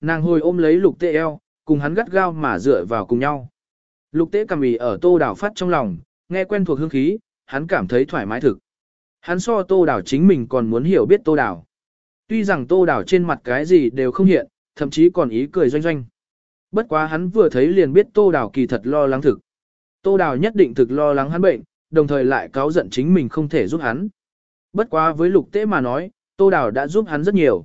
Nàng hồi ôm lấy lục tế eo, cùng hắn gắt gao mà dựa vào cùng nhau. Lục tế cầm ý ở tô đảo phát trong lòng, nghe quen thuộc hương khí, hắn cảm thấy thoải mái thực. Hắn so tô đảo chính mình còn muốn hiểu biết tô đảo. Tuy rằng tô đảo trên mặt cái gì đều không hiện, thậm chí còn ý cười doanh doanh. Bất quá hắn vừa thấy liền biết tô đảo kỳ thật lo lắng thực. Tô đảo nhất định thực lo lắng hắn bệnh, đồng thời lại cáo giận chính mình không thể giúp hắn. Bất quá với lục tế mà nói, tô đảo đã giúp hắn rất nhiều.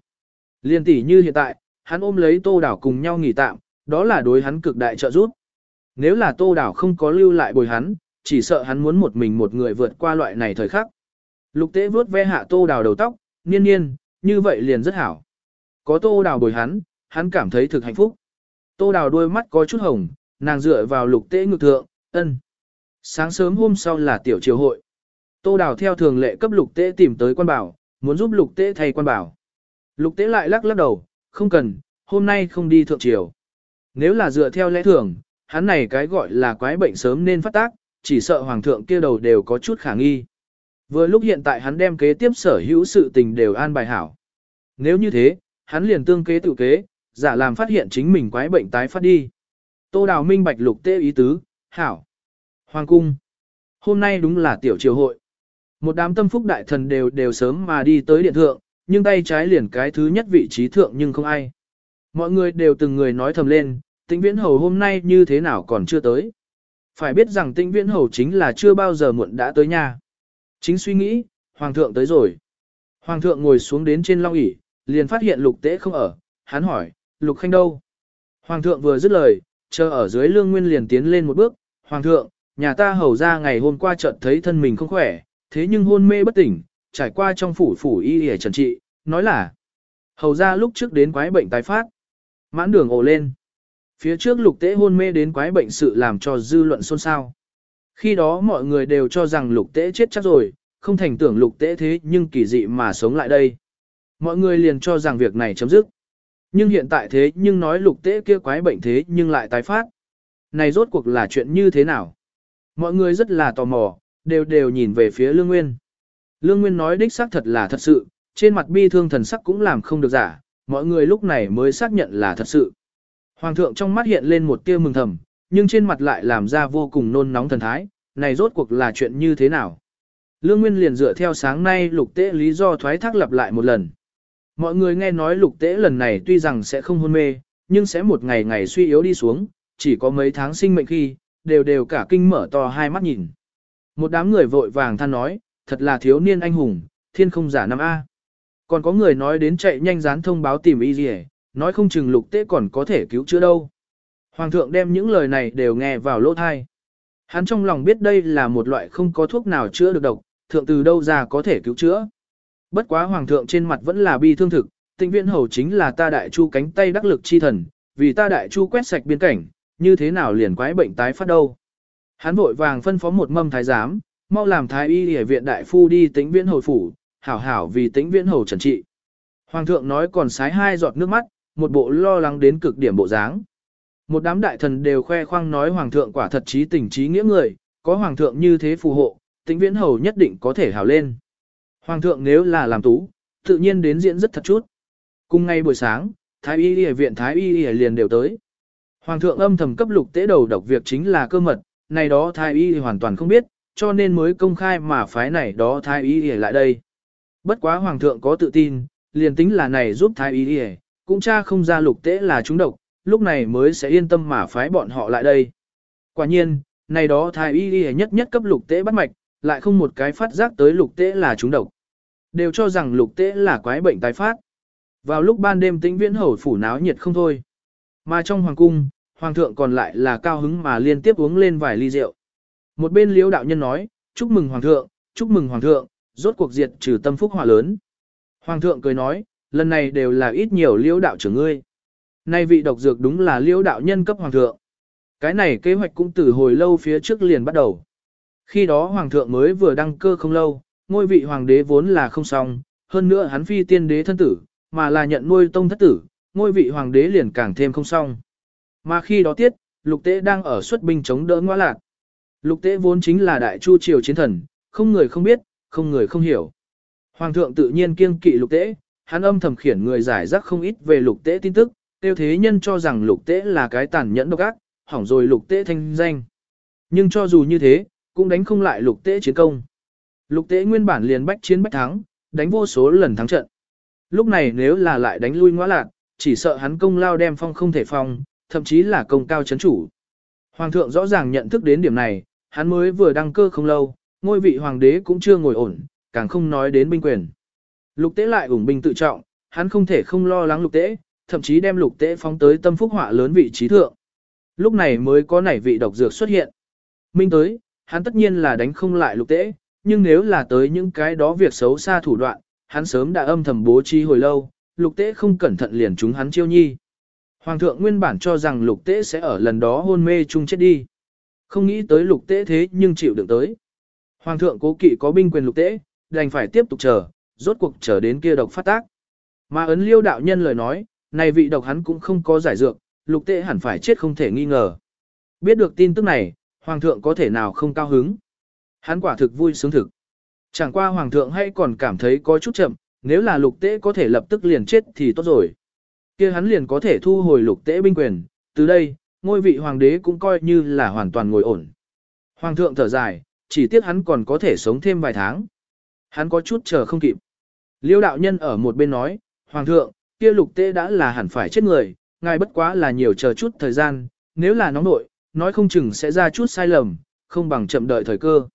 Liên tỷ như hiện tại, hắn ôm lấy tô đảo cùng nhau nghỉ tạm, đó là đối hắn cực đại trợ giúp. Nếu là tô đảo không có lưu lại bồi hắn, chỉ sợ hắn muốn một mình một người vượt qua loại này thời khắc. Lục tế vuốt ve hạ tô đảo đầu tóc, niên niên, như vậy liền rất hảo. Có tô đảo bồi hắn, hắn cảm thấy thực hạnh phúc. Tô đảo đôi mắt có chút hồng, nàng dựa vào lục tế ngực thượng, ân. Sáng sớm hôm sau là tiểu triều hội. Tô đảo theo thường lệ cấp lục tế tìm tới quan bảo, muốn giúp lục tế thay quan bảo. Lục tế lại lắc lắc đầu, không cần, hôm nay không đi thượng triều. Nếu là dựa theo lẽ thường, hắn này cái gọi là quái bệnh sớm nên phát tác, chỉ sợ hoàng thượng kia đầu đều có chút khả nghi. Vừa lúc hiện tại hắn đem kế tiếp sở hữu sự tình đều an bài hảo. Nếu như thế, hắn liền tương kế tự kế, giả làm phát hiện chính mình quái bệnh tái phát đi. Tô Đào minh bạch lục tê ý tứ, hảo. Hoàng cung. Hôm nay đúng là tiểu triều hội. Một đám tâm phúc đại thần đều đều sớm mà đi tới điện thượng, nhưng tay trái liền cái thứ nhất vị trí thượng nhưng không ai. Mọi người đều từng người nói thầm lên, tĩnh viễn hầu hôm nay như thế nào còn chưa tới. Phải biết rằng tĩnh viễn hầu chính là chưa bao giờ muộn đã tới nhà. Chính suy nghĩ, hoàng thượng tới rồi. Hoàng thượng ngồi xuống đến trên long ỷ liền phát hiện lục tế không ở, hắn hỏi, lục khanh đâu? Hoàng thượng vừa dứt lời, chờ ở dưới lương nguyên liền tiến lên một bước, hoàng thượng, nhà ta hầu ra ngày hôm qua chợt thấy thân mình không khỏe, thế nhưng hôn mê bất tỉnh, trải qua trong phủ phủ y y trần trị, nói là, hầu ra lúc trước đến quái bệnh tái phát, mãn đường ồ lên. Phía trước lục tế hôn mê đến quái bệnh sự làm cho dư luận xôn xao. Khi đó mọi người đều cho rằng lục tế chết chắc rồi, không thành tưởng lục tế thế nhưng kỳ dị mà sống lại đây. Mọi người liền cho rằng việc này chấm dứt. Nhưng hiện tại thế nhưng nói lục tế kia quái bệnh thế nhưng lại tái phát. Này rốt cuộc là chuyện như thế nào? Mọi người rất là tò mò, đều đều nhìn về phía Lương Nguyên. Lương Nguyên nói đích xác thật là thật sự, trên mặt bi thương thần sắc cũng làm không được giả, mọi người lúc này mới xác nhận là thật sự. Hoàng thượng trong mắt hiện lên một tia mừng thầm, nhưng trên mặt lại làm ra vô cùng nôn nóng thần thái, này rốt cuộc là chuyện như thế nào? Lương Nguyên liền dựa theo sáng nay lục tế lý do thoái thác lặp lại một lần. Mọi người nghe nói lục tế lần này tuy rằng sẽ không hôn mê, nhưng sẽ một ngày ngày suy yếu đi xuống, chỉ có mấy tháng sinh mệnh khi, đều đều cả kinh mở to hai mắt nhìn. Một đám người vội vàng than nói, thật là thiếu niên anh hùng, thiên không giả năm A. Còn có người nói đến chạy nhanh dán thông báo tìm y gì nói không chừng lục tế còn có thể cứu chữa đâu. Hoàng thượng đem những lời này đều nghe vào lỗ thai. Hắn trong lòng biết đây là một loại không có thuốc nào chữa được độc, thượng từ đâu ra có thể cứu chữa. Bất quá hoàng thượng trên mặt vẫn là bi thương thực, tịnh viện hầu chính là ta đại chu cánh tay đắc lực chi thần, vì ta đại chu quét sạch biên cảnh, như thế nào liền quái bệnh tái phát đâu. Hắn vội vàng phân phó một mâm thái giám, mau làm thái y y viện đại phu đi tĩnh viễn hầu phủ, hảo hảo vì tĩnh viễn hầu trần trị. Hoàng thượng nói còn sái hai giọt nước mắt, một bộ lo lắng đến cực điểm bộ dáng. Một đám đại thần đều khoe khoang nói hoàng thượng quả thật trí tình trí nghĩa người, có hoàng thượng như thế phù hộ, tĩnh viễn hầu nhất định có thể hào lên. Hoàng thượng nếu là làm tú, tự nhiên đến diễn rất thật chút. Cùng ngay buổi sáng, Thái y y viện Thái y y liền đều tới. Hoàng thượng âm thầm cấp lục tế đầu độc việc chính là cơ mật, này đó Thái y hoàn toàn không biết, cho nên mới công khai mà phái này đó Thái y y lại đây. Bất quá Hoàng thượng có tự tin, liền tính là này giúp Thái y y, cũng cha không ra lục tế là chúng độc, lúc này mới sẽ yên tâm mà phái bọn họ lại đây. Quả nhiên, này đó Thái y y nhất nhất cấp lục tế bắt mạch, lại không một cái phát giác tới lục tế là chúng độc. Đều cho rằng lục tế là quái bệnh tái phát. Vào lúc ban đêm tĩnh viễn hầu phủ náo nhiệt không thôi. Mà trong hoàng cung, hoàng thượng còn lại là cao hứng mà liên tiếp uống lên vài ly rượu. Một bên liễu đạo nhân nói, chúc mừng hoàng thượng, chúc mừng hoàng thượng, rốt cuộc diệt trừ tâm phúc hỏa lớn. Hoàng thượng cười nói, lần này đều là ít nhiều liễu đạo trưởng ngươi. Nay vị độc dược đúng là liễu đạo nhân cấp hoàng thượng. Cái này kế hoạch cũng từ hồi lâu phía trước liền bắt đầu. Khi đó hoàng thượng mới vừa đăng cơ không lâu, ngôi vị hoàng đế vốn là không xong, hơn nữa hắn phi tiên đế thân tử, mà là nhận nuôi tông thất tử, ngôi vị hoàng đế liền càng thêm không xong. Mà khi đó tiết, lục tế đang ở xuất binh chống đỡ ngoa lạc. Lục tế vốn chính là đại chu triều chiến thần, không người không biết, không người không hiểu. Hoàng thượng tự nhiên kiêng kỵ lục tế, hắn âm thầm khiển người giải rác không ít về lục tế tin tức, tiêu thế nhân cho rằng lục tế là cái tàn nhẫn độc ác, hỏng rồi lục tế thanh danh. Nhưng cho dù như thế, cũng đánh không lại lục tế chiến công. Lục tế nguyên bản liền bách chiến bách thắng, đánh vô số lần thắng trận. Lúc này nếu là lại đánh lui ngõ lạc, chỉ sợ hắn công lao đem phong không thể phong, thậm chí là công cao chấn chủ. Hoàng thượng rõ ràng nhận thức đến điểm này, hắn mới vừa đăng cơ không lâu, ngôi vị hoàng đế cũng chưa ngồi ổn, càng không nói đến binh quyền. Lục tế lại ủng binh tự trọng, hắn không thể không lo lắng lục tế, thậm chí đem lục tế phóng tới tâm phúc họa lớn vị trí thượng. Lúc này mới có nảy vị độc dược xuất hiện. Minh tới, hắn tất nhiên là đánh không lại lục tế, nhưng nếu là tới những cái đó việc xấu xa thủ đoạn, hắn sớm đã âm thầm bố trí hồi lâu, lục tế không cẩn thận liền chúng hắn chiêu nhi. Hoàng thượng nguyên bản cho rằng lục tế sẽ ở lần đó hôn mê chung chết đi. Không nghĩ tới lục tế thế nhưng chịu đựng tới. Hoàng thượng cố kỵ có binh quyền lục tế, đành phải tiếp tục chờ, rốt cuộc chờ đến kia độc phát tác. Mà ấn liêu đạo nhân lời nói, này vị độc hắn cũng không có giải dược, lục tế hẳn phải chết không thể nghi ngờ. Biết được tin tức này, hoàng thượng có thể nào không cao hứng. Hắn quả thực vui sướng thực. Chẳng qua hoàng thượng hay còn cảm thấy có chút chậm, nếu là lục tế có thể lập tức liền chết thì tốt rồi. kia hắn liền có thể thu hồi lục tế binh quyền, từ đây, ngôi vị hoàng đế cũng coi như là hoàn toàn ngồi ổn. Hoàng thượng thở dài, chỉ tiếc hắn còn có thể sống thêm vài tháng. Hắn có chút chờ không kịp. Liêu đạo nhân ở một bên nói, Hoàng thượng, kia lục tế đã là hẳn phải chết người, ngài bất quá là nhiều chờ chút thời gian, nếu là nóng nội, nói không chừng sẽ ra chút sai lầm, không bằng chậm đợi thời cơ.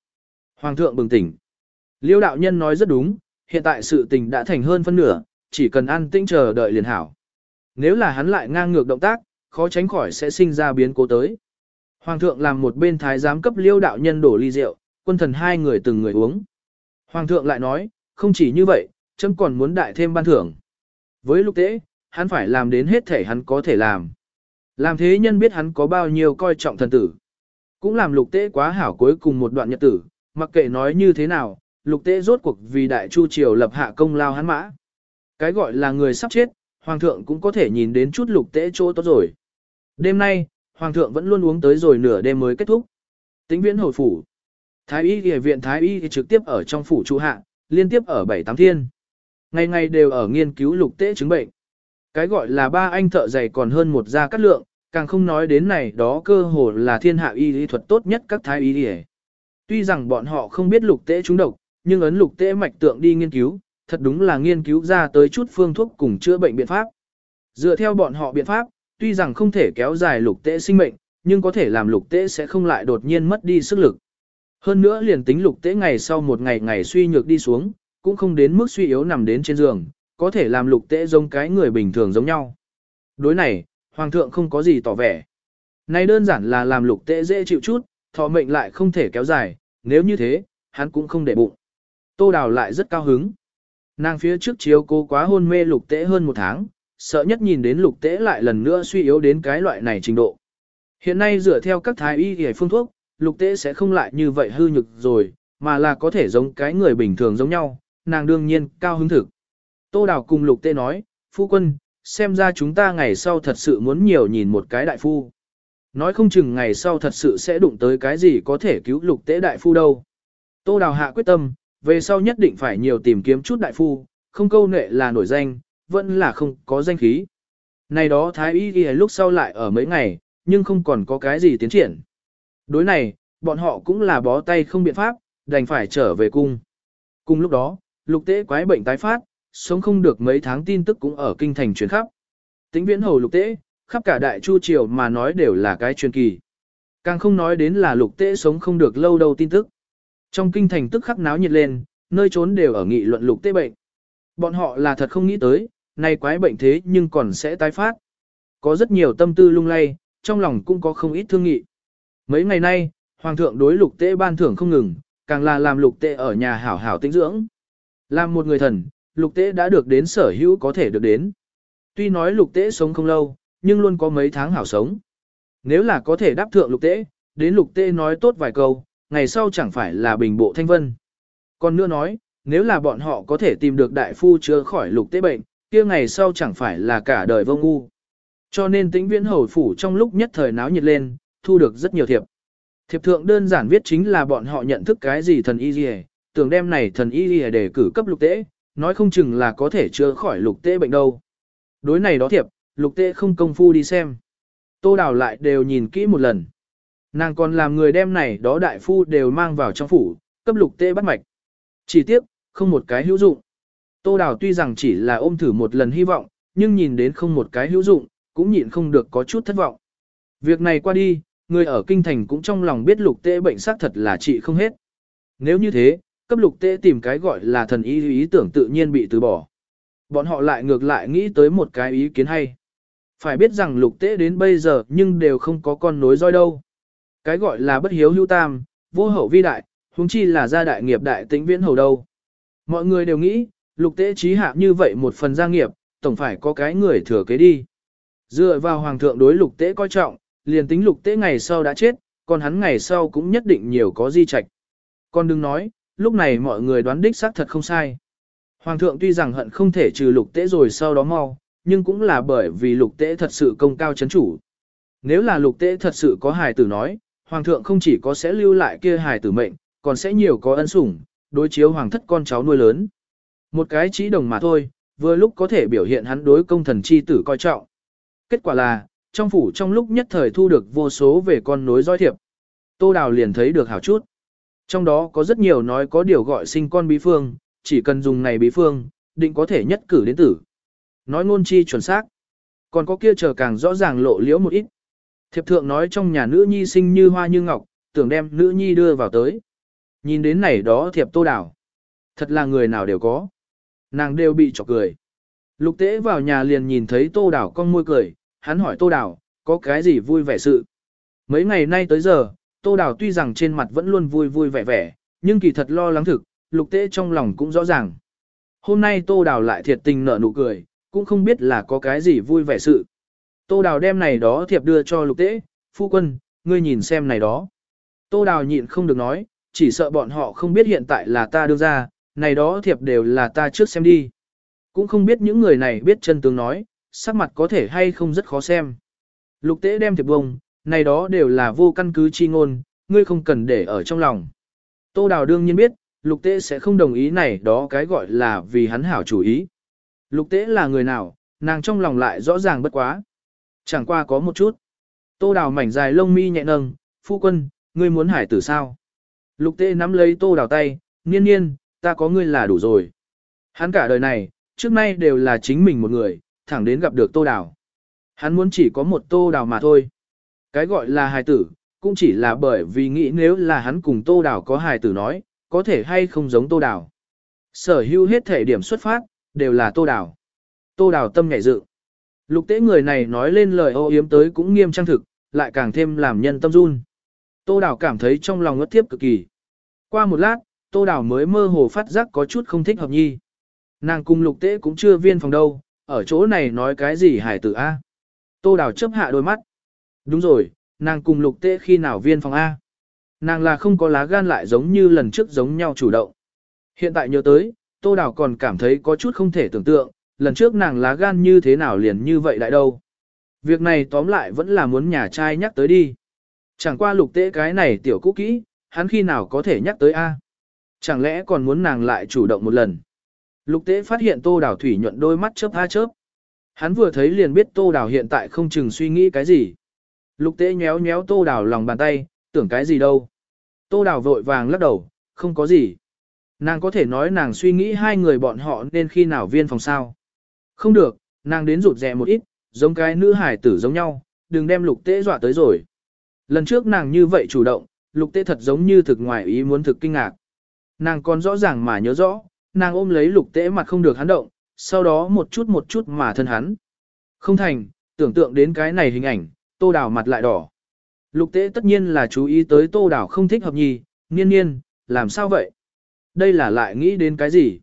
Hoàng thượng bừng tỉnh. Liêu đạo nhân nói rất đúng, hiện tại sự tình đã thành hơn phân nửa, chỉ cần an tĩnh chờ đợi liền hảo. Nếu là hắn lại ngang ngược động tác, khó tránh khỏi sẽ sinh ra biến cố tới. Hoàng thượng làm một bên thái giám cấp liêu đạo nhân đổ ly rượu, quân thần hai người từng người uống. Hoàng thượng lại nói, không chỉ như vậy, chấm còn muốn đại thêm ban thưởng. Với lục tế, hắn phải làm đến hết thể hắn có thể làm. Làm thế nhân biết hắn có bao nhiêu coi trọng thần tử. Cũng làm lục tế quá hảo cuối cùng một đoạn nhật tử, mặc kệ nói như thế nào, lục tế rốt cuộc vì đại chu triều lập hạ công lao hắn mã. Cái gọi là người sắp chết, hoàng thượng cũng có thể nhìn đến chút lục tế chỗ tốt rồi. Đêm nay, hoàng thượng vẫn luôn uống tới rồi nửa đêm mới kết thúc. Tính viễn hồi phủ. Thái y y viện Thái y trực tiếp ở trong phủ trụ hạ, liên tiếp ở bảy tám thiên. Ngày ngày đều ở nghiên cứu lục tế chứng bệnh. Cái gọi là ba anh thợ dày còn hơn một gia cắt lượng, càng không nói đến này đó cơ hồ là thiên hạ y lý thuật tốt nhất các thái y y. Tuy rằng bọn họ không biết lục tế trúng độc, nhưng ấn lục tế mạch tượng đi nghiên cứu, thật đúng là nghiên cứu ra tới chút phương thuốc cùng chữa bệnh biện pháp. Dựa theo bọn họ biện pháp, tuy rằng không thể kéo dài lục tế sinh mệnh, nhưng có thể làm lục tế sẽ không lại đột nhiên mất đi sức lực. Hơn nữa liền tính lục tế ngày sau một ngày ngày suy nhược đi xuống, cũng không đến mức suy yếu nằm đến trên giường, có thể làm lục tế giống cái người bình thường giống nhau. Đối này, Hoàng thượng không có gì tỏ vẻ. Này đơn giản là làm lục tế dễ chịu chút, thọ mệnh lại không thể kéo dài, nếu như thế, hắn cũng không để bụng. Tô Đào lại rất cao hứng. Nàng phía trước chiếu cô quá hôn mê lục tế hơn một tháng, sợ nhất nhìn đến lục tế lại lần nữa suy yếu đến cái loại này trình độ. Hiện nay dựa theo các thái y y phương thuốc, lục tế sẽ không lại như vậy hư nhực rồi, mà là có thể giống cái người bình thường giống nhau, nàng đương nhiên cao hứng thực. Tô Đào cùng lục tế nói, phu quân, xem ra chúng ta ngày sau thật sự muốn nhiều nhìn một cái đại phu. Nói không chừng ngày sau thật sự sẽ đụng tới cái gì có thể cứu lục tế đại phu đâu. Tô Đào hạ quyết tâm, về sau nhất định phải nhiều tìm kiếm chút đại phu, không câu nệ là nổi danh, vẫn là không có danh khí. Này đó thái y ghi lúc sau lại ở mấy ngày, nhưng không còn có cái gì tiến triển. Đối này, bọn họ cũng là bó tay không biện pháp, đành phải trở về cung. Cùng lúc đó, lục tế quái bệnh tái phát, sống không được mấy tháng tin tức cũng ở kinh thành truyền khắp. Tính viễn hầu lục tế, khắp cả đại chu triều mà nói đều là cái truyền kỳ. Càng không nói đến là lục tế sống không được lâu đâu tin tức. Trong kinh thành tức khắc náo nhiệt lên, nơi trốn đều ở nghị luận lục tế bệnh. Bọn họ là thật không nghĩ tới, nay quái bệnh thế nhưng còn sẽ tái phát. Có rất nhiều tâm tư lung lay, trong lòng cũng có không ít thương nghị. Mấy ngày nay, Hoàng thượng đối lục tế ban thưởng không ngừng, càng là làm lục tế ở nhà hảo hảo tinh dưỡng. Làm một người thần, lục tế đã được đến sở hữu có thể được đến. Tuy nói lục tế sống không lâu, nhưng luôn có mấy tháng hảo sống. Nếu là có thể đáp thượng lục tế, đến lục tế nói tốt vài câu, ngày sau chẳng phải là bình bộ thanh vân. Còn nữa nói, nếu là bọn họ có thể tìm được đại phu chữa khỏi lục tế bệnh, kia ngày sau chẳng phải là cả đời vô ngu. Cho nên tĩnh viễn hầu phủ trong lúc nhất thời náo nhiệt lên, thu được rất nhiều thiệp. Thiệp thượng đơn giản viết chính là bọn họ nhận thức cái gì thần y gì tưởng đem này thần y gì để cử cấp lục tế, nói không chừng là có thể chữa khỏi lục tế bệnh đâu. Đối này đó thiệp, lục tế không công phu đi xem. Tô đào lại đều nhìn kỹ một lần. Nàng còn làm người đem này đó đại phu đều mang vào trong phủ, cấp lục tế bắt mạch. Chỉ tiếc, không một cái hữu dụng. Tô đào tuy rằng chỉ là ôm thử một lần hy vọng, nhưng nhìn đến không một cái hữu dụng, cũng nhịn không được có chút thất vọng. Việc này qua đi, người ở kinh thành cũng trong lòng biết lục tế bệnh xác thật là trị không hết. Nếu như thế, cấp lục tế tìm cái gọi là thần ý ý tưởng tự nhiên bị từ bỏ. Bọn họ lại ngược lại nghĩ tới một cái ý kiến hay. Phải biết rằng lục tế đến bây giờ nhưng đều không có con nối roi đâu. Cái gọi là bất hiếu hữu tam, vô hậu vi đại, huống chi là gia đại nghiệp đại tính viễn hầu đâu. Mọi người đều nghĩ, lục tế trí hạ như vậy một phần gia nghiệp, tổng phải có cái người thừa kế đi. Dựa vào hoàng thượng đối lục tế coi trọng, liền tính lục tế ngày sau đã chết, còn hắn ngày sau cũng nhất định nhiều có di trạch. Con đừng nói, lúc này mọi người đoán đích xác thật không sai. Hoàng thượng tuy rằng hận không thể trừ lục tế rồi sau đó mau, nhưng cũng là bởi vì lục tế thật sự công cao chấn chủ. Nếu là lục tế thật sự có hài tử nói, hoàng thượng không chỉ có sẽ lưu lại kia hài tử mệnh, còn sẽ nhiều có ân sủng, đối chiếu hoàng thất con cháu nuôi lớn. Một cái chỉ đồng mà thôi, vừa lúc có thể biểu hiện hắn đối công thần chi tử coi trọng. Kết quả là, trong phủ trong lúc nhất thời thu được vô số về con nối dõi thiệp. Tô Đào liền thấy được hảo chút. Trong đó có rất nhiều nói có điều gọi sinh con bí phương, chỉ cần dùng này bí phương, định có thể nhất cử đến tử. Nói ngôn chi chuẩn xác. Còn có kia chờ càng rõ ràng lộ liễu một ít. Thiệp thượng nói trong nhà nữ nhi sinh như hoa như ngọc, tưởng đem nữ nhi đưa vào tới. Nhìn đến này đó thiệp tô đảo. Thật là người nào đều có. Nàng đều bị chọc cười. Lục tế vào nhà liền nhìn thấy tô đảo con môi cười, hắn hỏi tô đảo, có cái gì vui vẻ sự. Mấy ngày nay tới giờ, tô đảo tuy rằng trên mặt vẫn luôn vui vui vẻ vẻ, nhưng kỳ thật lo lắng thực, lục tế trong lòng cũng rõ ràng. Hôm nay tô đảo lại thiệt tình nở nụ cười, cũng không biết là có cái gì vui vẻ sự. Tô đảo đem này đó thiệp đưa cho lục tế, phu quân, ngươi nhìn xem này đó. Tô đảo nhịn không được nói, chỉ sợ bọn họ không biết hiện tại là ta đưa ra, này đó thiệp đều là ta trước xem đi. Cũng không biết những người này biết chân tướng nói, sắc mặt có thể hay không rất khó xem. Lục tế đem thiệp bông, này đó đều là vô căn cứ chi ngôn, ngươi không cần để ở trong lòng. Tô Đào đương nhiên biết, lục tế sẽ không đồng ý này đó cái gọi là vì hắn hảo chủ ý. Lục tế là người nào, nàng trong lòng lại rõ ràng bất quá. Chẳng qua có một chút. Tô Đào mảnh dài lông mi nhẹ nâng, phu quân, ngươi muốn hải tử sao? Lục tế nắm lấy Tô Đào tay, niên niên, ta có ngươi là đủ rồi. Hắn cả đời này, trước nay đều là chính mình một người, thẳng đến gặp được tô đào. Hắn muốn chỉ có một tô đào mà thôi. Cái gọi là hài tử, cũng chỉ là bởi vì nghĩ nếu là hắn cùng tô đào có hài tử nói, có thể hay không giống tô đào. Sở hữu hết thể điểm xuất phát, đều là tô đào. Tô đào tâm nhảy dự. Lục tế người này nói lên lời ô yếm tới cũng nghiêm trang thực, lại càng thêm làm nhân tâm run. Tô đào cảm thấy trong lòng ngất tiếp cực kỳ. Qua một lát, tô đào mới mơ hồ phát giác có chút không thích hợp nhi. Nàng cùng lục tế cũng chưa viên phòng đâu, ở chỗ này nói cái gì hải tử A. Tô đào chấp hạ đôi mắt. Đúng rồi, nàng cùng lục tế khi nào viên phòng A. Nàng là không có lá gan lại giống như lần trước giống nhau chủ động. Hiện tại nhớ tới, tô đào còn cảm thấy có chút không thể tưởng tượng, lần trước nàng lá gan như thế nào liền như vậy lại đâu. Việc này tóm lại vẫn là muốn nhà trai nhắc tới đi. Chẳng qua lục tế cái này tiểu cũ kỹ, hắn khi nào có thể nhắc tới A. Chẳng lẽ còn muốn nàng lại chủ động một lần. Lục tế phát hiện tô đào thủy nhuận đôi mắt chớp a chớp. Hắn vừa thấy liền biết tô đào hiện tại không chừng suy nghĩ cái gì. Lục tế nhéo nhéo tô đào lòng bàn tay, tưởng cái gì đâu. Tô đào vội vàng lắc đầu, không có gì. Nàng có thể nói nàng suy nghĩ hai người bọn họ nên khi nào viên phòng sao. Không được, nàng đến rụt rè một ít, giống cái nữ hải tử giống nhau, đừng đem lục tế dọa tới rồi. Lần trước nàng như vậy chủ động, lục tế thật giống như thực ngoài ý muốn thực kinh ngạc. Nàng còn rõ ràng mà nhớ rõ, nàng ôm lấy lục tễ mặt không được hắn động, sau đó một chút một chút mà thân hắn. Không thành, tưởng tượng đến cái này hình ảnh, tô đào mặt lại đỏ. Lục tễ tất nhiên là chú ý tới tô đào không thích hợp nhì, nghiên nghiên, làm sao vậy? Đây là lại nghĩ đến cái gì?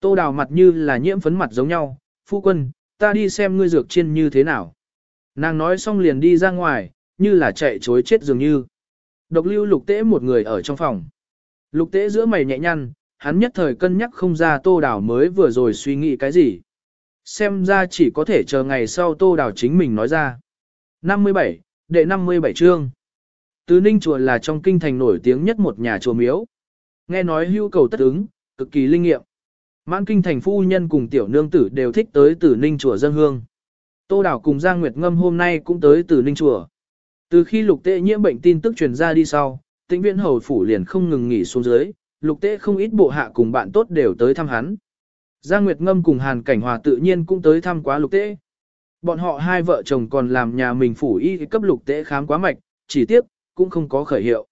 Tô đào mặt như là nhiễm phấn mặt giống nhau, phu quân, ta đi xem ngươi dược chiên như thế nào. Nàng nói xong liền đi ra ngoài, như là chạy chối chết dường như. Độc lưu lục tễ một người ở trong phòng. Lục tế giữa mày nhẹ nhăn, hắn nhất thời cân nhắc không ra tô đảo mới vừa rồi suy nghĩ cái gì. Xem ra chỉ có thể chờ ngày sau tô đảo chính mình nói ra. 57, đệ 57 chương. Tứ Ninh chùa là trong kinh thành nổi tiếng nhất một nhà chùa miếu. Nghe nói hưu cầu tất ứng, cực kỳ linh nghiệm. Mãn kinh thành phu nhân cùng tiểu nương tử đều thích tới Tử Ninh chùa dân hương. Tô Đảo cùng Giang Nguyệt Ngâm hôm nay cũng tới Tử Ninh Chùa. Từ khi lục tế nhiễm bệnh tin tức truyền ra đi sau, tĩnh viễn hầu phủ liền không ngừng nghỉ xuống dưới, lục tế không ít bộ hạ cùng bạn tốt đều tới thăm hắn. Giang Nguyệt Ngâm cùng Hàn Cảnh Hòa tự nhiên cũng tới thăm quá lục tế. Bọn họ hai vợ chồng còn làm nhà mình phủ y cấp lục tế khám quá mạch, chỉ tiếc, cũng không có khởi hiệu.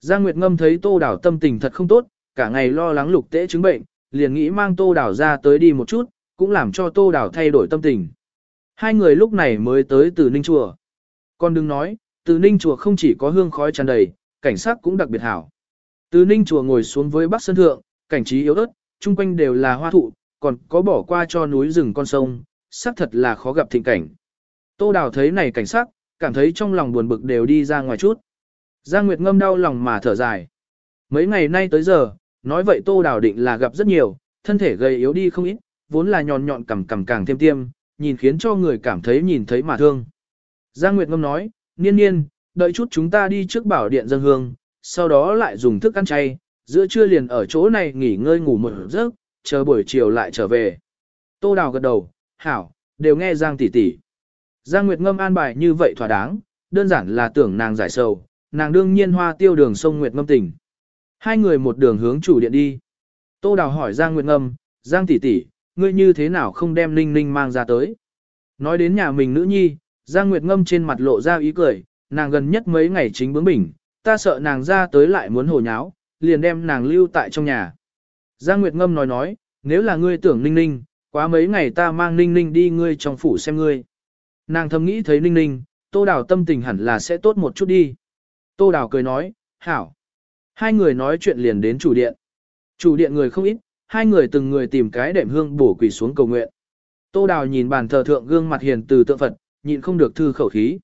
Giang Nguyệt Ngâm thấy Tô Đảo tâm tình thật không tốt, cả ngày lo lắng lục tế chứng bệnh, liền nghĩ mang Tô Đảo ra tới đi một chút, cũng làm cho Tô Đảo thay đổi tâm tình. Hai người lúc này mới tới từ Ninh Chùa. Con đừng nói, từ Ninh Chùa không chỉ có hương khói tràn đầy, cảnh sắc cũng đặc biệt hảo. Từ Ninh Chùa ngồi xuống với Bắc Sơn Thượng, cảnh trí yếu ớt, chung quanh đều là hoa thụ, còn có bỏ qua cho núi rừng con sông, xác thật là khó gặp thịnh cảnh. Tô Đào thấy này cảnh sắc, cảm thấy trong lòng buồn bực đều đi ra ngoài chút. Giang Nguyệt ngâm đau lòng mà thở dài. Mấy ngày nay tới giờ, nói vậy Tô Đào định là gặp rất nhiều, thân thể gầy yếu đi không ít, vốn là nhọn nhọn cằm cằm càng thêm tiêm, nhìn khiến cho người cảm thấy nhìn thấy mà thương. Giang Nguyệt ngâm nói, niên niên, đợi chút chúng ta đi trước bảo điện dân hương, sau đó lại dùng thức ăn chay, giữa trưa liền ở chỗ này nghỉ ngơi ngủ một giấc, chờ buổi chiều lại trở về. Tô Đào gật đầu, hảo, đều nghe Giang tỷ tỷ. Giang Nguyệt Ngâm an bài như vậy thỏa đáng, đơn giản là tưởng nàng giải sầu, nàng đương nhiên hoa tiêu đường sông Nguyệt Ngâm tỉnh. Hai người một đường hướng chủ điện đi. Tô Đào hỏi Giang Nguyệt Ngâm, Giang tỷ tỷ, ngươi như thế nào không đem Ninh Ninh mang ra tới? Nói đến nhà mình nữ nhi, Giang Nguyệt Ngâm trên mặt lộ ra ý cười, nàng gần nhất mấy ngày chính bướng bỉnh, ta sợ nàng ra tới lại muốn hồ nháo, liền đem nàng lưu tại trong nhà. Giang Nguyệt Ngâm nói nói, nếu là ngươi tưởng Ninh Ninh, quá mấy ngày ta mang Ninh Ninh đi ngươi trong phủ xem ngươi. Nàng thầm nghĩ thấy Ninh Ninh, Tô Đào tâm tình hẳn là sẽ tốt một chút đi. Tô Đào cười nói, hảo. Hai người nói chuyện liền đến chủ điện. Chủ điện người không ít, hai người từng người tìm cái đệm hương bổ quỳ xuống cầu nguyện. Tô Đào nhìn bàn thờ thượng gương mặt hiền từ tượng Phật, nhịn không được thư khẩu khí.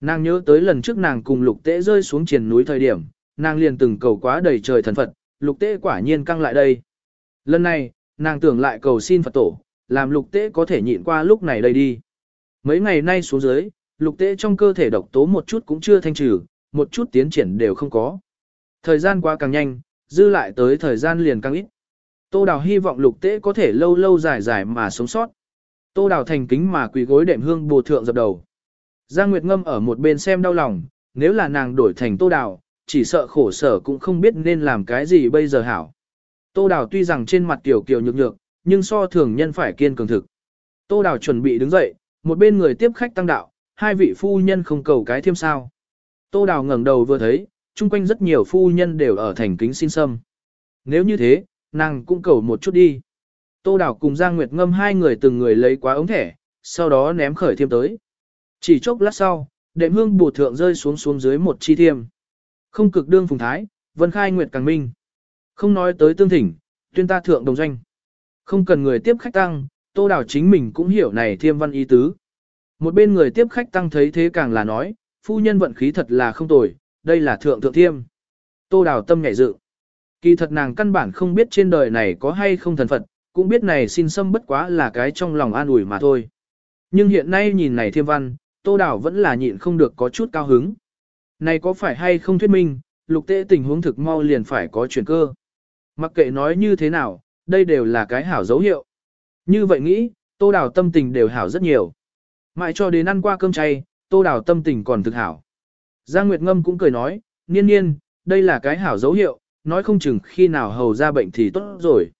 Nàng nhớ tới lần trước nàng cùng lục tế rơi xuống triền núi thời điểm, nàng liền từng cầu quá đầy trời thần Phật, lục tế quả nhiên căng lại đây. Lần này, nàng tưởng lại cầu xin Phật tổ, làm lục tế có thể nhịn qua lúc này đây đi. Mấy ngày nay xuống dưới, lục tế trong cơ thể độc tố một chút cũng chưa thanh trừ, một chút tiến triển đều không có. Thời gian qua càng nhanh, dư lại tới thời gian liền càng ít. Tô Đào hy vọng lục tế có thể lâu lâu dài dài mà sống sót. Tô Đào thành kính mà quỳ gối đệm hương bồ thượng dập đầu. Giang Nguyệt Ngâm ở một bên xem đau lòng, nếu là nàng đổi thành Tô Đào, chỉ sợ khổ sở cũng không biết nên làm cái gì bây giờ hảo. Tô Đào tuy rằng trên mặt tiểu kiều nhược nhược, nhưng so thường nhân phải kiên cường thực. Tô Đào chuẩn bị đứng dậy, một bên người tiếp khách tăng đạo, hai vị phu nhân không cầu cái thêm sao. Tô Đào ngẩng đầu vừa thấy, chung quanh rất nhiều phu nhân đều ở thành kính xin sâm. Nếu như thế, nàng cũng cầu một chút đi. Tô Đào cùng Giang Nguyệt Ngâm hai người từng người lấy quá ống thẻ, sau đó ném khởi thiêm tới. Chỉ chốc lát sau, đệm hương bổ thượng rơi xuống xuống dưới một chi thiêm. Không cực đương phùng thái, vân khai nguyệt càng minh. Không nói tới tương thỉnh, tuyên ta thượng đồng doanh. Không cần người tiếp khách tăng, tô đảo chính mình cũng hiểu này thiêm văn ý tứ. Một bên người tiếp khách tăng thấy thế càng là nói, phu nhân vận khí thật là không tồi, đây là thượng thượng thiêm. Tô đảo tâm nhảy dự. Kỳ thật nàng căn bản không biết trên đời này có hay không thần Phật, cũng biết này xin xâm bất quá là cái trong lòng an ủi mà thôi. Nhưng hiện nay nhìn này thiêm văn, tô đảo vẫn là nhịn không được có chút cao hứng. Này có phải hay không thuyết minh, lục Tệ tình huống thực mau liền phải có chuyển cơ. Mặc kệ nói như thế nào, đây đều là cái hảo dấu hiệu. Như vậy nghĩ, tô đào tâm tình đều hảo rất nhiều. Mãi cho đến ăn qua cơm chay, tô đào tâm tình còn thực hảo. Giang Nguyệt Ngâm cũng cười nói, niên niên, đây là cái hảo dấu hiệu, nói không chừng khi nào hầu ra bệnh thì tốt rồi.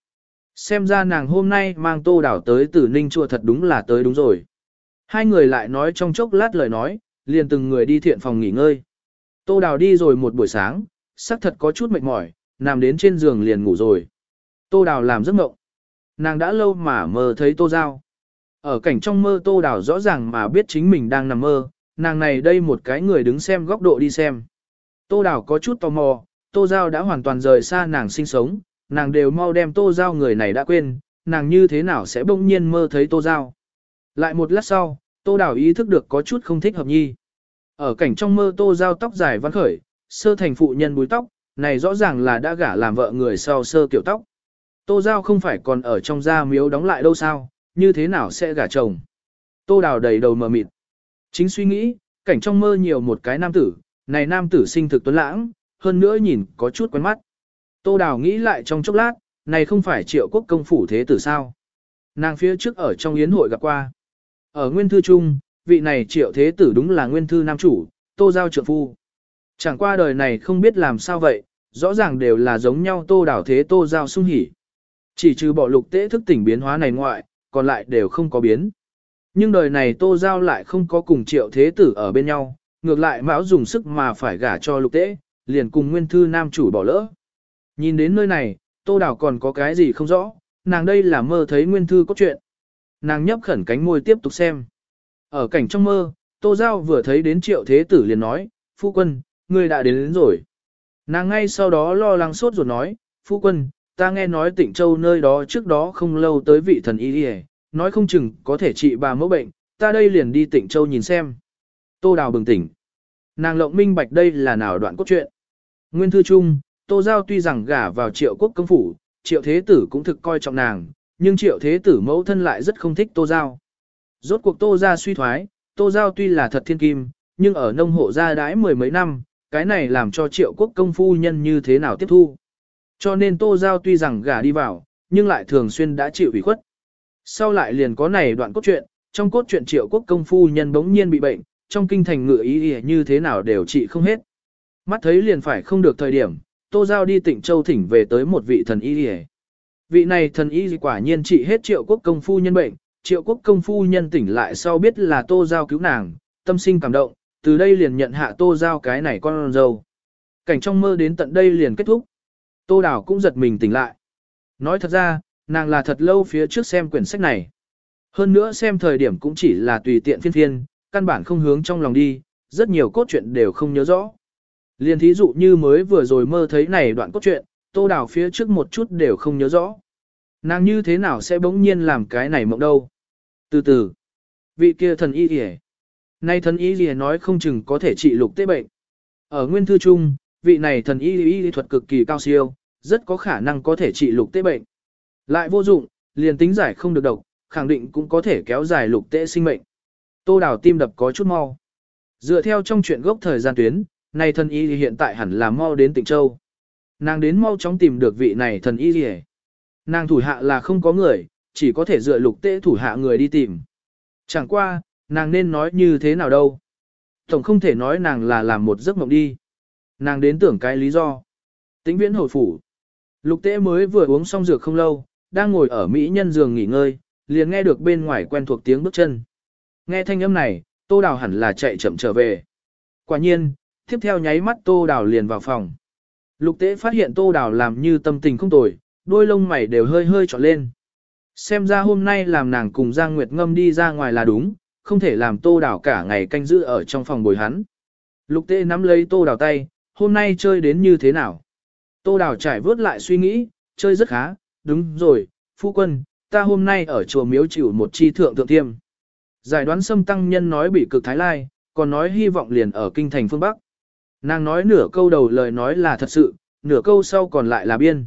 Xem ra nàng hôm nay mang tô đào tới từ Ninh chùa thật đúng là tới đúng rồi. Hai người lại nói trong chốc lát lời nói, liền từng người đi thiện phòng nghỉ ngơi. Tô đào đi rồi một buổi sáng, sắc thật có chút mệt mỏi, nằm đến trên giường liền ngủ rồi. Tô Đào làm giấc mộng. Nàng đã lâu mà mơ thấy Tô Giao. Ở cảnh trong mơ Tô Đào rõ ràng mà biết chính mình đang nằm mơ, nàng này đây một cái người đứng xem góc độ đi xem. Tô Đào có chút tò mò, Tô Giao đã hoàn toàn rời xa nàng sinh sống, nàng đều mau đem Tô Giao người này đã quên, nàng như thế nào sẽ bỗng nhiên mơ thấy Tô Giao. Lại một lát sau, Tô Đào ý thức được có chút không thích hợp nhi. Ở cảnh trong mơ Tô Giao tóc dài văn khởi, sơ thành phụ nhân búi tóc, này rõ ràng là đã gả làm vợ người sau sơ kiểu tóc. Tô Giao không phải còn ở trong gia miếu đóng lại đâu sao, như thế nào sẽ gả chồng. Tô Đào đầy đầu mờ mịt. Chính suy nghĩ, cảnh trong mơ nhiều một cái nam tử, này nam tử sinh thực tuấn lãng, hơn nữa nhìn có chút quen mắt. Tô Đào nghĩ lại trong chốc lát, này không phải triệu quốc công phủ thế tử sao. Nàng phía trước ở trong yến hội gặp qua. Ở nguyên thư chung, vị này triệu thế tử đúng là nguyên thư nam chủ, tô giao trượng phu. Chẳng qua đời này không biết làm sao vậy, rõ ràng đều là giống nhau tô đảo thế tô giao sung hỉ. Chỉ trừ bỏ lục tế thức tỉnh biến hóa này ngoại, còn lại đều không có biến. Nhưng đời này tô giao lại không có cùng triệu thế tử ở bên nhau, ngược lại mão dùng sức mà phải gả cho lục tế, liền cùng nguyên thư nam chủ bỏ lỡ. Nhìn đến nơi này, tô đảo còn có cái gì không rõ, nàng đây là mơ thấy nguyên thư có chuyện. Nàng nhấp khẩn cánh môi tiếp tục xem. Ở cảnh trong mơ, tô giao vừa thấy đến triệu thế tử liền nói, phu quân, ngươi đã đến, đến rồi. Nàng ngay sau đó lo lắng sốt rồi nói, phu quân, ta nghe nói tỉnh châu nơi đó trước đó không lâu tới vị thần y đi nói không chừng có thể trị bà mẫu bệnh, ta đây liền đi tỉnh châu nhìn xem. Tô đào bừng tỉnh. Nàng lộng minh bạch đây là nào đoạn cốt truyện. Nguyên thư chung, tô giao tuy rằng gả vào triệu quốc công phủ, triệu thế tử cũng thực coi trọng nàng, nhưng triệu thế tử mẫu thân lại rất không thích tô giao. Rốt cuộc tô ra suy thoái, tô giao tuy là thật thiên kim, nhưng ở nông hộ gia đãi mười mấy năm, cái này làm cho triệu quốc công phu nhân như thế nào tiếp thu. Cho nên Tô Giao tuy rằng gả đi vào, nhưng lại thường xuyên đã chịu ủy khuất. Sau lại liền có này đoạn cốt truyện, trong cốt truyện triệu quốc công phu nhân bỗng nhiên bị bệnh, trong kinh thành ngựa ý như thế nào đều trị không hết. Mắt thấy liền phải không được thời điểm, Tô Giao đi tỉnh Châu thỉnh về tới một vị thần y Vị này thần y quả nhiên trị hết triệu quốc công phu nhân bệnh, triệu quốc công phu nhân tỉnh lại sau biết là Tô Giao cứu nàng, tâm sinh cảm động, từ đây liền nhận hạ Tô Giao cái này con dâu. Cảnh trong mơ đến tận đây liền kết thúc. Tô Đào cũng giật mình tỉnh lại. Nói thật ra, nàng là thật lâu phía trước xem quyển sách này. Hơn nữa xem thời điểm cũng chỉ là tùy tiện phiên phiên, căn bản không hướng trong lòng đi, rất nhiều cốt truyện đều không nhớ rõ. Liên thí dụ như mới vừa rồi mơ thấy này đoạn cốt truyện, Tô Đào phía trước một chút đều không nhớ rõ. Nàng như thế nào sẽ bỗng nhiên làm cái này mộng đâu. Từ từ, vị kia thần y kìa. Nay thần y kìa nói không chừng có thể trị lục tế bệnh. Ở nguyên thư chung, vị này thần y y thuật cực kỳ cao siêu, rất có khả năng có thể trị lục tế bệnh. Lại vô dụng, liền tính giải không được độc, khẳng định cũng có thể kéo dài lục tế sinh mệnh. Tô đào tim đập có chút mau. Dựa theo trong chuyện gốc thời gian tuyến, này thần y hiện tại hẳn là mau đến tỉnh Châu. Nàng đến mau chóng tìm được vị này thần y gì Nàng thủ hạ là không có người, chỉ có thể dựa lục tế thủ hạ người đi tìm. Chẳng qua, nàng nên nói như thế nào đâu. Tổng không thể nói nàng là làm một giấc mộng đi. Nàng đến tưởng cái lý do. Tĩnh viễn hồi phủ. Lục tế mới vừa uống xong dược không lâu, đang ngồi ở Mỹ nhân giường nghỉ ngơi, liền nghe được bên ngoài quen thuộc tiếng bước chân. Nghe thanh âm này, tô đào hẳn là chạy chậm trở về. Quả nhiên, tiếp theo nháy mắt tô đào liền vào phòng. Lục tế phát hiện tô đào làm như tâm tình không tồi, đôi lông mày đều hơi hơi trọn lên. Xem ra hôm nay làm nàng cùng Giang Nguyệt Ngâm đi ra ngoài là đúng, không thể làm tô đào cả ngày canh giữ ở trong phòng bồi hắn. Lục tế nắm lấy tô đào tay, hôm nay chơi đến như thế nào? Tô Đào trải vớt lại suy nghĩ, chơi rất khá, đúng rồi, phu quân, ta hôm nay ở chùa miếu chịu một chi thượng thượng tiêm. Giải đoán xâm tăng nhân nói bị cực thái lai, còn nói hy vọng liền ở kinh thành phương Bắc. Nàng nói nửa câu đầu lời nói là thật sự, nửa câu sau còn lại là biên.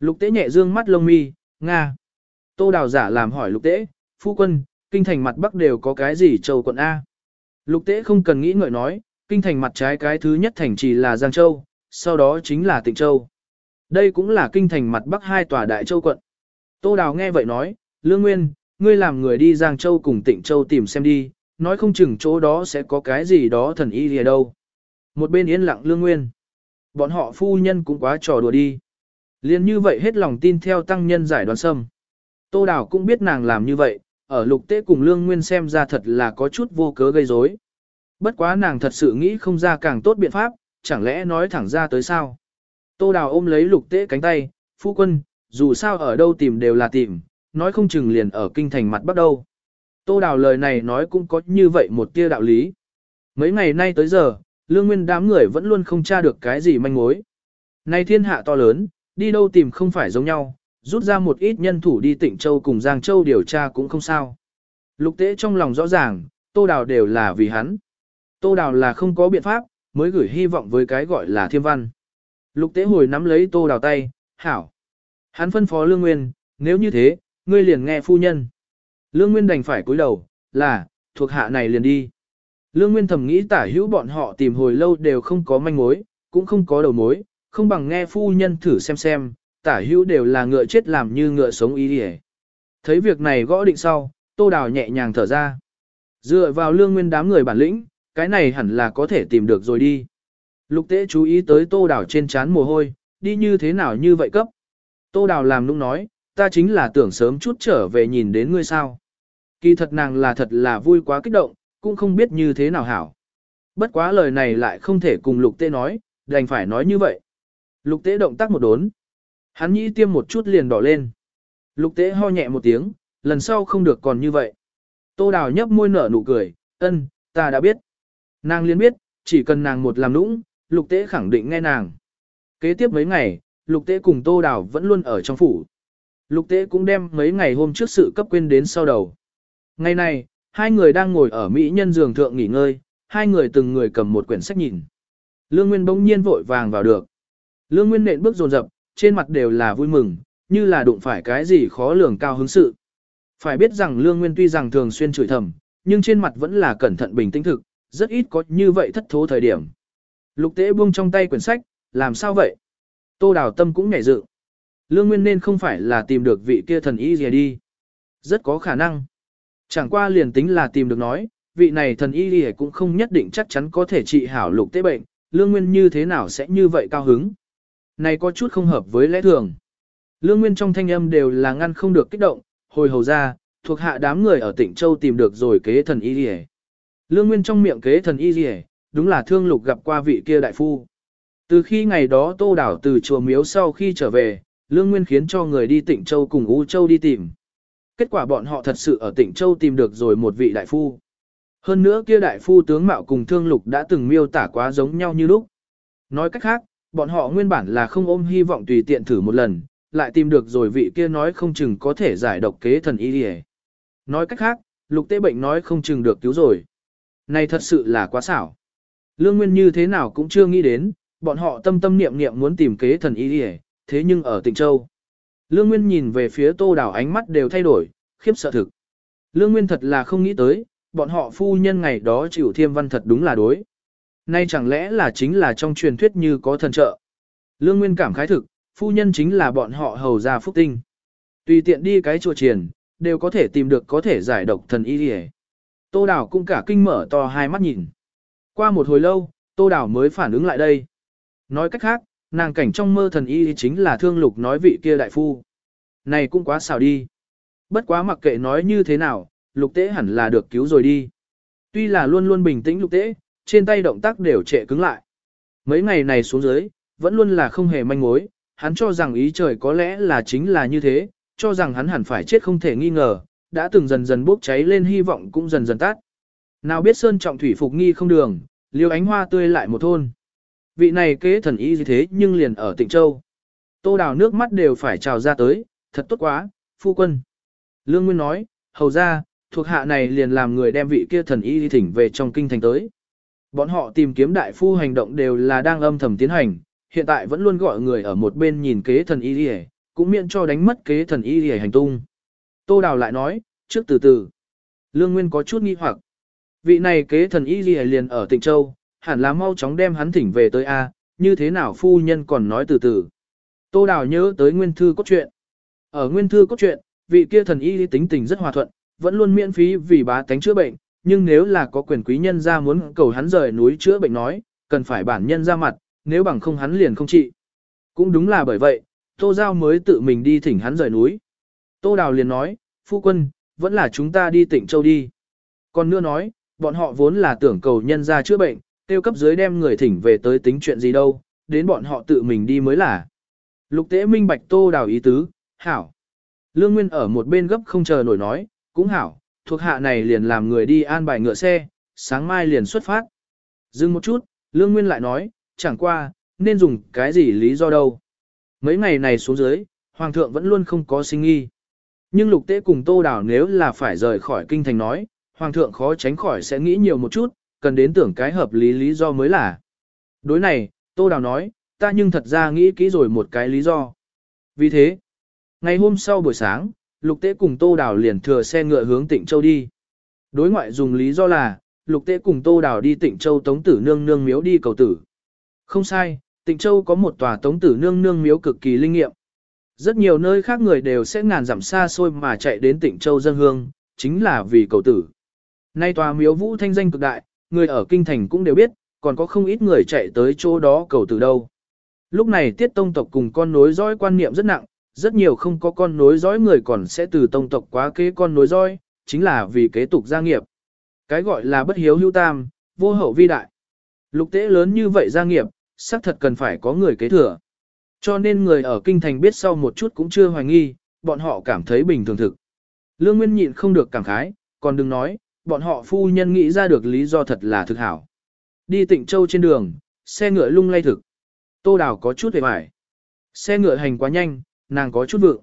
Lục tế nhẹ dương mắt lông mi, Nga. Tô đào giả làm hỏi lục tế, phu quân, kinh thành mặt Bắc đều có cái gì châu quận A. Lục tế không cần nghĩ ngợi nói, kinh thành mặt trái cái thứ nhất thành trì là Giang Châu, sau đó chính là Tịnh Châu. Đây cũng là kinh thành mặt bắc hai tòa đại châu quận. Tô Đào nghe vậy nói, Lương Nguyên, ngươi làm người đi Giang Châu cùng Tịnh Châu tìm xem đi, nói không chừng chỗ đó sẽ có cái gì đó thần y gì đâu. Một bên yên lặng Lương Nguyên. Bọn họ phu nhân cũng quá trò đùa đi. Liên như vậy hết lòng tin theo tăng nhân giải đoàn sâm. Tô Đào cũng biết nàng làm như vậy, ở lục tế cùng Lương Nguyên xem ra thật là có chút vô cớ gây rối. Bất quá nàng thật sự nghĩ không ra càng tốt biện pháp, chẳng lẽ nói thẳng ra tới sao? Tô Đào ôm lấy lục tế cánh tay, phu quân, dù sao ở đâu tìm đều là tìm, nói không chừng liền ở kinh thành mặt bắt đầu Tô Đào lời này nói cũng có như vậy một tia đạo lý. Mấy ngày nay tới giờ, lương nguyên đám người vẫn luôn không tra được cái gì manh mối. Nay thiên hạ to lớn, đi đâu tìm không phải giống nhau, rút ra một ít nhân thủ đi tỉnh Châu cùng Giang Châu điều tra cũng không sao. Lục tế trong lòng rõ ràng, Tô Đào đều là vì hắn. Tô Đào là không có biện pháp, mới gửi hy vọng với cái gọi là thiêm văn. Lục tế hồi nắm lấy Tô Đào tay, hảo. Hắn phân phó Lương Nguyên, nếu như thế, ngươi liền nghe phu nhân. Lương Nguyên đành phải cúi đầu, là, thuộc hạ này liền đi. Lương Nguyên thầm nghĩ tả hữu bọn họ tìm hồi lâu đều không có manh mối, cũng không có đầu mối, không bằng nghe phu nhân thử xem xem, tả hữu đều là ngựa chết làm như ngựa sống ý đi Thấy việc này gõ định sau, Tô Đào nhẹ nhàng thở ra. Dựa vào lương nguyên đám người bản lĩnh, cái này hẳn là có thể tìm được rồi đi. Lục tế chú ý tới tô Đào trên chán mồ hôi, đi như thế nào như vậy cấp. Tô Đào làm nũng nói, ta chính là tưởng sớm chút trở về nhìn đến ngươi sao. Kỳ thật nàng là thật là vui quá kích động, cũng không biết như thế nào hảo. Bất quá lời này lại không thể cùng lục tế nói, đành phải nói như vậy. Lục tế động tác một đốn. Hắn nhĩ tiêm một chút liền đỏ lên. Lục tế ho nhẹ một tiếng, lần sau không được còn như vậy. Tô đào nhấp môi nở nụ cười, ân, ta đã biết. Nàng liên biết, chỉ cần nàng một làm nũng, lục tế khẳng định nghe nàng. Kế tiếp mấy ngày, lục tế cùng tô đào vẫn luôn ở trong phủ. Lục tế cũng đem mấy ngày hôm trước sự cấp quên đến sau đầu. Ngày này, hai người đang ngồi ở Mỹ nhân giường thượng nghỉ ngơi, hai người từng người cầm một quyển sách nhìn. Lương Nguyên bỗng nhiên vội vàng vào được. Lương Nguyên nện bước dồn dập, trên mặt đều là vui mừng, như là đụng phải cái gì khó lường cao hứng sự. Phải biết rằng Lương Nguyên tuy rằng thường xuyên chửi thầm, nhưng trên mặt vẫn là cẩn thận bình tĩnh thực, rất ít có như vậy thất thố thời điểm. Lục tế buông trong tay quyển sách, làm sao vậy? Tô Đào Tâm cũng nhảy dự. Lương Nguyên nên không phải là tìm được vị kia thần y gì đi. Rất có khả năng. Chẳng qua liền tính là tìm được nói, vị này thần y lì cũng không nhất định chắc chắn có thể trị hảo lục tế bệnh, Lương Nguyên như thế nào sẽ như vậy cao hứng. Này có chút không hợp với lẽ thường. Lương Nguyên trong thanh âm đều là ngăn không được kích động, hồi hầu ra, thuộc hạ đám người ở tỉnh Châu tìm được rồi kế thần y lì Lương Nguyên trong miệng kế thần y lì đúng là thương lục gặp qua vị kia đại phu. Từ khi ngày đó tô đảo từ chùa miếu sau khi trở về, Lương Nguyên khiến cho người đi tỉnh Châu cùng U Châu đi tìm. Kết quả bọn họ thật sự ở tỉnh Châu tìm được rồi một vị đại phu. Hơn nữa kia đại phu tướng mạo cùng thương lục đã từng miêu tả quá giống nhau như lúc. Nói cách khác, bọn họ nguyên bản là không ôm hy vọng tùy tiện thử một lần, lại tìm được rồi vị kia nói không chừng có thể giải độc kế thần y đi Nói cách khác, lục tế bệnh nói không chừng được cứu rồi. Này thật sự là quá xảo. Lương Nguyên như thế nào cũng chưa nghĩ đến, bọn họ tâm tâm niệm niệm muốn tìm kế thần y đi thế nhưng ở tỉnh Châu. Lương Nguyên nhìn về phía tô đảo ánh mắt đều thay đổi, khiếp sợ thực. Lương Nguyên thật là không nghĩ tới, bọn họ phu nhân ngày đó chịu thiêm văn thật đúng là đối. Nay chẳng lẽ là chính là trong truyền thuyết như có thần trợ. Lương Nguyên cảm khái thực, phu nhân chính là bọn họ hầu gia phúc tinh. Tùy tiện đi cái chùa triền, đều có thể tìm được có thể giải độc thần y đi Tô Đào cũng cả kinh mở to hai mắt nhìn. Qua một hồi lâu, Tô Đào mới phản ứng lại đây. Nói cách khác, nàng cảnh trong mơ thần y chính là thương lục nói vị kia đại phu. Này cũng quá xảo đi. Bất quá mặc kệ nói như thế nào, lục tế hẳn là được cứu rồi đi. Tuy là luôn luôn bình tĩnh lục tế, trên tay động tác đều trệ cứng lại. Mấy ngày này xuống dưới, vẫn luôn là không hề manh mối, hắn cho rằng ý trời có lẽ là chính là như thế, cho rằng hắn hẳn phải chết không thể nghi ngờ, đã từng dần dần bốc cháy lên hy vọng cũng dần dần tắt. Nào biết sơn trọng thủy phục nghi không đường, liêu ánh hoa tươi lại một thôn. Vị này kế thần y gì thế nhưng liền ở tỉnh Châu. Tô đào nước mắt đều phải trào ra tới, thật tốt quá, phu quân. Lương Nguyên nói, hầu ra, thuộc hạ này liền làm người đem vị kia thần y đi thỉnh về trong kinh thành tới. Bọn họ tìm kiếm đại phu hành động đều là đang âm thầm tiến hành, hiện tại vẫn luôn gọi người ở một bên nhìn kế thần y đi cũng miễn cho đánh mất kế thần y đi hành tung. Tô Đào lại nói, trước từ từ. Lương Nguyên có chút nghi hoặc. Vị này kế thần y đi liền ở tỉnh Châu, hẳn là mau chóng đem hắn thỉnh về tới A, như thế nào phu nhân còn nói từ từ. Tô Đào nhớ tới nguyên thư cốt truyện. Ở nguyên thư cốt truyện, vị kia thần y tính tình rất hòa thuận, vẫn luôn miễn phí vì bá tánh chữa bệnh, nhưng nếu là có quyền quý nhân ra muốn cầu hắn rời núi chữa bệnh nói, cần phải bản nhân ra mặt, nếu bằng không hắn liền không trị. Cũng đúng là bởi vậy, Tô Giao mới tự mình đi thỉnh hắn rời núi. Tô Đào liền nói, phu quân, vẫn là chúng ta đi tỉnh Châu đi. Còn nữa nói, bọn họ vốn là tưởng cầu nhân ra chữa bệnh, tiêu cấp dưới đem người thỉnh về tới tính chuyện gì đâu, đến bọn họ tự mình đi mới là. Lục tế minh bạch Tô Đào ý tứ, hảo. Lương Nguyên ở một bên gấp không chờ nổi nói, cũng hảo, thuộc hạ này liền làm người đi an bài ngựa xe, sáng mai liền xuất phát. Dừng một chút, Lương Nguyên lại nói, chẳng qua, nên dùng cái gì lý do đâu. Mấy ngày này xuống dưới, Hoàng thượng vẫn luôn không có sinh nghi. Nhưng lục tế cùng tô đảo nếu là phải rời khỏi kinh thành nói, Hoàng thượng khó tránh khỏi sẽ nghĩ nhiều một chút, cần đến tưởng cái hợp lý lý do mới là. Đối này, tô đào nói, ta nhưng thật ra nghĩ kỹ rồi một cái lý do. Vì thế, ngày hôm sau buổi sáng, lục tế cùng tô đào liền thừa xe ngựa hướng tịnh châu đi. Đối ngoại dùng lý do là, lục tế cùng tô đào đi tịnh châu tống tử nương nương miếu đi cầu tử. Không sai, Tịnh Châu có một tòa tống tử nương nương miếu cực kỳ linh nghiệm. Rất nhiều nơi khác người đều sẽ ngàn dặm xa xôi mà chạy đến Tịnh Châu dân hương, chính là vì cầu tử. Nay tòa miếu vũ thanh danh cực đại, người ở kinh thành cũng đều biết, còn có không ít người chạy tới chỗ đó cầu từ đâu. Lúc này tiết tông tộc cùng con nối dõi quan niệm rất nặng, rất nhiều không có con nối dõi người còn sẽ từ tông tộc quá kế con nối dõi, chính là vì kế tục gia nghiệp. Cái gọi là bất hiếu hữu tam, vô hậu vi đại. Lục tế lớn như vậy gia nghiệp, xác thật cần phải có người kế thừa. Cho nên người ở kinh thành biết sau một chút cũng chưa hoài nghi, bọn họ cảm thấy bình thường thực. Lương Nguyên nhịn không được cảm khái, còn đừng nói, bọn họ phu nhân nghĩ ra được lý do thật là thực hảo. Đi tịnh châu trên đường, xe ngựa lung lay thực. Tô Đào có chút hề bại. Xe ngựa hành quá nhanh, nàng có chút vượng.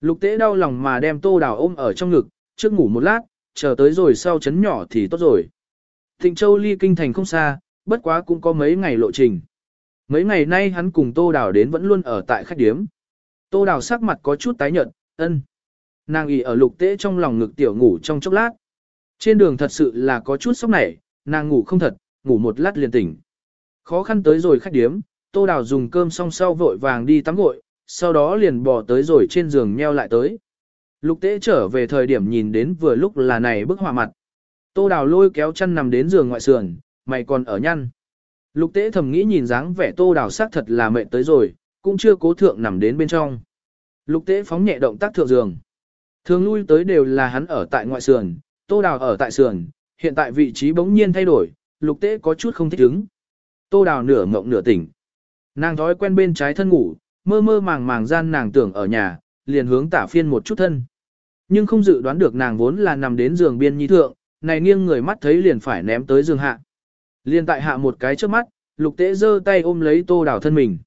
Lục tế đau lòng mà đem Tô Đào ôm ở trong ngực, trước ngủ một lát, chờ tới rồi sau chấn nhỏ thì tốt rồi. Tịnh châu ly kinh thành không xa, bất quá cũng có mấy ngày lộ trình. Mấy ngày nay hắn cùng Tô Đào đến vẫn luôn ở tại khách điếm. Tô Đào sắc mặt có chút tái nhợt, ân. Nàng ỉ ở lục tế trong lòng ngực tiểu ngủ trong chốc lát. Trên đường thật sự là có chút sốc nảy, nàng ngủ không thật, ngủ một lát liền tỉnh. Khó khăn tới rồi khách điếm, Tô Đào dùng cơm xong sau vội vàng đi tắm gội, sau đó liền bỏ tới rồi trên giường nheo lại tới. Lục tế trở về thời điểm nhìn đến vừa lúc là này bức họa mặt. Tô Đào lôi kéo chân nằm đến giường ngoại sườn, mày còn ở nhăn. Lục tế thầm nghĩ nhìn dáng vẻ Tô Đào sắc thật là mệt tới rồi, cũng chưa cố thượng nằm đến bên trong. Lục tế phóng nhẹ động tác thượng giường. Thường lui tới đều là hắn ở tại ngoại sườn, Tô Đào ở tại sườn, hiện tại vị trí bỗng nhiên thay đổi, lục tế có chút không thích ứng. Tô Đào nửa ngộng nửa tỉnh. Nàng thói quen bên trái thân ngủ, mơ mơ màng màng gian nàng tưởng ở nhà, liền hướng tả phiên một chút thân. Nhưng không dự đoán được nàng vốn là nằm đến giường biên nhi thượng, này nghiêng người mắt thấy liền phải ném tới giường hạ. Liền tại hạ một cái trước mắt, lục tế giơ tay ôm lấy tô đào thân mình.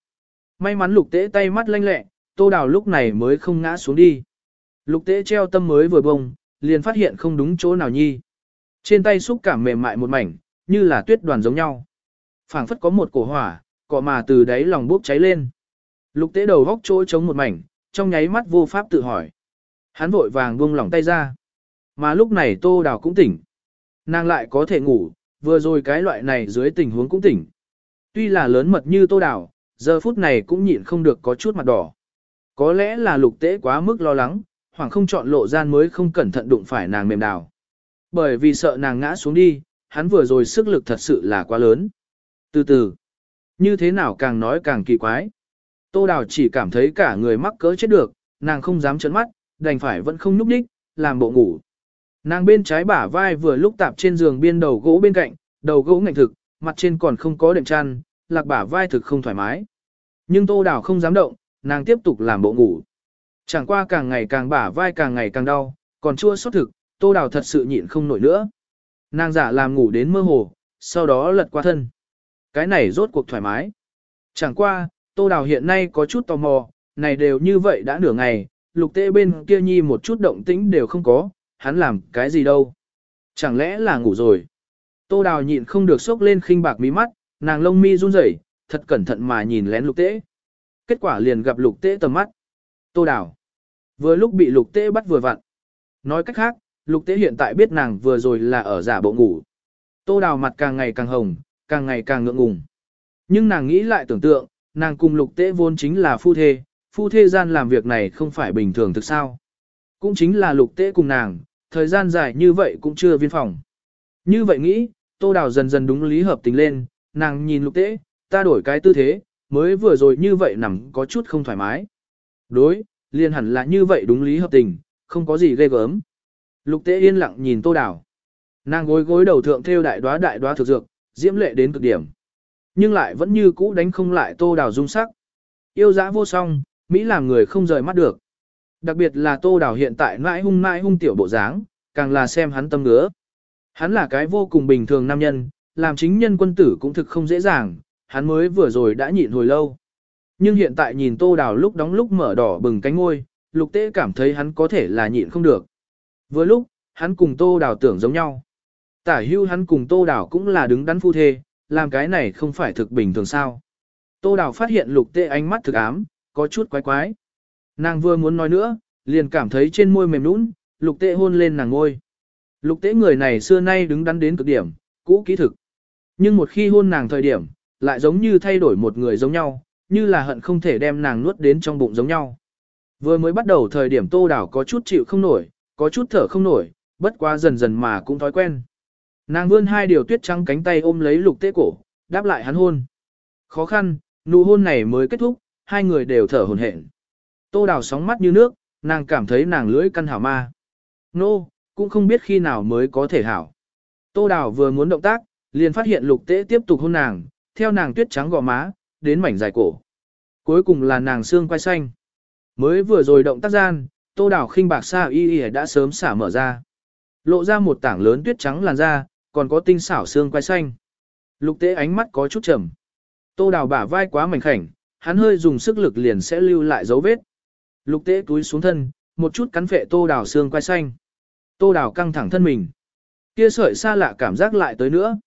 May mắn lục tế tay mắt lanh lẹ, tô đào lúc này mới không ngã xuống đi. Lục tế treo tâm mới vừa bông, liền phát hiện không đúng chỗ nào nhi. Trên tay xúc cảm mềm mại một mảnh, như là tuyết đoàn giống nhau. phảng phất có một cổ hỏa, cọ mà từ đáy lòng bốc cháy lên. Lục tế đầu góc chỗ chống một mảnh, trong nháy mắt vô pháp tự hỏi. Hắn vội vàng buông lỏng tay ra. Mà lúc này tô đào cũng tỉnh. Nàng lại có thể ngủ, vừa rồi cái loại này dưới tình huống cũng tỉnh. Tuy là lớn mật như tô đào, giờ phút này cũng nhịn không được có chút mặt đỏ. Có lẽ là lục tế quá mức lo lắng, Hoàng không chọn lộ gian mới không cẩn thận đụng phải nàng mềm đào. Bởi vì sợ nàng ngã xuống đi, hắn vừa rồi sức lực thật sự là quá lớn. Từ từ, như thế nào càng nói càng kỳ quái. Tô Đào chỉ cảm thấy cả người mắc cỡ chết được, nàng không dám trấn mắt, đành phải vẫn không nhúc nhích, làm bộ ngủ. Nàng bên trái bả vai vừa lúc tạp trên giường biên đầu gỗ bên cạnh, đầu gỗ ngạnh thực, mặt trên còn không có đệm chăn, lạc bả vai thực không thoải mái. Nhưng Tô Đào không dám động, nàng tiếp tục làm bộ ngủ. Chẳng qua càng ngày càng bả vai càng ngày càng đau, còn chua xót thực, Tô Đào thật sự nhịn không nổi nữa. Nàng giả làm ngủ đến mơ hồ, sau đó lật qua thân. Cái này rốt cuộc thoải mái. Chẳng qua, Tô Đào hiện nay có chút tò mò, này đều như vậy đã nửa ngày, lục tê bên kia nhi một chút động tĩnh đều không có, hắn làm cái gì đâu. Chẳng lẽ là ngủ rồi. Tô Đào nhịn không được sốc lên khinh bạc mí mắt, nàng lông mi run rẩy, thật cẩn thận mà nhìn lén lục tê. Kết quả liền gặp lục tê tầm mắt. Tô Đào. Vừa lúc bị lục Tế bắt vừa vặn. Nói cách khác, lục Tế hiện tại biết nàng vừa rồi là ở giả bộ ngủ. Tô Đào mặt càng ngày càng hồng, càng ngày càng ngượng ngùng. Nhưng nàng nghĩ lại tưởng tượng, nàng cùng lục tế vốn chính là phu thê, phu thê gian làm việc này không phải bình thường thực sao. Cũng chính là lục tế cùng nàng, thời gian dài như vậy cũng chưa viên phòng. Như vậy nghĩ, tô đào dần dần đúng lý hợp tình lên, nàng nhìn lục tế, ta đổi cái tư thế, mới vừa rồi như vậy nằm có chút không thoải mái. Đối, liền hẳn là như vậy đúng lý hợp tình, không có gì ghê gớm. Lục tế yên lặng nhìn tô đào. Nàng gối gối đầu thượng theo đại đoá đại đoá thực dược, diễm lệ đến cực điểm. Nhưng lại vẫn như cũ đánh không lại tô đào dung sắc. Yêu dã vô song, Mỹ làm người không rời mắt được. Đặc biệt là tô đào hiện tại mãi hung mãi hung tiểu bộ dáng, càng là xem hắn tâm ngứa. Hắn là cái vô cùng bình thường nam nhân, làm chính nhân quân tử cũng thực không dễ dàng, hắn mới vừa rồi đã nhịn hồi lâu. Nhưng hiện tại nhìn tô đào lúc đóng lúc mở đỏ bừng cánh ngôi, lục tế cảm thấy hắn có thể là nhịn không được. Vừa lúc, hắn cùng tô đào tưởng giống nhau. Tả hưu hắn cùng tô đào cũng là đứng đắn phu thê, làm cái này không phải thực bình thường sao. Tô Đào phát hiện lục tê ánh mắt thực ám, có chút quái quái. Nàng vừa muốn nói nữa, liền cảm thấy trên môi mềm nũng, lục tê hôn lên nàng ngôi. Lục tê người này xưa nay đứng đắn đến cực điểm, cũ kỹ thực. Nhưng một khi hôn nàng thời điểm, lại giống như thay đổi một người giống nhau, như là hận không thể đem nàng nuốt đến trong bụng giống nhau. Vừa mới bắt đầu thời điểm tô đảo có chút chịu không nổi, có chút thở không nổi, bất quá dần dần mà cũng thói quen. Nàng vươn hai điều tuyết trắng cánh tay ôm lấy lục tế cổ, đáp lại hắn hôn. Khó khăn, nụ hôn này mới kết thúc, hai người đều thở hổn hển. Tô đào sóng mắt như nước, nàng cảm thấy nàng lưỡi căn hảo ma. Nô, no, cũng không biết khi nào mới có thể hảo. Tô đào vừa muốn động tác, liền phát hiện lục tế tiếp tục hôn nàng, theo nàng tuyết trắng gò má, đến mảnh dài cổ. Cuối cùng là nàng xương quai xanh. Mới vừa rồi động tác gian, tô đảo khinh bạc xa y y đã sớm xả mở ra. Lộ ra một tảng lớn tuyết trắng làn da, còn có tinh xảo xương quai xanh. Lục tế ánh mắt có chút trầm. Tô đào bả vai quá mảnh khảnh, hắn hơi dùng sức lực liền sẽ lưu lại dấu vết. Lục tế túi xuống thân, một chút cắn phệ tô đào xương quai xanh. Tô đào căng thẳng thân mình. Kia sợi xa lạ cảm giác lại tới nữa.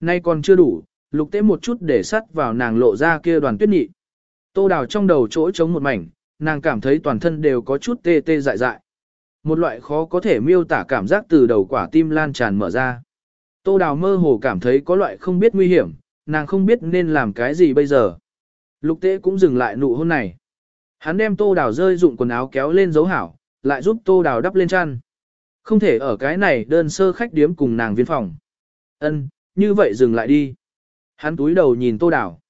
Nay còn chưa đủ, lục tế một chút để sắt vào nàng lộ ra kia đoàn tuyết nhị. Tô đào trong đầu chỗ trống một mảnh, nàng cảm thấy toàn thân đều có chút tê tê dại dại. Một loại khó có thể miêu tả cảm giác từ đầu quả tim lan tràn mở ra. Tô đào mơ hồ cảm thấy có loại không biết nguy hiểm, nàng không biết nên làm cái gì bây giờ. Lục tế cũng dừng lại nụ hôn này. Hắn đem tô đào rơi dụng quần áo kéo lên dấu hảo, lại giúp tô đào đắp lên chăn. Không thể ở cái này đơn sơ khách điếm cùng nàng viên phòng. Ân, như vậy dừng lại đi. Hắn túi đầu nhìn tô đào.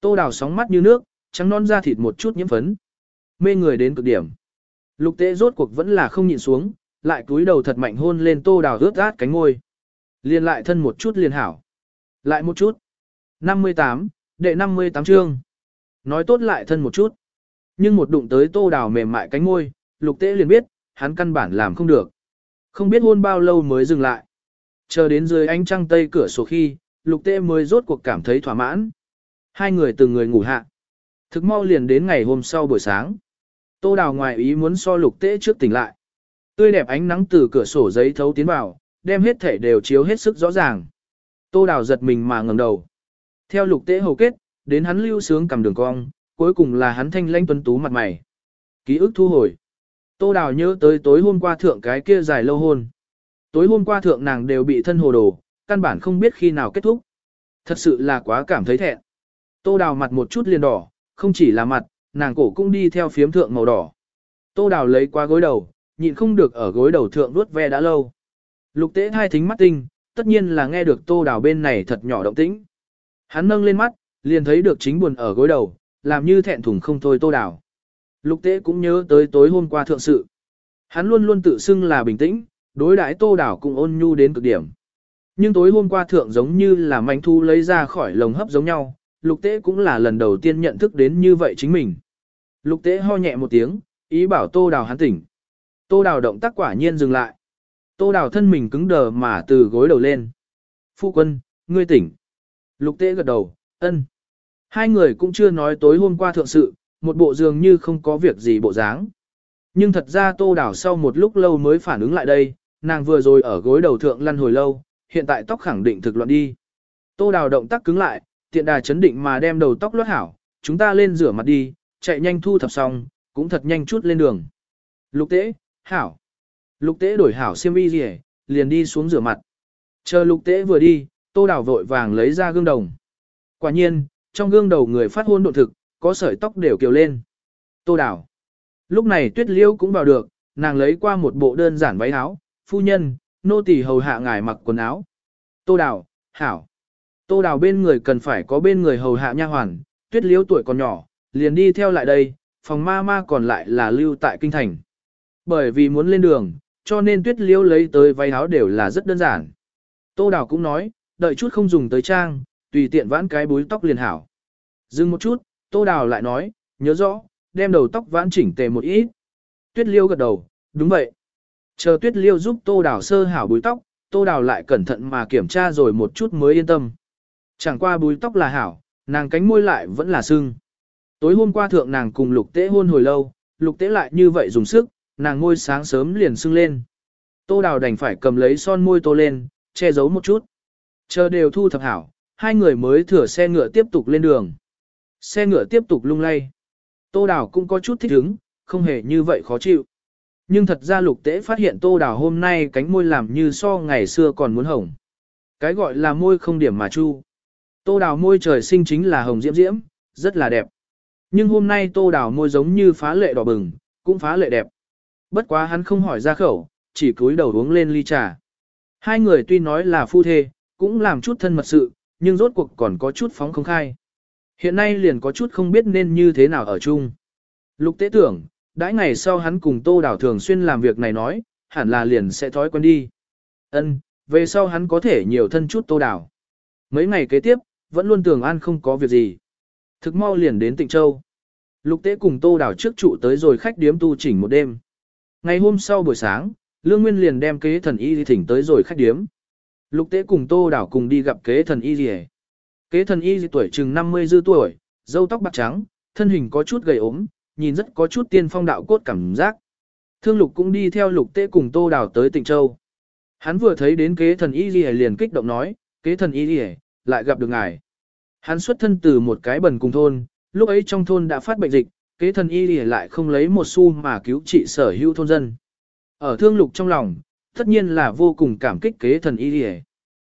Tô đào sóng mắt như nước, trắng non da thịt một chút nhiễm phấn. Mê người đến cực điểm. Lục tế rốt cuộc vẫn là không nhịn xuống, lại túi đầu thật mạnh hôn lên tô đào rớt át cánh ngôi. Liền lại thân một chút liền hảo. Lại một chút. 58, đệ 58 chương. Nói tốt lại thân một chút. Nhưng một đụng tới tô đào mềm mại cánh ngôi, lục tế liền biết, hắn căn bản làm không được. Không biết hôn bao lâu mới dừng lại. Chờ đến dưới ánh trăng tây cửa sổ khi, lục tế mới rốt cuộc cảm thấy thỏa mãn. Hai người từng người ngủ hạ. Thực mau liền đến ngày hôm sau buổi sáng. Tô đào ngoài ý muốn so lục tế trước tỉnh lại. Tươi đẹp ánh nắng từ cửa sổ giấy thấu tiến vào, đem hết thể đều chiếu hết sức rõ ràng. Tô đào giật mình mà ngẩng đầu. Theo lục tế hầu kết, đến hắn lưu sướng cầm đường cong, cuối cùng là hắn thanh lãnh tuấn tú mặt mày. Ký ức thu hồi. Tô đào nhớ tới tối hôm qua thượng cái kia dài lâu hôn. Tối hôm qua thượng nàng đều bị thân hồ đồ, căn bản không biết khi nào kết thúc. Thật sự là quá cảm thấy thẹn. Tô đào mặt một chút liền đỏ, không chỉ là mặt, nàng cổ cũng đi theo phiếm thượng màu đỏ. Tô đào lấy qua gối đầu, nhịn không được ở gối đầu thượng nuốt ve đã lâu. Lục tế hai thính mắt tinh, tất nhiên là nghe được tô đào bên này thật nhỏ động tĩnh. Hắn nâng lên mắt, liền thấy được chính buồn ở gối đầu, làm như thẹn thùng không thôi tô đào. Lục tế cũng nhớ tới tối hôm qua thượng sự. Hắn luôn luôn tự xưng là bình tĩnh, đối đãi tô đào cũng ôn nhu đến cực điểm. Nhưng tối hôm qua thượng giống như là manh thu lấy ra khỏi lồng hấp giống nhau, lục tế cũng là lần đầu tiên nhận thức đến như vậy chính mình. Lục tế ho nhẹ một tiếng, ý bảo tô đào hắn tỉnh. Tô đào động tác quả nhiên dừng lại. Tô đào thân mình cứng đờ mà từ gối đầu lên. Phu quân, ngươi tỉnh. Lục tế gật đầu, ân. Hai người cũng chưa nói tối hôm qua thượng sự, một bộ dường như không có việc gì bộ dáng. Nhưng thật ra tô đào sau một lúc lâu mới phản ứng lại đây, nàng vừa rồi ở gối đầu thượng lăn hồi lâu, hiện tại tóc khẳng định thực loạn đi. Tô đào động tác cứng lại, tiện đà chấn định mà đem đầu tóc lót hảo, chúng ta lên rửa mặt đi, chạy nhanh thu thập xong, cũng thật nhanh chút lên đường. Lục tế, hảo. Lục tế đổi hảo xiêm y gì liền đi xuống rửa mặt. Chờ lục tế vừa đi, tô đào vội vàng lấy ra gương đồng. Quả nhiên, trong gương đầu người phát hôn độ thực, có sợi tóc đều kiều lên. Tô đào. Lúc này tuyết liêu cũng vào được, nàng lấy qua một bộ đơn giản váy áo, phu nhân, nô tỳ hầu hạ ngài mặc quần áo. Tô đào, hảo. Tô đào bên người cần phải có bên người hầu hạ nha hoàn, tuyết Liễu tuổi còn nhỏ, liền đi theo lại đây, phòng ma ma còn lại là lưu tại kinh thành. Bởi vì muốn lên đường, cho nên tuyết Liễu lấy tới váy áo đều là rất đơn giản. Tô đào cũng nói, đợi chút không dùng tới trang, tùy tiện vãn cái búi tóc liền hảo. Dừng một chút, tô đào lại nói, nhớ rõ, đem đầu tóc vãn chỉnh tề một ít. Tuyết liêu gật đầu, đúng vậy. Chờ tuyết liêu giúp tô đào sơ hảo búi tóc, tô đào lại cẩn thận mà kiểm tra rồi một chút mới yên tâm. Chẳng qua búi tóc là hảo, nàng cánh môi lại vẫn là sưng. Tối hôm qua thượng nàng cùng lục tế hôn hồi lâu, lục tế lại như vậy dùng sức, nàng môi sáng sớm liền sưng lên. Tô đào đành phải cầm lấy son môi tô lên, che giấu một chút. Chờ đều thu thập hảo, hai người mới thửa xe ngựa tiếp tục lên đường. Xe ngựa tiếp tục lung lay. Tô đào cũng có chút thích ứng, không hề như vậy khó chịu. Nhưng thật ra lục tế phát hiện tô đào hôm nay cánh môi làm như so ngày xưa còn muốn hồng. Cái gọi là môi không điểm mà chu. Tô đào môi trời sinh chính là hồng diễm diễm, rất là đẹp. Nhưng hôm nay tô đào môi giống như phá lệ đỏ bừng, cũng phá lệ đẹp. Bất quá hắn không hỏi ra khẩu, chỉ cúi đầu uống lên ly trà. Hai người tuy nói là phu thê, cũng làm chút thân mật sự, nhưng rốt cuộc còn có chút phóng không khai. Hiện nay liền có chút không biết nên như thế nào ở chung. Lục tế tưởng, đãi ngày sau hắn cùng Tô Đào thường xuyên làm việc này nói, hẳn là liền sẽ thói quen đi. Ân, về sau hắn có thể nhiều thân chút Tô Đào. Mấy ngày kế tiếp, vẫn luôn tưởng an không có việc gì. Thực mau liền đến Tịnh Châu. Lục tế cùng Tô Đào trước trụ tới rồi khách điếm tu chỉnh một đêm. Ngày hôm sau buổi sáng, Lương Nguyên liền đem kế thần y thỉnh tới rồi khách điếm. Lục tế cùng Tô Đào cùng đi gặp kế thần y gì Kế thần y tuổi chừng 50 dư tuổi, râu tóc bạc trắng, thân hình có chút gầy ốm, nhìn rất có chút tiên phong đạo cốt cảm giác. Thương lục cũng đi theo lục tế cùng Tô Đào tới tỉnh Châu. Hắn vừa thấy đến kế thần y gì liền kích động nói, kế thần y gì lại gặp được ngài. Hắn xuất thân từ một cái bần cùng thôn, lúc ấy trong thôn đã phát bệnh dịch, kế thần y gì lại không lấy một xu mà cứu trị sở hữu thôn dân. Ở thương lục trong lòng, tất nhiên là vô cùng cảm kích kế thần y gì.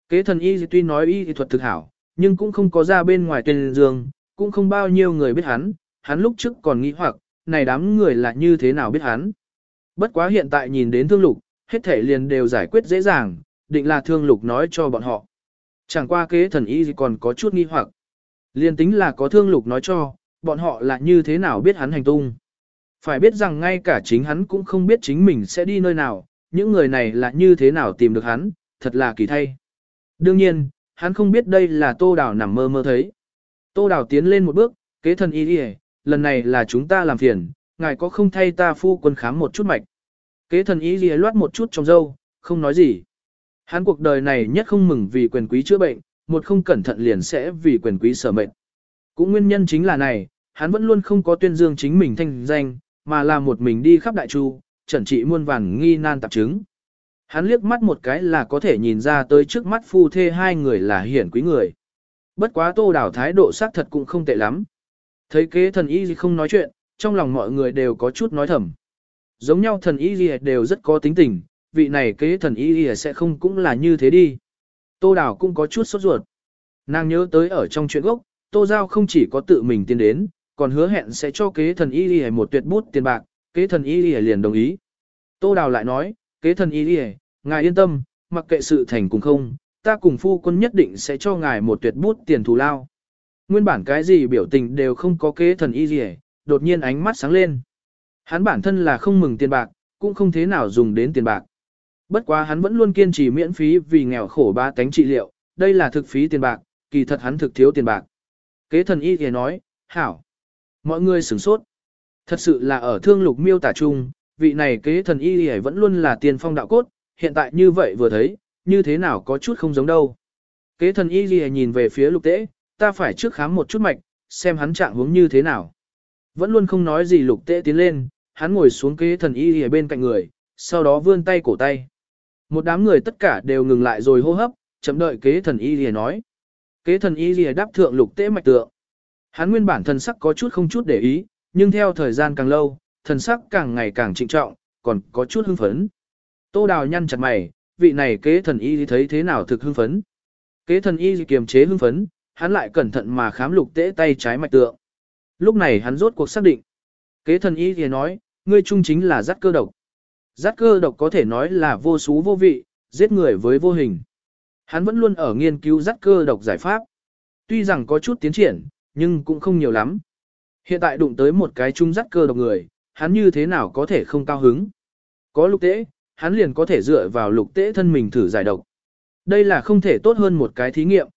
Kế thần y tuy nói y thuật thực hảo, nhưng cũng không có ra bên ngoài tuyên dương, cũng không bao nhiêu người biết hắn, hắn lúc trước còn nghĩ hoặc, này đám người là như thế nào biết hắn. Bất quá hiện tại nhìn đến thương lục, hết thể liền đều giải quyết dễ dàng, định là thương lục nói cho bọn họ. Chẳng qua kế thần y gì còn có chút nghi hoặc. liền tính là có thương lục nói cho, bọn họ là như thế nào biết hắn hành tung. Phải biết rằng ngay cả chính hắn cũng không biết chính mình sẽ đi nơi nào, những người này là như thế nào tìm được hắn, thật là kỳ thay. Đương nhiên, hắn không biết đây là Tô Đào nằm mơ mơ thấy. Tô Đào tiến lên một bước, kế thần y đi lần này là chúng ta làm phiền, ngài có không thay ta phu quân khám một chút mạch. Kế thần ý đi loát một chút trong dâu, không nói gì. Hắn cuộc đời này nhất không mừng vì quyền quý chữa bệnh, một không cẩn thận liền sẽ vì quyền quý sở mệnh. Cũng nguyên nhân chính là này, hắn vẫn luôn không có tuyên dương chính mình thanh danh, mà là một mình đi khắp đại chu, chẩn trị muôn vàn nghi nan tạp chứng. Hắn liếc mắt một cái là có thể nhìn ra tới trước mắt phu thê hai người là hiển quý người. Bất quá tô đảo thái độ xác thật cũng không tệ lắm. Thấy kế thần y gì không nói chuyện, trong lòng mọi người đều có chút nói thầm. Giống nhau thần y gì đều rất có tính tình, vị này kế thần y gì sẽ không cũng là như thế đi. Tô đào cũng có chút sốt ruột. Nàng nhớ tới ở trong chuyện gốc, tô giao không chỉ có tự mình tiến đến, còn hứa hẹn sẽ cho kế thần y gì một tuyệt bút tiền bạc, kế thần y gì liền đồng ý. Tô đào lại nói, kế thần y gì, ngài yên tâm, mặc kệ sự thành cùng không, ta cùng phu quân nhất định sẽ cho ngài một tuyệt bút tiền thù lao. Nguyên bản cái gì biểu tình đều không có kế thần y gì, đột nhiên ánh mắt sáng lên. Hắn bản thân là không mừng tiền bạc, cũng không thế nào dùng đến tiền bạc. Bất quá hắn vẫn luôn kiên trì miễn phí vì nghèo khổ ba tánh trị liệu, đây là thực phí tiền bạc, kỳ thật hắn thực thiếu tiền bạc. Kế thần y thì nói, hảo. Mọi người sửng sốt. Thật sự là ở thương lục miêu tả chung, vị này kế thần y thì vẫn luôn là tiền phong đạo cốt, hiện tại như vậy vừa thấy, như thế nào có chút không giống đâu. Kế thần y thì nhìn về phía lục tế, ta phải trước khám một chút mạch, xem hắn trạng huống như thế nào. Vẫn luôn không nói gì lục tệ tiến lên, hắn ngồi xuống kế thần y ở bên cạnh người, sau đó vươn tay cổ tay. Một đám người tất cả đều ngừng lại rồi hô hấp, chậm đợi kế thần y lìa nói. Kế thần y lìa đáp thượng lục tế mạch tượng. Hắn nguyên bản thần sắc có chút không chút để ý, nhưng theo thời gian càng lâu, thần sắc càng ngày càng trịnh trọng, còn có chút hưng phấn. Tô Đào nhăn chặt mày, vị này kế thần y thấy thế nào thực hưng phấn. Kế thần y kiềm chế hưng phấn, hắn lại cẩn thận mà khám lục tế tay trái mạch tượng. Lúc này hắn rốt cuộc xác định. Kế thần y thì nói, ngươi trung chính là giác cơ độc. Giác cơ độc có thể nói là vô số vô vị, giết người với vô hình. Hắn vẫn luôn ở nghiên cứu giác cơ độc giải pháp. Tuy rằng có chút tiến triển, nhưng cũng không nhiều lắm. Hiện tại đụng tới một cái trung giác cơ độc người, hắn như thế nào có thể không cao hứng. Có lục tế, hắn liền có thể dựa vào lục tế thân mình thử giải độc. Đây là không thể tốt hơn một cái thí nghiệm.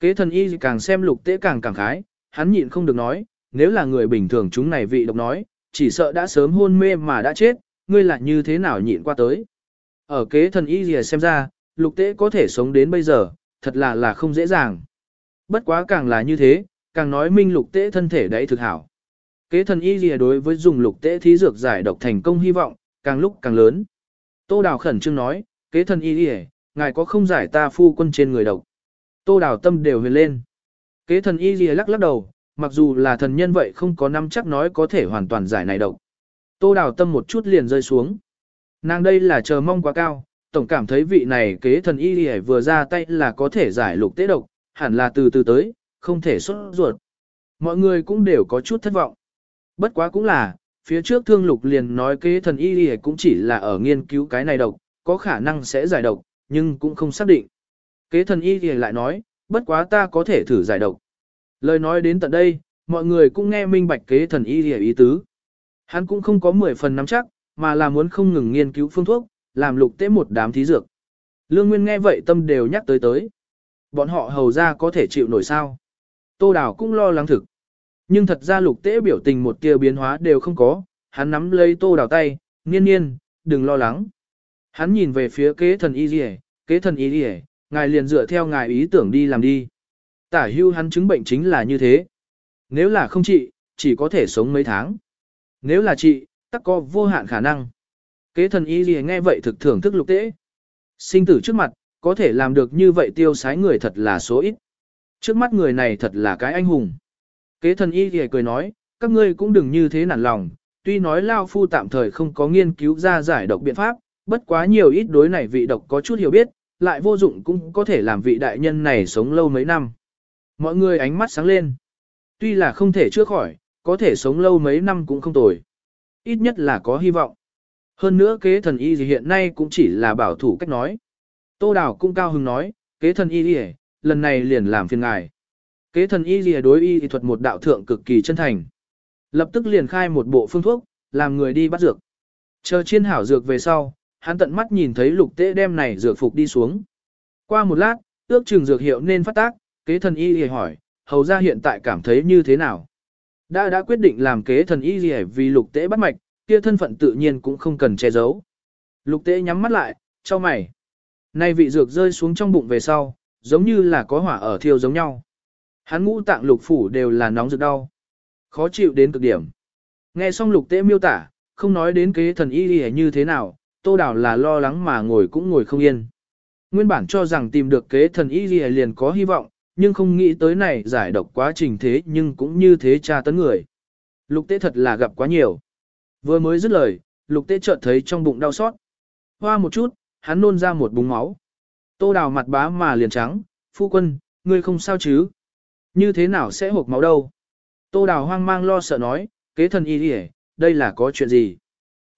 Kế thần y càng xem lục tế càng càng khái, hắn nhịn không được nói, nếu là người bình thường chúng này vị độc nói, chỉ sợ đã sớm hôn mê mà đã chết, ngươi lại như thế nào nhịn qua tới. Ở kế thần y gì xem ra, lục tế có thể sống đến bây giờ, thật là là không dễ dàng. Bất quá càng là như thế, càng nói minh lục tế thân thể đấy thực hảo. Kế thần y lìa đối với dùng lục tế thí dược giải độc thành công hy vọng, càng lúc càng lớn. Tô Đào khẩn trương nói, kế thần y lìa, ngài có không giải ta phu quân trên người độc. Tô Đào tâm đều huyền lên. Kế thần y lìa lắc lắc đầu, mặc dù là thần nhân vậy không có năm chắc nói có thể hoàn toàn giải này độc. Tô Đào tâm một chút liền rơi xuống. Nàng đây là chờ mong quá cao, tổng cảm thấy vị này kế thần y lìa vừa ra tay là có thể giải lục tế độc, hẳn là từ từ tới, không thể xuất ruột. Mọi người cũng đều có chút thất vọng. Bất quá cũng là, phía trước thương lục liền nói kế thần y y cũng chỉ là ở nghiên cứu cái này độc, có khả năng sẽ giải độc, nhưng cũng không xác định. Kế thần y thì lại nói, bất quá ta có thể thử giải độc. Lời nói đến tận đây, mọi người cũng nghe minh bạch kế thần y thì ý tứ. Hắn cũng không có 10 phần nắm chắc, mà là muốn không ngừng nghiên cứu phương thuốc, làm lục tế một đám thí dược. Lương Nguyên nghe vậy tâm đều nhắc tới tới. Bọn họ hầu ra có thể chịu nổi sao. Tô Đào cũng lo lắng thực. Nhưng thật ra lục tế biểu tình một tia biến hóa đều không có, hắn nắm lấy Tô Đào tay, nghiên nghiên, đừng lo lắng. Hắn nhìn về phía kế thần y rìa, kế thần y rìa, ngài liền dựa theo ngài ý tưởng đi làm đi. Tả hưu hắn chứng bệnh chính là như thế. Nếu là không trị, chỉ có thể sống mấy tháng. Nếu là trị, tắc có vô hạn khả năng. Kế thần y gì nghe vậy thực thưởng thức lục tế. Sinh tử trước mặt, có thể làm được như vậy tiêu sái người thật là số ít. Trước mắt người này thật là cái anh hùng. Kế thần y gì cười nói, các ngươi cũng đừng như thế nản lòng, tuy nói Lao Phu tạm thời không có nghiên cứu ra giải độc biện pháp, bất quá nhiều ít đối này vị độc có chút hiểu biết, lại vô dụng cũng có thể làm vị đại nhân này sống lâu mấy năm. Mọi người ánh mắt sáng lên. Tuy là không thể chữa khỏi, có thể sống lâu mấy năm cũng không tồi. Ít nhất là có hy vọng. Hơn nữa kế thần y gì hiện nay cũng chỉ là bảo thủ cách nói. Tô Đào cũng cao hứng nói, kế thần y gì lần này liền làm phiền ngài. Kế thần y gì đối y thuật một đạo thượng cực kỳ chân thành. Lập tức liền khai một bộ phương thuốc, làm người đi bắt dược. Chờ chiên hảo dược về sau, hắn tận mắt nhìn thấy lục tế đem này dược phục đi xuống. Qua một lát, ước chừng dược hiệu nên phát tác, kế thần y gì hỏi, hầu ra hiện tại cảm thấy như thế nào? Đã đã quyết định làm kế thần y gì vì lục tế bắt mạch, kia thân phận tự nhiên cũng không cần che giấu. Lục tế nhắm mắt lại, cho mày. Nay vị dược rơi xuống trong bụng về sau, giống như là có hỏa ở thiêu giống nhau. Hắn ngũ tạng lục phủ đều là nóng rực đau. Khó chịu đến cực điểm. Nghe xong lục tế miêu tả, không nói đến kế thần y đi như thế nào, tô đảo là lo lắng mà ngồi cũng ngồi không yên. Nguyên bản cho rằng tìm được kế thần y gì liền có hy vọng, nhưng không nghĩ tới này giải độc quá trình thế nhưng cũng như thế tra tấn người. Lục tế thật là gặp quá nhiều. Vừa mới dứt lời, lục tế chợt thấy trong bụng đau xót. Hoa một chút, hắn nôn ra một búng máu. Tô đào mặt bá mà liền trắng, phu quân, ngươi không sao chứ? Như thế nào sẽ hộp máu đâu? Tô đào hoang mang lo sợ nói, kế thần y đi đây là có chuyện gì?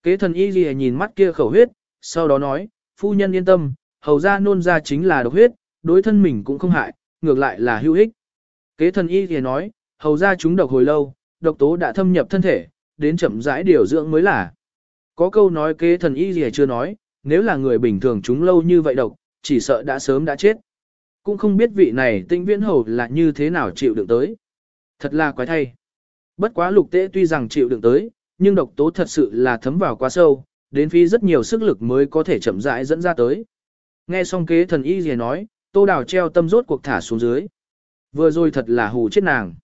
Kế thần y đi nhìn mắt kia khẩu huyết, sau đó nói, phu nhân yên tâm, hầu ra nôn ra chính là độc huyết, đối thân mình cũng không hại, ngược lại là hữu ích. Kế thần y thì nói, hầu ra chúng độc hồi lâu, độc tố đã thâm nhập thân thể, đến chậm rãi điều dưỡng mới là. Có câu nói kế thần y gì chưa nói, nếu là người bình thường chúng lâu như vậy độc, chỉ sợ đã sớm đã chết. Cũng không biết vị này tinh viễn hầu là như thế nào chịu đựng tới. Thật là quái thay. Bất quá lục tế tuy rằng chịu đựng tới, nhưng độc tố thật sự là thấm vào quá sâu, đến phí rất nhiều sức lực mới có thể chậm rãi dẫn ra tới. Nghe xong kế thần y gì nói, tô đào treo tâm rốt cuộc thả xuống dưới. Vừa rồi thật là hù chết nàng.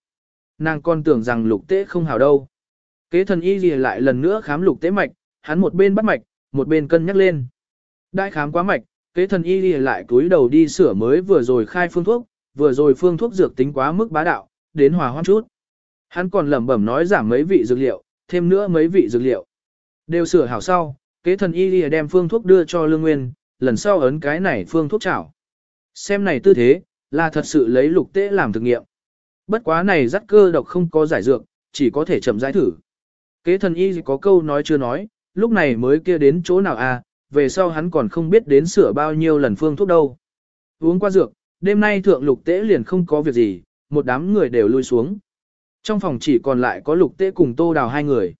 Nàng còn tưởng rằng lục tế không hào đâu. Kế thần y gì lại lần nữa khám lục tế mạch, hắn một bên bắt mạch, một bên cân nhắc lên. Đại khám quá mạch, kế thần y gì lại cúi đầu đi sửa mới vừa rồi khai phương thuốc, vừa rồi phương thuốc dược tính quá mức bá đạo, đến hòa hoan chút. Hắn còn lẩm bẩm nói giảm mấy vị dược liệu, thêm nữa mấy vị dược liệu. Đều sửa hảo sau, kế thần y lìa đem phương thuốc đưa cho lương nguyên, lần sau ấn cái này phương thuốc chảo. Xem này tư thế, là thật sự lấy lục tế làm thực nghiệm. Bất quá này rắc cơ độc không có giải dược, chỉ có thể chậm giải thử. Kế thần y có câu nói chưa nói, lúc này mới kia đến chỗ nào à, về sau hắn còn không biết đến sửa bao nhiêu lần phương thuốc đâu. Uống qua dược, đêm nay thượng lục tế liền không có việc gì, một đám người đều lui xuống. Trong phòng chỉ còn lại có lục tế cùng tô đào hai người.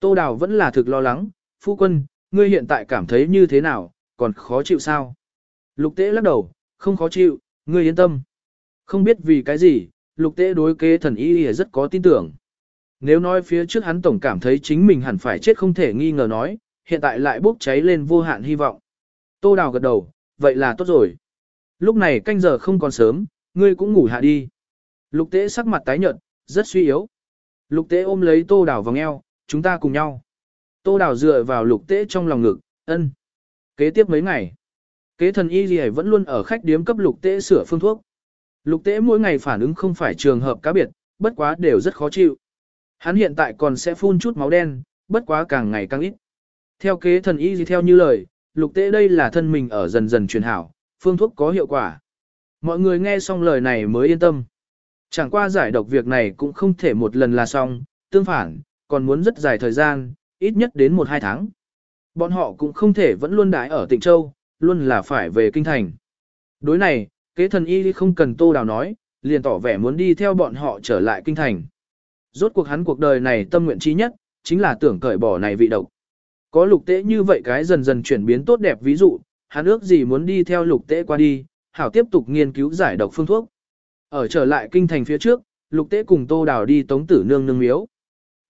Tô đào vẫn là thực lo lắng, phu quân, ngươi hiện tại cảm thấy như thế nào, còn khó chịu sao? Lục tế lắc đầu, không khó chịu, ngươi yên tâm. Không biết vì cái gì, lục tế đối kế thần y rất có tin tưởng. Nếu nói phía trước hắn tổng cảm thấy chính mình hẳn phải chết không thể nghi ngờ nói, hiện tại lại bốc cháy lên vô hạn hy vọng. Tô Đào gật đầu, vậy là tốt rồi. Lúc này canh giờ không còn sớm, ngươi cũng ngủ hạ đi. Lục tế sắc mặt tái nhợt, rất suy yếu. Lục tế ôm lấy Tô Đào vòng eo, chúng ta cùng nhau. Tô Đào dựa vào lục tế trong lòng ngực, ân. Kế tiếp mấy ngày, kế thần y gì vẫn luôn ở khách điếm cấp lục tế sửa phương thuốc. Lục tế mỗi ngày phản ứng không phải trường hợp cá biệt, bất quá đều rất khó chịu. Hắn hiện tại còn sẽ phun chút máu đen, bất quá càng ngày càng ít. Theo kế thần y gì theo như lời, lục tế đây là thân mình ở dần dần truyền hảo, phương thuốc có hiệu quả. Mọi người nghe xong lời này mới yên tâm. Chẳng qua giải độc việc này cũng không thể một lần là xong, tương phản, còn muốn rất dài thời gian, ít nhất đến 1-2 tháng. Bọn họ cũng không thể vẫn luôn đái ở tỉnh Châu, luôn là phải về kinh thành. Đối này, kế thần y không cần tô đào nói, liền tỏ vẻ muốn đi theo bọn họ trở lại kinh thành. Rốt cuộc hắn cuộc đời này tâm nguyện trí nhất, chính là tưởng cởi bỏ này vị độc. Có lục tế như vậy cái dần dần chuyển biến tốt đẹp ví dụ, hắn ước gì muốn đi theo lục tế qua đi, hảo tiếp tục nghiên cứu giải độc phương thuốc. Ở trở lại kinh thành phía trước, lục tế cùng tô đào đi tống tử nương nương miếu.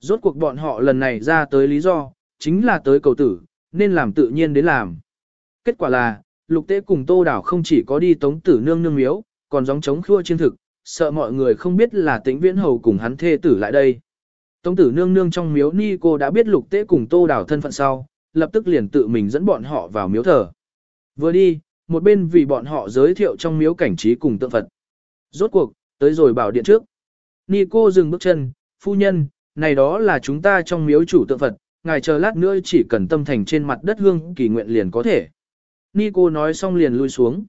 Rốt cuộc bọn họ lần này ra tới lý do, chính là tới cầu tử, nên làm tự nhiên đến làm. Kết quả là, lục tế cùng tô đào không chỉ có đi tống tử nương nương miếu, còn gióng chống khua chiên thực, sợ mọi người không biết là tĩnh viễn hầu cùng hắn thê tử lại đây. Tống tử nương nương trong miếu ni cô đã biết lục tế cùng tô đào thân phận sau, lập tức liền tự mình dẫn bọn họ vào miếu thờ. Vừa đi, một bên vì bọn họ giới thiệu trong miếu cảnh trí cùng tượng Phật. Rốt cuộc, tới rồi bảo điện trước. Ni cô dừng bước chân, phu nhân, này đó là chúng ta trong miếu chủ tượng Phật, ngài chờ lát nữa chỉ cần tâm thành trên mặt đất hương kỳ nguyện liền có thể. Ni cô nói xong liền lui xuống.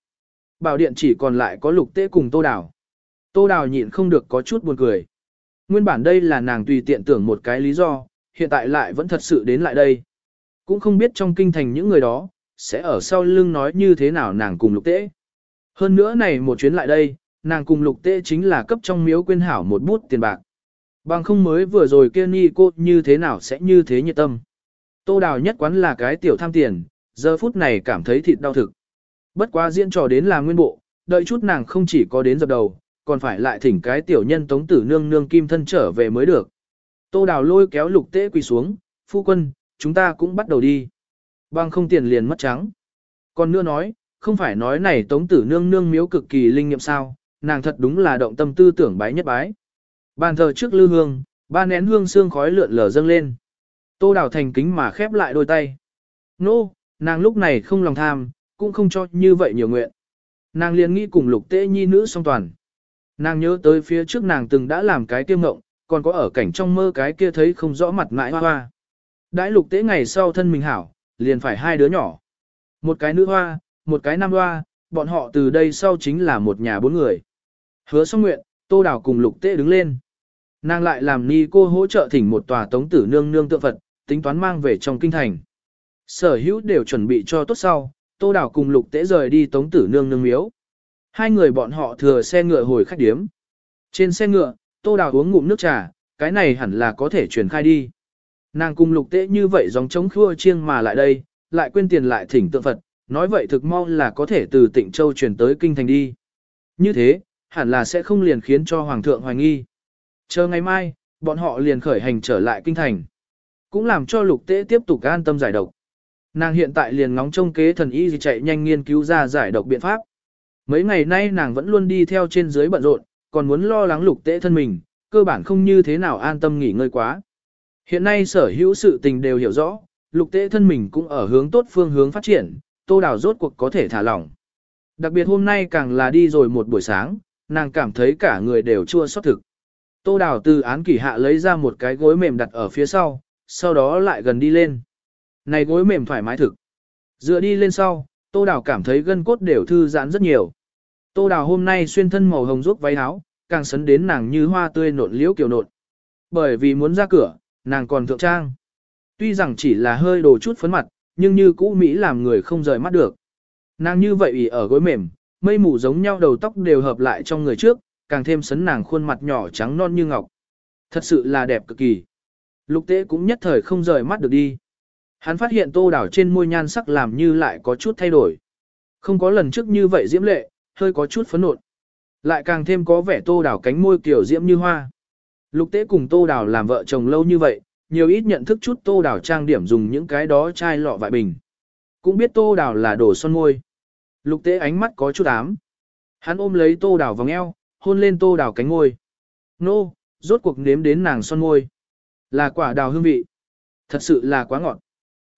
Bảo điện chỉ còn lại có lục tế cùng tô đào. Tô đào nhịn không được có chút buồn cười. Nguyên bản đây là nàng tùy tiện tưởng một cái lý do, hiện tại lại vẫn thật sự đến lại đây. Cũng không biết trong kinh thành những người đó, sẽ ở sau lưng nói như thế nào nàng cùng lục tế. Hơn nữa này một chuyến lại đây, nàng cùng lục tế chính là cấp trong miếu quên hảo một bút tiền bạc. Bằng không mới vừa rồi kia ni cô như thế nào sẽ như thế nhiệt tâm. Tô đào nhất quán là cái tiểu tham tiền, giờ phút này cảm thấy thịt đau thực. Bất quá diễn trò đến là nguyên bộ, đợi chút nàng không chỉ có đến dập đầu, còn phải lại thỉnh cái tiểu nhân tống tử nương nương kim thân trở về mới được. Tô đào lôi kéo lục tế quỳ xuống, phu quân, chúng ta cũng bắt đầu đi. Bằng không tiền liền mất trắng. Còn nữa nói, không phải nói này tống tử nương nương miếu cực kỳ linh nghiệm sao, nàng thật đúng là động tâm tư tưởng bái nhất bái. Bàn thờ trước lư hương, ba nén hương xương khói lượn lờ dâng lên. Tô đào thành kính mà khép lại đôi tay. Nô, no, nàng lúc này không lòng tham, cũng không cho như vậy nhiều nguyện. Nàng liền nghĩ cùng lục tế nhi nữ song toàn. Nàng nhớ tới phía trước nàng từng đã làm cái kia ngộng, còn có ở cảnh trong mơ cái kia thấy không rõ mặt mãi hoa hoa. Đãi lục tế ngày sau thân mình hảo, liền phải hai đứa nhỏ. Một cái nữ hoa, một cái nam hoa, bọn họ từ đây sau chính là một nhà bốn người. Hứa xong nguyện, tô đào cùng lục tế đứng lên. Nàng lại làm ni cô hỗ trợ thỉnh một tòa tống tử nương nương tượng Phật, tính toán mang về trong kinh thành. Sở hữu đều chuẩn bị cho tốt sau, tô đào cùng lục tế rời đi tống tử nương nương miếu. Hai người bọn họ thừa xe ngựa hồi khách điếm. Trên xe ngựa, tô đào uống ngụm nước trà, cái này hẳn là có thể truyền khai đi. Nàng cùng lục tế như vậy dòng chống khua chiêng mà lại đây, lại quên tiền lại thỉnh tượng Phật, nói vậy thực mong là có thể từ tịnh châu chuyển tới kinh thành đi. Như thế, hẳn là sẽ không liền khiến cho hoàng thượng hoài nghi. Chờ ngày mai, bọn họ liền khởi hành trở lại kinh thành. Cũng làm cho lục tế tiếp tục an tâm giải độc. Nàng hiện tại liền ngóng trông kế thần y chạy nhanh nghiên cứu ra giải độc biện pháp. Mấy ngày nay nàng vẫn luôn đi theo trên dưới bận rộn, còn muốn lo lắng lục tế thân mình, cơ bản không như thế nào an tâm nghỉ ngơi quá. Hiện nay sở hữu sự tình đều hiểu rõ, lục tế thân mình cũng ở hướng tốt phương hướng phát triển, tô đào rốt cuộc có thể thả lỏng. Đặc biệt hôm nay càng là đi rồi một buổi sáng, nàng cảm thấy cả người đều chua xót thực. Tô đào từ án kỷ hạ lấy ra một cái gối mềm đặt ở phía sau, sau đó lại gần đi lên. Này gối mềm thoải mái thực. Dựa đi lên sau, tô đào cảm thấy gân cốt đều thư giãn rất nhiều. Tô đào hôm nay xuyên thân màu hồng rút váy áo, càng sấn đến nàng như hoa tươi nộn liễu kiều nộn. Bởi vì muốn ra cửa, nàng còn thượng trang. Tuy rằng chỉ là hơi đồ chút phấn mặt, nhưng như cũ Mỹ làm người không rời mắt được. Nàng như vậy ủy ở gối mềm, mây mù giống nhau đầu tóc đều hợp lại trong người trước, càng thêm sấn nàng khuôn mặt nhỏ trắng non như ngọc. Thật sự là đẹp cực kỳ. Lục tế cũng nhất thời không rời mắt được đi. Hắn phát hiện tô đảo trên môi nhan sắc làm như lại có chút thay đổi. Không có lần trước như vậy diễm lệ, hơi có chút phấn nộn. Lại càng thêm có vẻ tô đảo cánh môi kiểu diễm như hoa. Lục tế cùng tô đảo làm vợ chồng lâu như vậy, nhiều ít nhận thức chút tô đảo trang điểm dùng những cái đó chai lọ vại bình. Cũng biết tô đảo là đồ son môi. Lục tế ánh mắt có chút ám. Hắn ôm lấy tô đảo vòng eo, hôn lên tô đảo cánh môi. Nô, rốt cuộc nếm đến nàng son môi. Là quả đào hương vị. Thật sự là quá ngọt.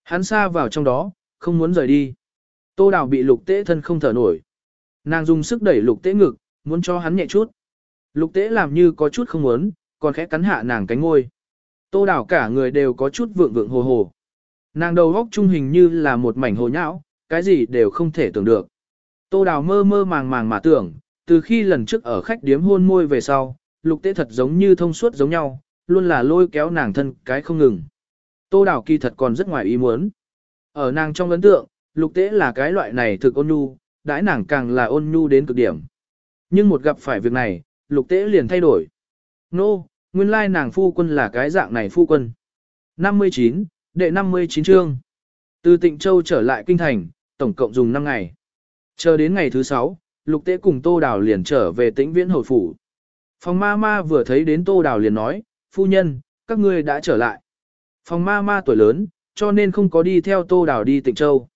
Hắn xa vào trong đó, không muốn rời đi. Tô đào bị lục tế thân không thở nổi. Nàng dùng sức đẩy lục tế ngực, muốn cho hắn nhẹ chút. Lục tế làm như có chút không muốn, còn khẽ cắn hạ nàng cánh ngôi. Tô đào cả người đều có chút vượng vượng hồ hồ. Nàng đầu góc trung hình như là một mảnh hồ nhão, cái gì đều không thể tưởng được. Tô đào mơ mơ màng màng mà tưởng, từ khi lần trước ở khách điếm hôn môi về sau, lục tế thật giống như thông suốt giống nhau, luôn là lôi kéo nàng thân cái không ngừng. Tô đào kỳ thật còn rất ngoài ý muốn. Ở nàng trong ấn tượng, lục tế là cái loại này thực ôn nhu, đãi nàng càng là ôn nhu đến cực điểm. Nhưng một gặp phải việc này, lục tế liền thay đổi. Nô, no, nguyên lai nàng phu quân là cái dạng này phu quân. 59, đệ 59 chương. Từ Tịnh Châu trở lại Kinh Thành, tổng cộng dùng 5 ngày. Chờ đến ngày thứ 6, lục tế cùng Tô Đào liền trở về tĩnh viễn hồi phủ. Phòng ma ma vừa thấy đến Tô Đào liền nói, phu nhân, các ngươi đã trở lại. Phòng ma ma tuổi lớn, cho nên không có đi theo Tô Đào đi Tịnh Châu.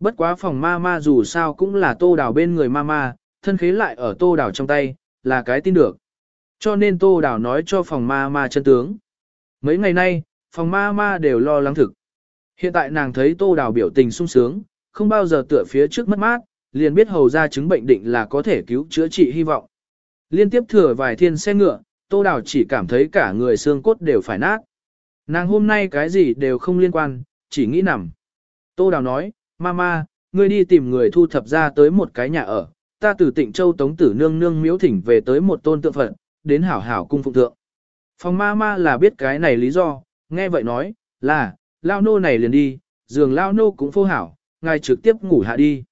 Bất quá phòng ma ma dù sao cũng là Tô Đào bên người ma ma, thân khế lại ở Tô Đào trong tay, là cái tin được. Cho nên Tô Đào nói cho phòng ma ma chân tướng. Mấy ngày nay, phòng ma ma đều lo lắng thực. Hiện tại nàng thấy Tô Đào biểu tình sung sướng, không bao giờ tựa phía trước mất mát, liền biết hầu ra chứng bệnh định là có thể cứu chữa trị hy vọng. Liên tiếp thừa vài thiên xe ngựa, Tô Đào chỉ cảm thấy cả người xương cốt đều phải nát. Nàng hôm nay cái gì đều không liên quan, chỉ nghĩ nằm. Tô Đào nói, Mama, ngươi đi tìm người thu thập ra tới một cái nhà ở, ta từ tịnh châu tống tử nương nương miếu thỉnh về tới một tôn tượng phật đến hảo hảo cung phụng thượng. Phòng Mama là biết cái này lý do, nghe vậy nói, là, lao nô này liền đi, giường lao nô cũng phô hảo, ngài trực tiếp ngủ hạ đi.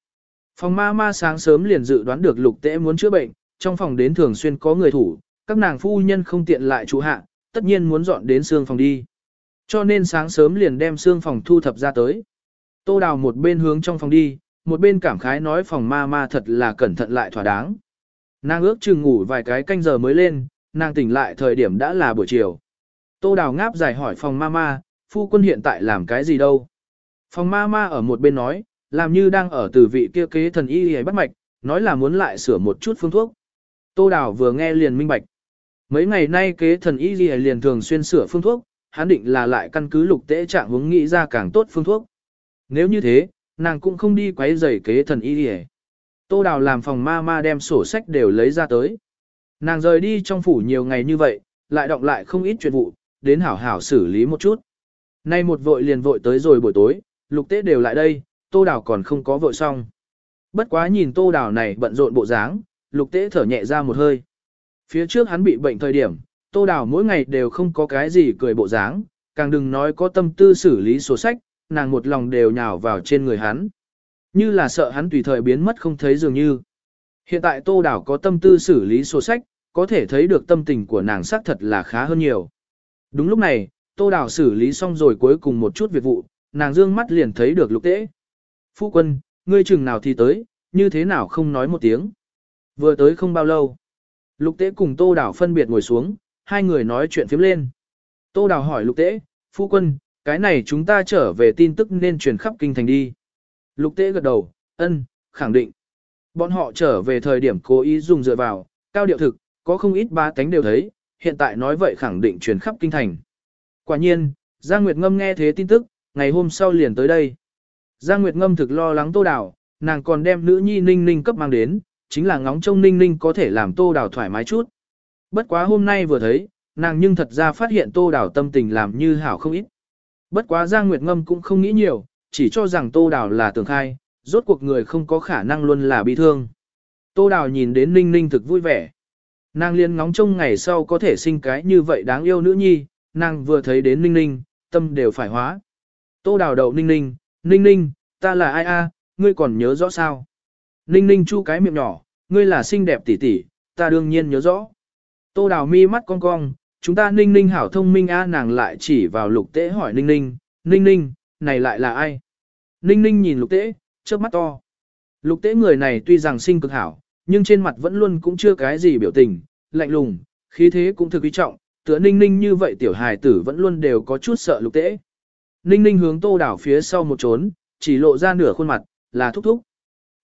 Phòng Mama sáng sớm liền dự đoán được lục tễ muốn chữa bệnh, trong phòng đến thường xuyên có người thủ, các nàng phu nhân không tiện lại trụ hạ, tất nhiên muốn dọn đến xương phòng đi. Cho nên sáng sớm liền đem xương phòng thu thập ra tới. Tô Đào một bên hướng trong phòng đi, một bên cảm khái nói phòng ma ma thật là cẩn thận lại thỏa đáng. Nàng ước chừng ngủ vài cái canh giờ mới lên, nàng tỉnh lại thời điểm đã là buổi chiều. Tô Đào ngáp dài hỏi phòng Mama, phu quân hiện tại làm cái gì đâu? Phòng Mama ở một bên nói, làm như đang ở từ vị kia kế thần y y bắt mạch, nói là muốn lại sửa một chút phương thuốc. Tô Đào vừa nghe liền minh bạch. Mấy ngày nay kế thần y y liền thường xuyên sửa phương thuốc, hắn định là lại căn cứ lục tế trạng hướng nghĩ ra càng tốt phương thuốc. Nếu như thế, nàng cũng không đi quấy rầy kế thần y y. Tô Đào làm phòng ma ma đem sổ sách đều lấy ra tới. Nàng rời đi trong phủ nhiều ngày như vậy, lại động lại không ít chuyện vụ, đến hảo hảo xử lý một chút. Nay một vội liền vội tới rồi buổi tối, lục tế đều lại đây, Tô Đào còn không có vội xong. Bất quá nhìn Tô Đào này bận rộn bộ dáng, lục tế thở nhẹ ra một hơi. Phía trước hắn bị bệnh thời điểm, Tô Đào mỗi ngày đều không có cái gì cười bộ dáng, càng đừng nói có tâm tư xử lý sổ sách, nàng một lòng đều nhào vào trên người hắn. Như là sợ hắn tùy thời biến mất không thấy dường như. Hiện tại Tô Đảo có tâm tư xử lý sổ sách, có thể thấy được tâm tình của nàng xác thật là khá hơn nhiều. Đúng lúc này, Tô Đảo xử lý xong rồi cuối cùng một chút việc vụ, nàng dương mắt liền thấy được lục tế. Phu quân, ngươi chừng nào thì tới, như thế nào không nói một tiếng. Vừa tới không bao lâu. Lục tế cùng Tô Đảo phân biệt ngồi xuống, hai người nói chuyện phiếm lên. Tô Đảo hỏi lục tế, phu quân, cái này chúng ta trở về tin tức nên truyền khắp kinh thành đi. Lục tế gật đầu, ân, khẳng định. Bọn họ trở về thời điểm cố ý dùng dựa vào, cao điệu thực, có không ít ba cánh đều thấy, hiện tại nói vậy khẳng định truyền khắp kinh thành. Quả nhiên, Giang Nguyệt Ngâm nghe thế tin tức, ngày hôm sau liền tới đây. Giang Nguyệt Ngâm thực lo lắng tô đào, nàng còn đem nữ nhi ninh ninh cấp mang đến, chính là ngóng trông ninh ninh có thể làm tô đào thoải mái chút. Bất quá hôm nay vừa thấy, nàng nhưng thật ra phát hiện tô đào tâm tình làm như hảo không ít. Bất quá Giang Nguyệt Ngâm cũng không nghĩ nhiều, chỉ cho rằng Tô Đào là tường khai, rốt cuộc người không có khả năng luôn là bị thương. Tô Đào nhìn đến Ninh Ninh thực vui vẻ. Nàng liên ngóng trông ngày sau có thể sinh cái như vậy đáng yêu nữ nhi, nàng vừa thấy đến Ninh Ninh, tâm đều phải hóa. Tô Đào đậu Ninh Ninh, Ninh Ninh, ta là ai a? ngươi còn nhớ rõ sao? Ninh Ninh chu cái miệng nhỏ, ngươi là xinh đẹp tỷ tỷ, ta đương nhiên nhớ rõ. Tô Đào mi mắt cong cong, chúng ta ninh ninh hảo thông minh a nàng lại chỉ vào lục tế hỏi ninh ninh, ninh ninh, này lại là ai? Ninh ninh nhìn lục tế, trước mắt to. Lục tế người này tuy rằng sinh cực hảo, nhưng trên mặt vẫn luôn cũng chưa cái gì biểu tình, lạnh lùng, khí thế cũng thực quý trọng, tựa ninh ninh như vậy tiểu hài tử vẫn luôn đều có chút sợ lục tế. Ninh ninh hướng tô đảo phía sau một trốn, chỉ lộ ra nửa khuôn mặt, là thúc thúc.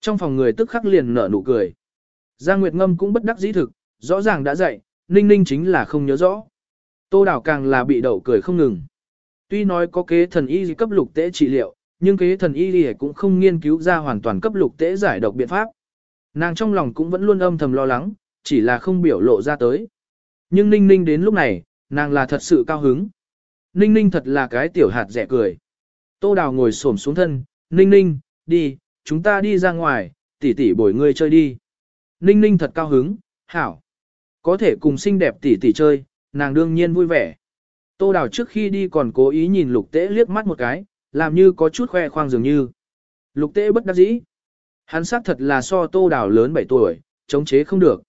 Trong phòng người tức khắc liền nở nụ cười. Giang Nguyệt Ngâm cũng bất đắc dĩ thực, rõ ràng đã dạy, Ninh Ninh chính là không nhớ rõ. Tô Đảo càng là bị đậu cười không ngừng. Tuy nói có kế thần y cấp lục tế trị liệu, nhưng kế thần y cũng không nghiên cứu ra hoàn toàn cấp lục tế giải độc biện pháp. Nàng trong lòng cũng vẫn luôn âm thầm lo lắng, chỉ là không biểu lộ ra tới. Nhưng Ninh Ninh đến lúc này, nàng là thật sự cao hứng. Ninh Ninh thật là cái tiểu hạt rẻ cười. Tô Đào ngồi xổm xuống thân, Ninh Ninh, đi, chúng ta đi ra ngoài, tỷ tỷ bồi ngươi chơi đi. Ninh Ninh thật cao hứng, hảo. Có thể cùng xinh đẹp tỷ tỷ chơi, nàng đương nhiên vui vẻ. Tô Đào trước khi đi còn cố ý nhìn lục tế liếc mắt một cái, làm như có chút khoe khoang dường như. Lục tế bất đắc dĩ. Hắn xác thật là so tô đào lớn 7 tuổi, chống chế không được.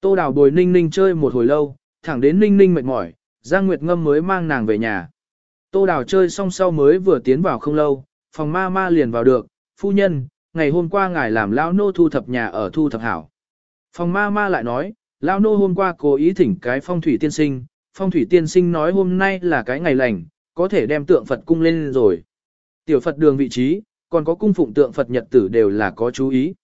Tô đào bồi ninh ninh chơi một hồi lâu, thẳng đến ninh ninh mệt mỏi, Giang Nguyệt Ngâm mới mang nàng về nhà. Tô đào chơi xong sau mới vừa tiến vào không lâu, phòng ma ma liền vào được, phu nhân, ngày hôm qua ngài làm lão nô thu thập nhà ở thu thập hảo. Phòng ma ma lại nói, lão nô hôm qua cố ý thỉnh cái phong thủy tiên sinh, phong thủy tiên sinh nói hôm nay là cái ngày lành, có thể đem tượng Phật cung lên rồi. Tiểu Phật đường vị trí, còn có cung phụng tượng Phật nhật tử đều là có chú ý.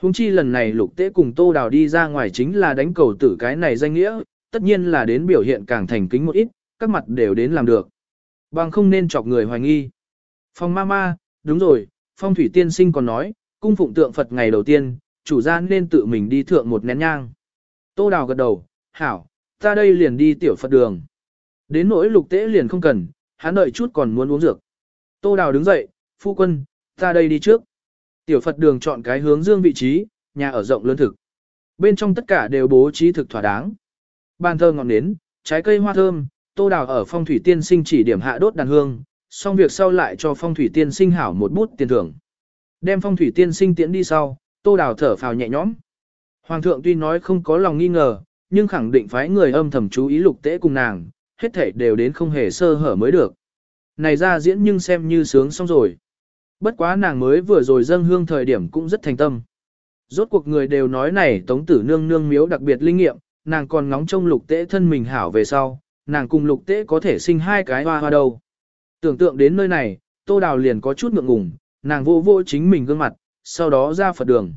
Hùng chi lần này lục tế cùng tô đào đi ra ngoài chính là đánh cầu tử cái này danh nghĩa, tất nhiên là đến biểu hiện càng thành kính một ít, các mặt đều đến làm được. Bằng không nên chọc người hoài nghi. Phong ma ma, đúng rồi, phong thủy tiên sinh còn nói, cung phụng tượng Phật ngày đầu tiên, chủ gia nên tự mình đi thượng một nén nhang. Tô đào gật đầu, hảo, ta đây liền đi tiểu Phật đường. Đến nỗi lục tế liền không cần, hắn đợi chút còn muốn uống dược. Tô đào đứng dậy, phu quân, ta đây đi trước. Tiểu Phật đường chọn cái hướng dương vị trí, nhà ở rộng lớn thực. Bên trong tất cả đều bố trí thực thỏa đáng. Bàn thơ ngọn nến, trái cây hoa thơm, tô đào ở phong thủy tiên sinh chỉ điểm hạ đốt đàn hương, xong việc sau lại cho phong thủy tiên sinh hảo một bút tiền thưởng. Đem phong thủy tiên sinh tiễn đi sau, tô đào thở phào nhẹ nhõm. Hoàng thượng tuy nói không có lòng nghi ngờ, nhưng khẳng định phái người âm thầm chú ý lục tế cùng nàng, hết thể đều đến không hề sơ hở mới được. Này ra diễn nhưng xem như sướng xong rồi. Bất quá nàng mới vừa rồi dâng hương thời điểm cũng rất thành tâm. Rốt cuộc người đều nói này tống tử nương nương miếu đặc biệt linh nghiệm, nàng còn ngóng trông lục tế thân mình hảo về sau, nàng cùng lục tế có thể sinh hai cái hoa hoa đâu Tưởng tượng đến nơi này, tô đào liền có chút ngượng ngùng, nàng vô vô chính mình gương mặt, sau đó ra Phật đường.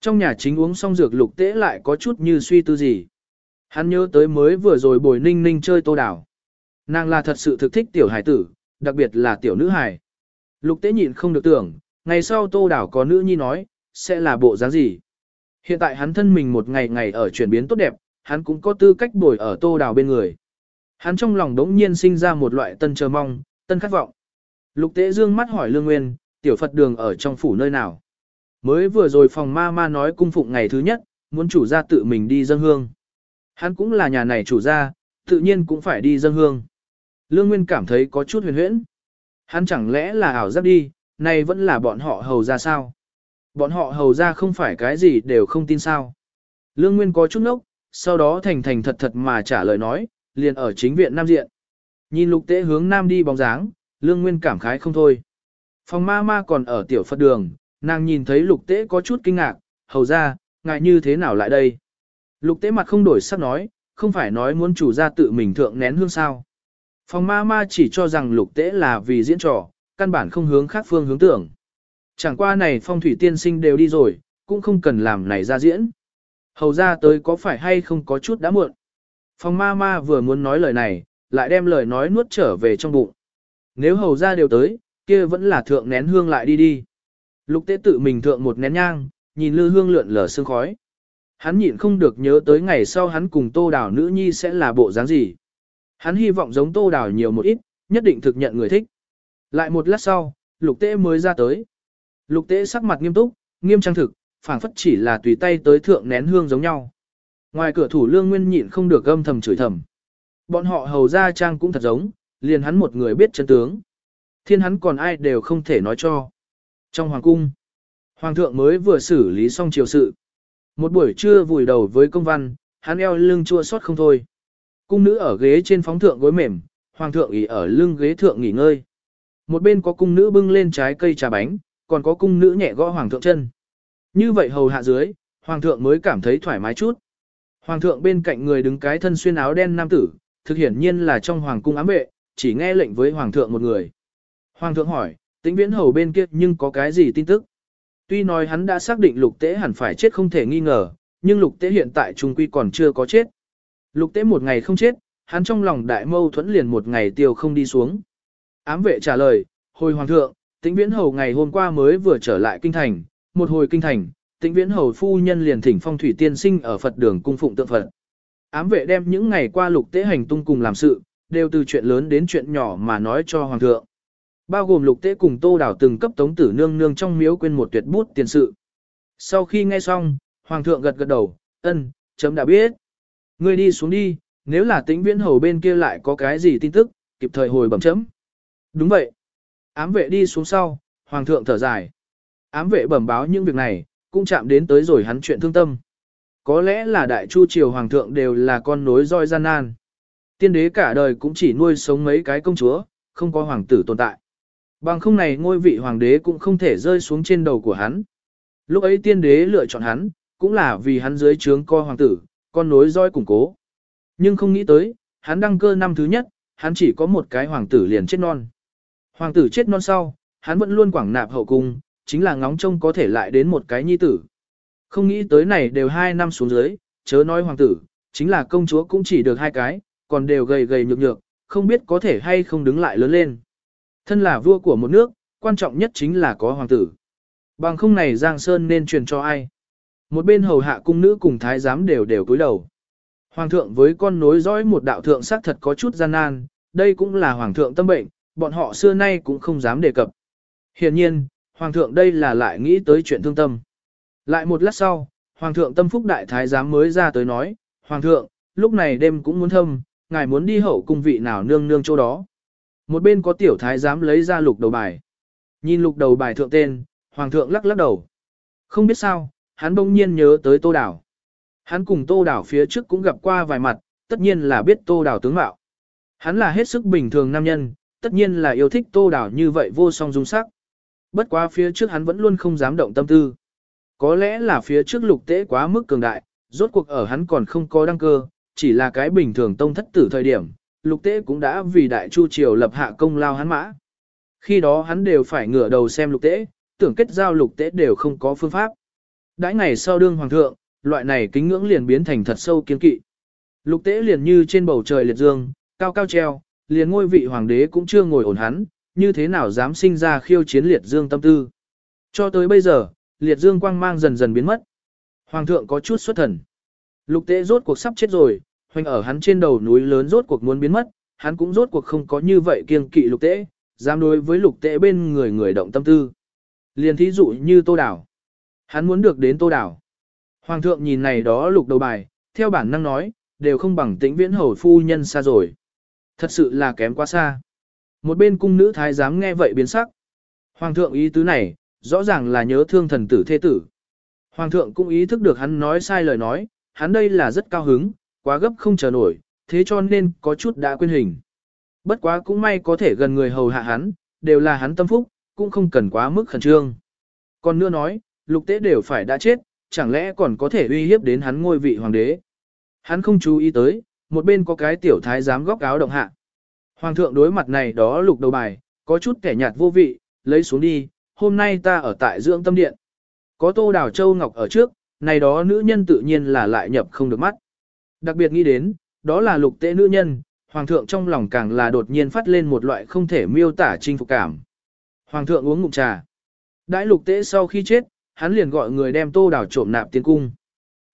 Trong nhà chính uống xong dược lục tế lại có chút như suy tư gì. Hắn nhớ tới mới vừa rồi bồi ninh ninh chơi tô đảo, Nàng là thật sự thực thích tiểu hải tử, đặc biệt là tiểu nữ hải. Lục tế nhịn không được tưởng, ngày sau tô đảo có nữ nhi nói, sẽ là bộ dáng gì. Hiện tại hắn thân mình một ngày ngày ở chuyển biến tốt đẹp, hắn cũng có tư cách bồi ở tô đảo bên người. Hắn trong lòng đống nhiên sinh ra một loại tân chờ mong, tân khát vọng. Lục tế dương mắt hỏi Lương Nguyên, tiểu Phật đường ở trong phủ nơi nào. Mới vừa rồi phòng ma ma nói cung phụng ngày thứ nhất, muốn chủ gia tự mình đi dâng hương. Hắn cũng là nhà này chủ gia, tự nhiên cũng phải đi dâng hương. Lương Nguyên cảm thấy có chút huyền huyễn. Hắn chẳng lẽ là ảo giác đi, này vẫn là bọn họ hầu ra sao? Bọn họ hầu ra không phải cái gì đều không tin sao. Lương Nguyên có chút nốc, sau đó thành thành thật thật mà trả lời nói, liền ở chính viện Nam Diện. Nhìn lục tế hướng Nam đi bóng dáng, Lương Nguyên cảm khái không thôi. Phòng ma ma còn ở tiểu Phật đường, nàng nhìn thấy lục tế có chút kinh ngạc, hầu ra, ngại như thế nào lại đây? Lục tế mặt không đổi sắc nói, không phải nói muốn chủ gia tự mình thượng nén hương sao. Phòng ma ma chỉ cho rằng lục tế là vì diễn trò, căn bản không hướng khác phương hướng tưởng. Chẳng qua này phong thủy tiên sinh đều đi rồi, cũng không cần làm này ra diễn. Hầu ra tới có phải hay không có chút đã muộn. Phòng ma ma vừa muốn nói lời này, lại đem lời nói nuốt trở về trong bụng. Nếu hầu ra đều tới, kia vẫn là thượng nén hương lại đi đi. Lục tế tự mình thượng một nén nhang, nhìn lư hương lượn lờ sương khói. Hắn nhịn không được nhớ tới ngày sau hắn cùng tô đảo nữ nhi sẽ là bộ dáng gì. Hắn hy vọng giống tô đào nhiều một ít, nhất định thực nhận người thích. Lại một lát sau, lục tế mới ra tới. Lục tế sắc mặt nghiêm túc, nghiêm trang thực, phảng phất chỉ là tùy tay tới thượng nén hương giống nhau. Ngoài cửa thủ lương nguyên nhịn không được âm thầm chửi thầm. Bọn họ hầu ra trang cũng thật giống, liền hắn một người biết chân tướng. Thiên hắn còn ai đều không thể nói cho. Trong hoàng cung, hoàng thượng mới vừa xử lý xong triều sự. Một buổi trưa vùi đầu với công văn, hắn eo lưng chua xót không thôi. Cung nữ ở ghế trên phóng thượng gối mềm, hoàng thượng ỉ ở lưng ghế thượng nghỉ ngơi. Một bên có cung nữ bưng lên trái cây trà bánh, còn có cung nữ nhẹ gõ hoàng thượng chân. Như vậy hầu hạ dưới, hoàng thượng mới cảm thấy thoải mái chút. Hoàng thượng bên cạnh người đứng cái thân xuyên áo đen nam tử, thực hiển nhiên là trong hoàng cung ám vệ, chỉ nghe lệnh với hoàng thượng một người. Hoàng thượng hỏi, tĩnh viễn hầu bên kia nhưng có cái gì tin tức? Tuy nói hắn đã xác định lục tế hẳn phải chết không thể nghi ngờ, nhưng lục tế hiện tại trung quy còn chưa có chết. Lục tế một ngày không chết, hắn trong lòng đại mâu thuẫn liền một ngày tiêu không đi xuống. Ám vệ trả lời, hồi hoàng thượng, tĩnh viễn hầu ngày hôm qua mới vừa trở lại kinh thành, một hồi kinh thành, tĩnh viễn hầu phu nhân liền thỉnh phong thủy tiên sinh ở Phật đường cung phụng tượng Phật. Ám vệ đem những ngày qua lục tế hành tung cùng làm sự, đều từ chuyện lớn đến chuyện nhỏ mà nói cho hoàng thượng. Bao gồm lục tế cùng tô đảo từng cấp tống tử nương nương trong miếu quên một tuyệt bút tiền sự. Sau khi nghe xong, hoàng thượng gật gật đầu, ân, chấm đã biết. Ngươi đi xuống đi, nếu là tĩnh viễn hầu bên kia lại có cái gì tin tức, kịp thời hồi bẩm chấm. Đúng vậy. Ám vệ đi xuống sau, hoàng thượng thở dài. Ám vệ bẩm báo những việc này, cũng chạm đến tới rồi hắn chuyện thương tâm. Có lẽ là đại chu triều hoàng thượng đều là con nối roi gian nan. Tiên đế cả đời cũng chỉ nuôi sống mấy cái công chúa, không có hoàng tử tồn tại. Bằng không này ngôi vị hoàng đế cũng không thể rơi xuống trên đầu của hắn. Lúc ấy tiên đế lựa chọn hắn, cũng là vì hắn dưới trướng co hoàng tử, con nối roi củng cố. Nhưng không nghĩ tới, hắn đăng cơ năm thứ nhất, hắn chỉ có một cái hoàng tử liền chết non. Hoàng tử chết non sau, hắn vẫn luôn quảng nạp hậu cung, chính là ngóng trông có thể lại đến một cái nhi tử. Không nghĩ tới này đều hai năm xuống dưới, chớ nói hoàng tử, chính là công chúa cũng chỉ được hai cái, còn đều gầy gầy nhược nhược, không biết có thể hay không đứng lại lớn lên. Thân là vua của một nước, quan trọng nhất chính là có hoàng tử. Bằng không này Giang Sơn nên truyền cho ai. Một bên hầu hạ cung nữ cùng thái giám đều đều cúi đầu. Hoàng thượng với con nối dõi một đạo thượng xác thật có chút gian nan, đây cũng là hoàng thượng tâm bệnh, bọn họ xưa nay cũng không dám đề cập. Hiện nhiên, hoàng thượng đây là lại nghĩ tới chuyện thương tâm. Lại một lát sau, hoàng thượng tâm phúc đại thái giám mới ra tới nói, hoàng thượng, lúc này đêm cũng muốn thâm, ngài muốn đi hậu cung vị nào nương nương chỗ đó. Một bên có tiểu thái giám lấy ra lục đầu bài. Nhìn lục đầu bài thượng tên, hoàng thượng lắc lắc đầu. Không biết sao, hắn bỗng nhiên nhớ tới tô đảo. Hắn cùng tô đảo phía trước cũng gặp qua vài mặt, tất nhiên là biết tô đảo tướng mạo. Hắn là hết sức bình thường nam nhân, tất nhiên là yêu thích tô đảo như vậy vô song dung sắc. Bất quá phía trước hắn vẫn luôn không dám động tâm tư. Có lẽ là phía trước lục tế quá mức cường đại, rốt cuộc ở hắn còn không có đăng cơ, chỉ là cái bình thường tông thất tử thời điểm, lục tế cũng đã vì đại chu triều lập hạ công lao hắn mã. Khi đó hắn đều phải ngửa đầu xem lục tế, tưởng kết giao lục tế đều không có phương pháp. Đãi ngày sau đương hoàng thượng, loại này kính ngưỡng liền biến thành thật sâu kiên kỵ. Lục tế liền như trên bầu trời liệt dương, cao cao treo, liền ngôi vị hoàng đế cũng chưa ngồi ổn hắn, như thế nào dám sinh ra khiêu chiến liệt dương tâm tư. Cho tới bây giờ, liệt dương quang mang dần dần biến mất. Hoàng thượng có chút xuất thần. Lục tế rốt cuộc sắp chết rồi, hoành ở hắn trên đầu núi lớn rốt cuộc muốn biến mất, hắn cũng rốt cuộc không có như vậy kiêng kỵ lục tễ, dám đối với lục tễ bên người người động tâm tư. Liền thí dụ như tô đảo. Hắn muốn được đến tô đảo. Hoàng thượng nhìn này đó lục đầu bài, theo bản năng nói, đều không bằng tĩnh viễn hầu phu nhân xa rồi. Thật sự là kém quá xa. Một bên cung nữ thái giám nghe vậy biến sắc. Hoàng thượng ý tứ này, rõ ràng là nhớ thương thần tử thế tử. Hoàng thượng cũng ý thức được hắn nói sai lời nói, hắn đây là rất cao hứng, quá gấp không chờ nổi, thế cho nên có chút đã quên hình. Bất quá cũng may có thể gần người hầu hạ hắn, đều là hắn tâm phúc, cũng không cần quá mức khẩn trương. Còn nữa nói, lục tế đều phải đã chết, chẳng lẽ còn có thể uy hiếp đến hắn ngôi vị hoàng đế. Hắn không chú ý tới, một bên có cái tiểu thái giám góc áo động hạ. Hoàng thượng đối mặt này đó lục đầu bài, có chút kẻ nhạt vô vị, lấy xuống đi, hôm nay ta ở tại dưỡng tâm điện. Có tô đào châu ngọc ở trước, này đó nữ nhân tự nhiên là lại nhập không được mắt. Đặc biệt nghĩ đến, đó là lục tế nữ nhân, hoàng thượng trong lòng càng là đột nhiên phát lên một loại không thể miêu tả chinh phục cảm. Hoàng thượng uống ngụm trà. Đãi lục tế sau khi chết, hắn liền gọi người đem tô đảo trộm nạp tiến cung.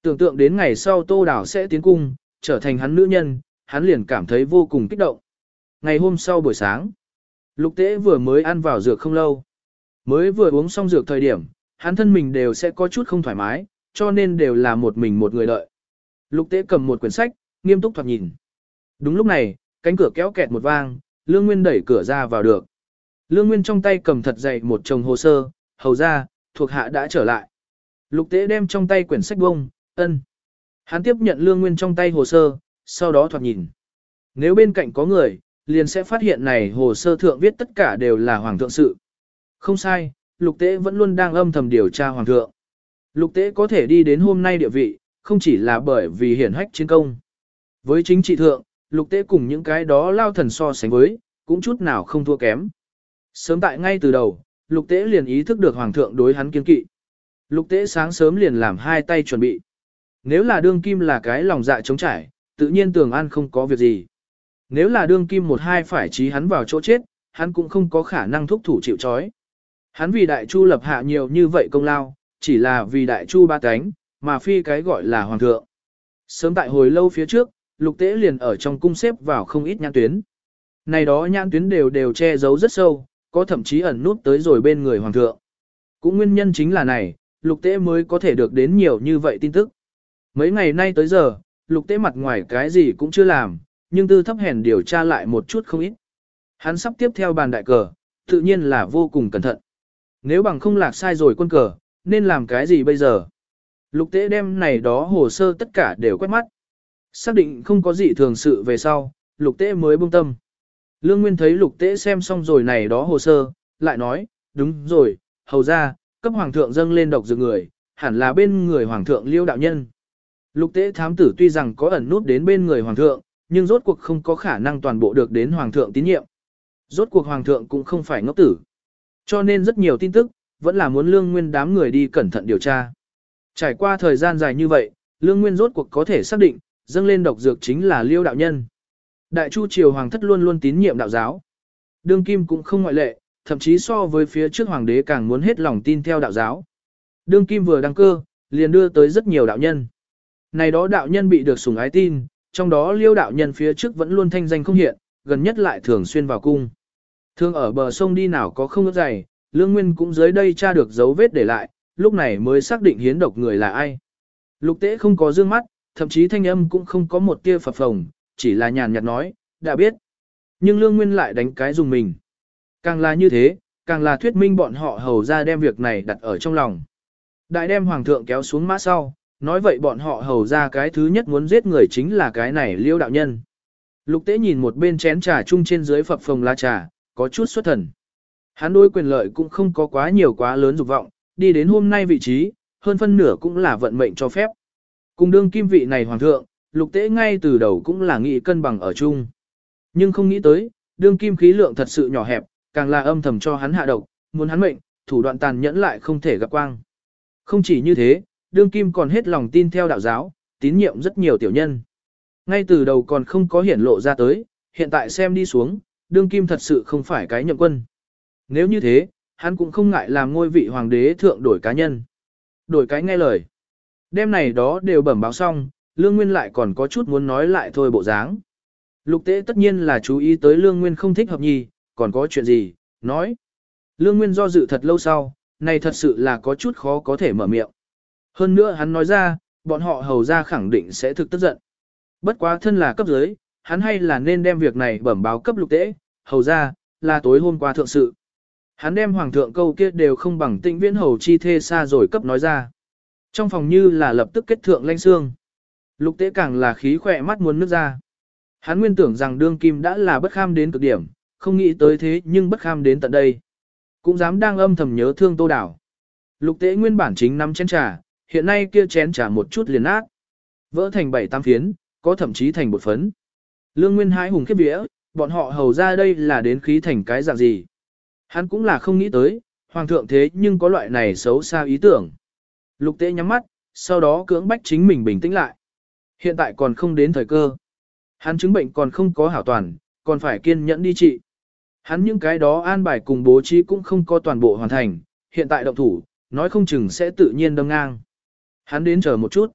Tưởng tượng đến ngày sau tô đảo sẽ tiến cung, trở thành hắn nữ nhân, hắn liền cảm thấy vô cùng kích động. Ngày hôm sau buổi sáng, lục tế vừa mới ăn vào dược không lâu. Mới vừa uống xong dược thời điểm, hắn thân mình đều sẽ có chút không thoải mái, cho nên đều là một mình một người đợi. Lục tế cầm một quyển sách, nghiêm túc thoạt nhìn. Đúng lúc này, cánh cửa kéo kẹt một vang, Lương Nguyên đẩy cửa ra vào được. Lương Nguyên trong tay cầm thật dày một chồng hồ sơ, hầu ra, thuộc hạ đã trở lại. Lục tế đem trong tay quyển sách bông, ân. Hắn tiếp nhận Lương Nguyên trong tay hồ sơ, sau đó thoạt nhìn. Nếu bên cạnh có người, liền sẽ phát hiện này hồ sơ thượng viết tất cả đều là hoàng thượng sự. Không sai, lục tế vẫn luôn đang âm thầm điều tra hoàng thượng. Lục tế có thể đi đến hôm nay địa vị, không chỉ là bởi vì hiển hách chiến công. Với chính trị thượng, lục tế cùng những cái đó lao thần so sánh với, cũng chút nào không thua kém. Sớm tại ngay từ đầu, lục tế liền ý thức được hoàng thượng đối hắn kiên kỵ. Lục tế sáng sớm liền làm hai tay chuẩn bị. Nếu là đương kim là cái lòng dạ chống trải, tự nhiên tường an không có việc gì. Nếu là đương kim một hai phải trí hắn vào chỗ chết, hắn cũng không có khả năng thúc thủ chịu trói. Hắn vì đại chu lập hạ nhiều như vậy công lao, chỉ là vì đại chu ba cánh, mà phi cái gọi là hoàng thượng. Sớm tại hồi lâu phía trước, lục tế liền ở trong cung xếp vào không ít nhãn tuyến. Này đó nhãn tuyến đều đều che giấu rất sâu, có thậm chí ẩn nút tới rồi bên người hoàng thượng. Cũng nguyên nhân chính là này, lục tế mới có thể được đến nhiều như vậy tin tức. Mấy ngày nay tới giờ, lục tế mặt ngoài cái gì cũng chưa làm, nhưng tư thấp hèn điều tra lại một chút không ít. Hắn sắp tiếp theo bàn đại cờ, tự nhiên là vô cùng cẩn thận. Nếu bằng không lạc sai rồi quân cờ, nên làm cái gì bây giờ? Lục tế đem này đó hồ sơ tất cả đều quét mắt. Xác định không có gì thường sự về sau, lục tế mới buông tâm. Lương Nguyên thấy lục tế xem xong rồi này đó hồ sơ, lại nói, đúng rồi, hầu ra, cấp hoàng thượng dâng lên độc dược người, hẳn là bên người hoàng thượng liêu đạo nhân. Lục tế thám tử tuy rằng có ẩn nút đến bên người hoàng thượng, nhưng rốt cuộc không có khả năng toàn bộ được đến hoàng thượng tín nhiệm. Rốt cuộc hoàng thượng cũng không phải ngốc tử. Cho nên rất nhiều tin tức, vẫn là muốn lương nguyên đám người đi cẩn thận điều tra. Trải qua thời gian dài như vậy, lương nguyên rốt cuộc có thể xác định, dâng lên độc dược chính là liêu đạo nhân. Đại chu triều hoàng thất luôn luôn tín nhiệm đạo giáo. Đương kim cũng không ngoại lệ, thậm chí so với phía trước hoàng đế càng muốn hết lòng tin theo đạo giáo. Đương kim vừa đăng cơ, liền đưa tới rất nhiều đạo nhân. Này đó đạo nhân bị được sủng ái tin, trong đó liêu đạo nhân phía trước vẫn luôn thanh danh không hiện, gần nhất lại thường xuyên vào cung. Thường ở bờ sông đi nào có không ước dày, Lương Nguyên cũng dưới đây tra được dấu vết để lại, lúc này mới xác định hiến độc người là ai. Lục tế không có dương mắt, thậm chí thanh âm cũng không có một tia phập phồng, chỉ là nhàn nhạt nói, đã biết. Nhưng Lương Nguyên lại đánh cái dùng mình. Càng là như thế, càng là thuyết minh bọn họ hầu ra đem việc này đặt ở trong lòng. Đại đem hoàng thượng kéo xuống mã sau, nói vậy bọn họ hầu ra cái thứ nhất muốn giết người chính là cái này liêu đạo nhân. Lục tế nhìn một bên chén trà chung trên dưới phập phồng lá trà, có chút xuất thần. Hắn đối quyền lợi cũng không có quá nhiều quá lớn dục vọng, đi đến hôm nay vị trí, hơn phân nửa cũng là vận mệnh cho phép. Cùng đương kim vị này hoàng thượng, lục tế ngay từ đầu cũng là nghĩ cân bằng ở chung. Nhưng không nghĩ tới, đương kim khí lượng thật sự nhỏ hẹp, càng là âm thầm cho hắn hạ độc, muốn hắn mệnh, thủ đoạn tàn nhẫn lại không thể gặp quang. Không chỉ như thế, đương kim còn hết lòng tin theo đạo giáo, tín nhiệm rất nhiều tiểu nhân. Ngay từ đầu còn không có hiển lộ ra tới, hiện tại xem đi xuống, đương kim thật sự không phải cái nhậm quân. Nếu như thế, hắn cũng không ngại làm ngôi vị hoàng đế thượng đổi cá nhân. Đổi cái nghe lời. Đêm này đó đều bẩm báo xong, Lương Nguyên lại còn có chút muốn nói lại thôi bộ dáng. Lục tế tất nhiên là chú ý tới Lương Nguyên không thích hợp nhì, còn có chuyện gì, nói. Lương Nguyên do dự thật lâu sau, này thật sự là có chút khó có thể mở miệng. Hơn nữa hắn nói ra, bọn họ hầu ra khẳng định sẽ thực tức giận. Bất quá thân là cấp dưới, hắn hay là nên đem việc này bẩm báo cấp lục tế, hầu ra, là tối hôm qua thượng sự. Hắn đem hoàng thượng câu kia đều không bằng tịnh viễn hầu chi thê xa rồi cấp nói ra. Trong phòng như là lập tức kết thượng lanh xương. Lục tế càng là khí khỏe mắt muốn nước ra. Hắn nguyên tưởng rằng đương kim đã là bất kham đến cực điểm, không nghĩ tới thế nhưng bất kham đến tận đây. Cũng dám đang âm thầm nhớ thương tô đảo. Lục tế nguyên bản chính năm chén trà, hiện nay kia chén trà một chút liền ác. Vỡ thành bảy tam phiến, có thậm chí thành bột phấn. Lương Nguyên hái hùng khiếp vía, bọn họ hầu ra đây là đến khí thành cái dạng gì. Hắn cũng là không nghĩ tới, hoàng thượng thế nhưng có loại này xấu xa ý tưởng. Lục tế nhắm mắt, sau đó cưỡng bách chính mình bình tĩnh lại. Hiện tại còn không đến thời cơ. Hắn chứng bệnh còn không có hảo toàn, còn phải kiên nhẫn đi trị. Hắn những cái đó an bài cùng bố trí cũng không có toàn bộ hoàn thành, hiện tại động thủ, nói không chừng sẽ tự nhiên đâm ngang. Hắn đến chờ một chút.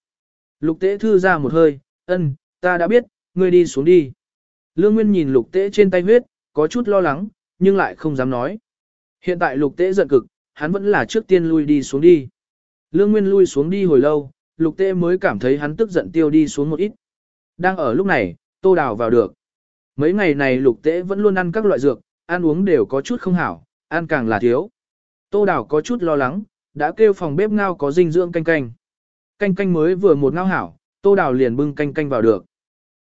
Lục tế thư ra một hơi, ân, ta đã biết, ngươi đi xuống đi. Lương Nguyên nhìn lục tế trên tay huyết, có chút lo lắng, nhưng lại không dám nói. Hiện tại lục tế giận cực, hắn vẫn là trước tiên lui đi xuống đi. Lương Nguyên lui xuống đi hồi lâu, lục tế mới cảm thấy hắn tức giận tiêu đi xuống một ít. Đang ở lúc này, tô đào vào được. Mấy ngày này lục tế vẫn luôn ăn các loại dược, ăn uống đều có chút không hảo, ăn càng là thiếu. Tô đào có chút lo lắng, đã kêu phòng bếp ngao có dinh dưỡng canh canh. Canh canh mới vừa một ngao hảo, tô đào liền bưng canh canh vào được.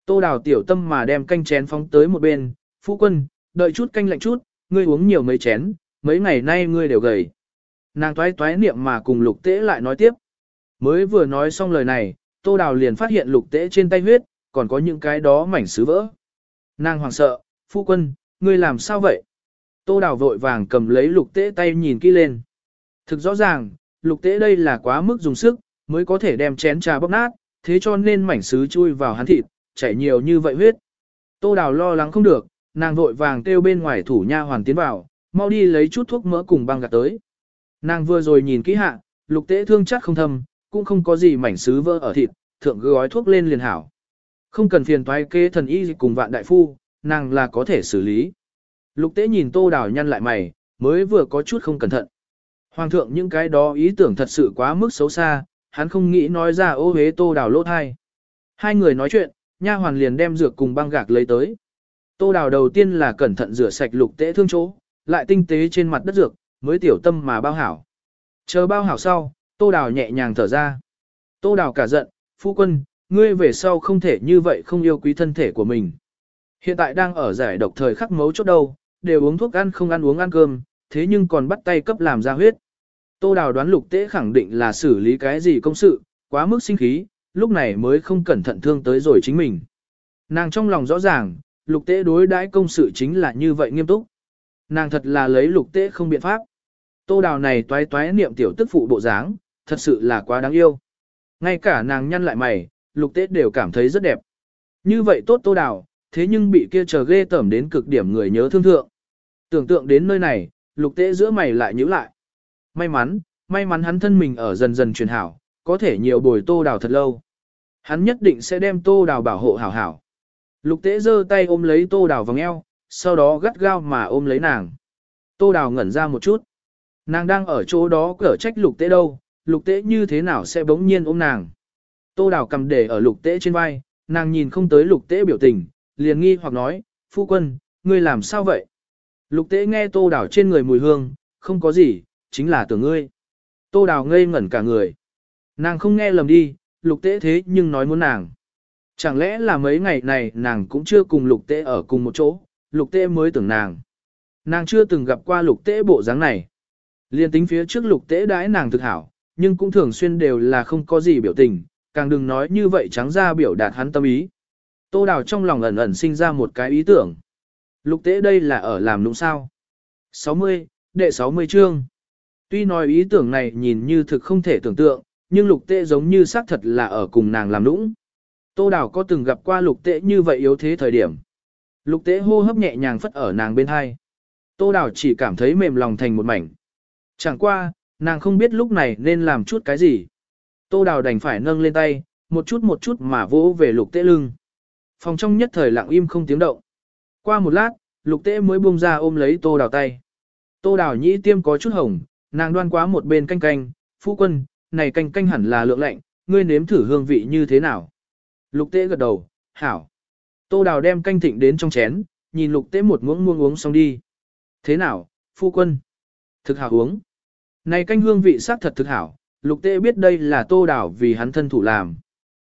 Tô đào tiểu tâm mà đem canh chén phóng tới một bên, phu quân, đợi chút canh lạnh chút, ngươi uống nhiều mấy chén, mấy ngày nay ngươi đều gầy. Nàng toái toái niệm mà cùng lục tế lại nói tiếp. Mới vừa nói xong lời này, tô đào liền phát hiện lục tế trên tay huyết, còn có những cái đó mảnh sứ vỡ. Nàng hoảng sợ, phu quân, ngươi làm sao vậy? Tô đào vội vàng cầm lấy lục tế tay nhìn kỹ lên. Thực rõ ràng, lục tế đây là quá mức dùng sức, mới có thể đem chén trà bóc nát, thế cho nên mảnh sứ chui vào hắn thịt, chảy nhiều như vậy huyết. Tô đào lo lắng không được, nàng vội vàng kêu bên ngoài thủ nha hoàn tiến vào, mau đi lấy chút thuốc mỡ cùng băng gạt tới. Nàng vừa rồi nhìn kỹ hạ, lục tế thương chắc không thâm, cũng không có gì mảnh sứ vỡ ở thịt, thượng gói thuốc lên liền hảo. Không cần phiền toái kê thần y cùng vạn đại phu, nàng là có thể xử lý. Lục tế nhìn tô đào nhăn lại mày, mới vừa có chút không cẩn thận. Hoàng thượng những cái đó ý tưởng thật sự quá mức xấu xa, hắn không nghĩ nói ra ô hế tô đào lỗ thai. Hai người nói chuyện, nha hoàn liền đem dược cùng băng gạc lấy tới. Tô đào đầu tiên là cẩn thận rửa sạch lục tế thương chỗ, lại tinh tế trên mặt đất dược, mới tiểu tâm mà bao hảo. Chờ bao hảo sau, tô đào nhẹ nhàng thở ra. Tô đào cả giận, phu quân, ngươi về sau không thể như vậy không yêu quý thân thể của mình. Hiện tại đang ở giải độc thời khắc mấu chốt đâu, đều uống thuốc ăn không ăn uống ăn cơm, thế nhưng còn bắt tay cấp làm ra huyết. Tô Đào đoán lục tế khẳng định là xử lý cái gì công sự, quá mức sinh khí, lúc này mới không cẩn thận thương tới rồi chính mình. Nàng trong lòng rõ ràng, lục tế đối đãi công sự chính là như vậy nghiêm túc. Nàng thật là lấy lục tế không biện pháp. Tô Đào này toái toái niệm tiểu tức phụ bộ dáng, thật sự là quá đáng yêu. Ngay cả nàng nhăn lại mày, lục tế đều cảm thấy rất đẹp. Như vậy tốt Tô Đào, thế nhưng bị kia chờ ghê tởm đến cực điểm người nhớ thương thượng. Tưởng tượng đến nơi này, lục tế giữa mày lại nhíu lại. May mắn, may mắn hắn thân mình ở dần dần truyền hảo, có thể nhiều bồi tô đào thật lâu. Hắn nhất định sẽ đem tô đào bảo hộ hảo hảo. Lục tế giơ tay ôm lấy tô đào vòng eo, sau đó gắt gao mà ôm lấy nàng. Tô đào ngẩn ra một chút. Nàng đang ở chỗ đó cở trách lục tế đâu, lục tế như thế nào sẽ bỗng nhiên ôm nàng. Tô đào cầm để ở lục tế trên vai, nàng nhìn không tới lục tế biểu tình, liền nghi hoặc nói, phu quân, ngươi làm sao vậy? Lục tế nghe tô đào trên người mùi hương, không có gì, chính là tưởng ngươi. Tô đào ngây ngẩn cả người. Nàng không nghe lầm đi, lục tế thế nhưng nói muốn nàng. Chẳng lẽ là mấy ngày này nàng cũng chưa cùng lục tế ở cùng một chỗ, lục tế mới tưởng nàng. Nàng chưa từng gặp qua lục tế bộ dáng này. Liên tính phía trước lục tế đãi nàng thực hảo, nhưng cũng thường xuyên đều là không có gì biểu tình, càng đừng nói như vậy trắng ra biểu đạt hắn tâm ý. Tô đào trong lòng ẩn ẩn sinh ra một cái ý tưởng. Lục tế đây là ở làm đúng sao? 60, đệ 60 chương. Tuy nói ý tưởng này nhìn như thực không thể tưởng tượng, nhưng lục Tế giống như xác thật là ở cùng nàng làm nũng. Tô Đào có từng gặp qua lục Tế như vậy yếu thế thời điểm. Lục Tế hô hấp nhẹ nhàng phất ở nàng bên hai. Tô Đào chỉ cảm thấy mềm lòng thành một mảnh. Chẳng qua, nàng không biết lúc này nên làm chút cái gì. Tô Đào đành phải nâng lên tay, một chút một chút mà vỗ về lục Tế lưng. Phòng trong nhất thời lặng im không tiếng động. Qua một lát, lục Tế mới buông ra ôm lấy Tô Đào tay. Tô Đào nhĩ tiêm có chút hồng, nàng đoan quá một bên canh canh, phu quân, này canh canh hẳn là lượng lạnh, ngươi nếm thử hương vị như thế nào. Lục tế gật đầu, hảo. Tô đào đem canh thịnh đến trong chén, nhìn lục tế một muỗng muông uống xong đi. Thế nào, phu quân? Thực hảo uống. Này canh hương vị sắc thật thực hảo, lục tế biết đây là tô đào vì hắn thân thủ làm.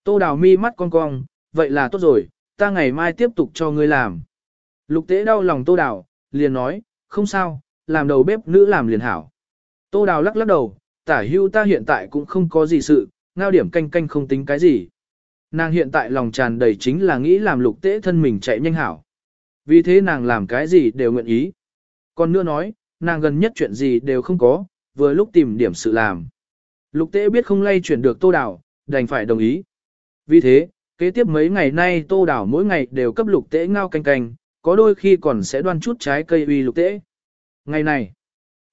Tô đào mi mắt cong cong, vậy là tốt rồi, ta ngày mai tiếp tục cho ngươi làm. Lục tế đau lòng tô đào, liền nói, không sao, làm đầu bếp nữ làm liền hảo. Tô Đào lắc lắc đầu, tả hưu ta hiện tại cũng không có gì sự, ngao điểm canh canh không tính cái gì. Nàng hiện tại lòng tràn đầy chính là nghĩ làm lục tế thân mình chạy nhanh hảo. Vì thế nàng làm cái gì đều nguyện ý. Còn nữa nói, nàng gần nhất chuyện gì đều không có, vừa lúc tìm điểm sự làm. Lục tế biết không lay chuyển được tô đảo, đành phải đồng ý. Vì thế, kế tiếp mấy ngày nay tô đảo mỗi ngày đều cấp lục tế ngao canh canh, có đôi khi còn sẽ đoan chút trái cây uy lục tế. Ngày này,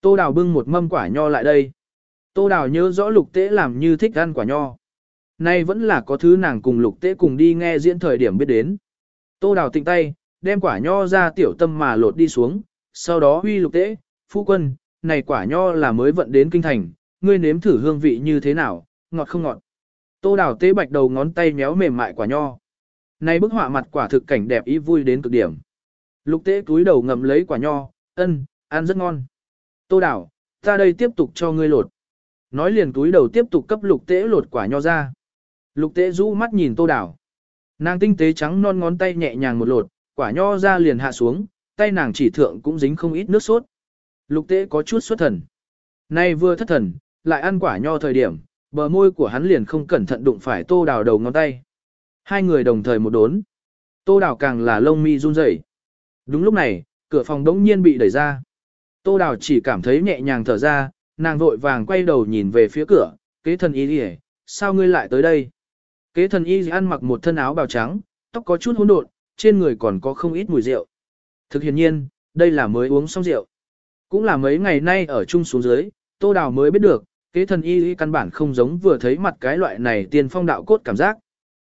Tô đảo bưng một mâm quả nho lại đây. Tô đảo nhớ rõ lục tế làm như thích ăn quả nho. Nay vẫn là có thứ nàng cùng lục tế cùng đi nghe diễn thời điểm biết đến. Tô Đào tịnh tay, đem quả nho ra tiểu tâm mà lột đi xuống, sau đó huy lục tế, phu quân, này quả nho là mới vận đến kinh thành, ngươi nếm thử hương vị như thế nào, ngọt không ngọt. Tô Đào tế bạch đầu ngón tay méo mềm mại quả nho. Này bức họa mặt quả thực cảnh đẹp ý vui đến cực điểm. Lục tế túi đầu ngậm lấy quả nho, ân, ăn rất ngon. Tô đào, ta đây tiếp tục cho ngươi lột. Nói liền túi đầu tiếp tục cấp lục tế lột quả nho ra. Lục tế rũ mắt nhìn tô đảo. Nàng tinh tế trắng non ngón tay nhẹ nhàng một lột, quả nho ra liền hạ xuống, tay nàng chỉ thượng cũng dính không ít nước sốt. Lục tế có chút xuất thần. Nay vừa thất thần, lại ăn quả nho thời điểm, bờ môi của hắn liền không cẩn thận đụng phải tô đào đầu ngón tay. Hai người đồng thời một đốn. Tô đào càng là lông mi run rẩy. Đúng lúc này, cửa phòng đống nhiên bị đẩy ra. Tô Đào chỉ cảm thấy nhẹ nhàng thở ra, nàng vội vàng quay đầu nhìn về phía cửa, kế thần ý đi sao ngươi lại tới đây? Kế thần y ăn mặc một thân áo bào trắng, tóc có chút hỗn độn, trên người còn có không ít mùi rượu. Thực hiện nhiên, đây là mới uống xong rượu. Cũng là mấy ngày nay ở chung xuống dưới, Tô Đào mới biết được, kế thần y căn bản không giống vừa thấy mặt cái loại này tiên phong đạo cốt cảm giác.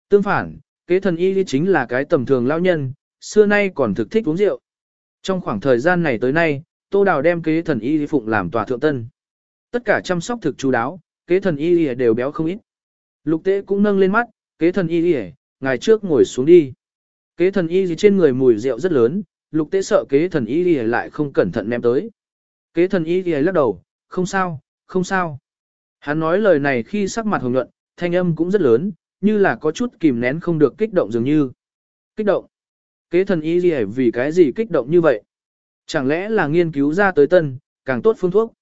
Tương phản, kế thần y chính là cái tầm thường lao nhân, xưa nay còn thực thích uống rượu. Trong khoảng thời gian này tới nay, Tô Đào đem kế thần y phụng làm tòa thượng tân. Tất cả chăm sóc thực chú đáo, kế thần y đều béo không ít. Lục tế cũng nâng lên mắt, kế thần y ngài trước ngồi xuống đi. Kế thần y trên người mùi rượu rất lớn, lục tế sợ kế thần y lại không cẩn thận ném tới. Kế thần y gì lắc đầu, không sao, không sao. Hắn nói lời này khi sắc mặt hồng nhuận, thanh âm cũng rất lớn, như là có chút kìm nén không được kích động dường như. Kích động. Kế thần y gì vì cái gì kích động như vậy? Chẳng lẽ là nghiên cứu ra tới tân, càng tốt phương thuốc?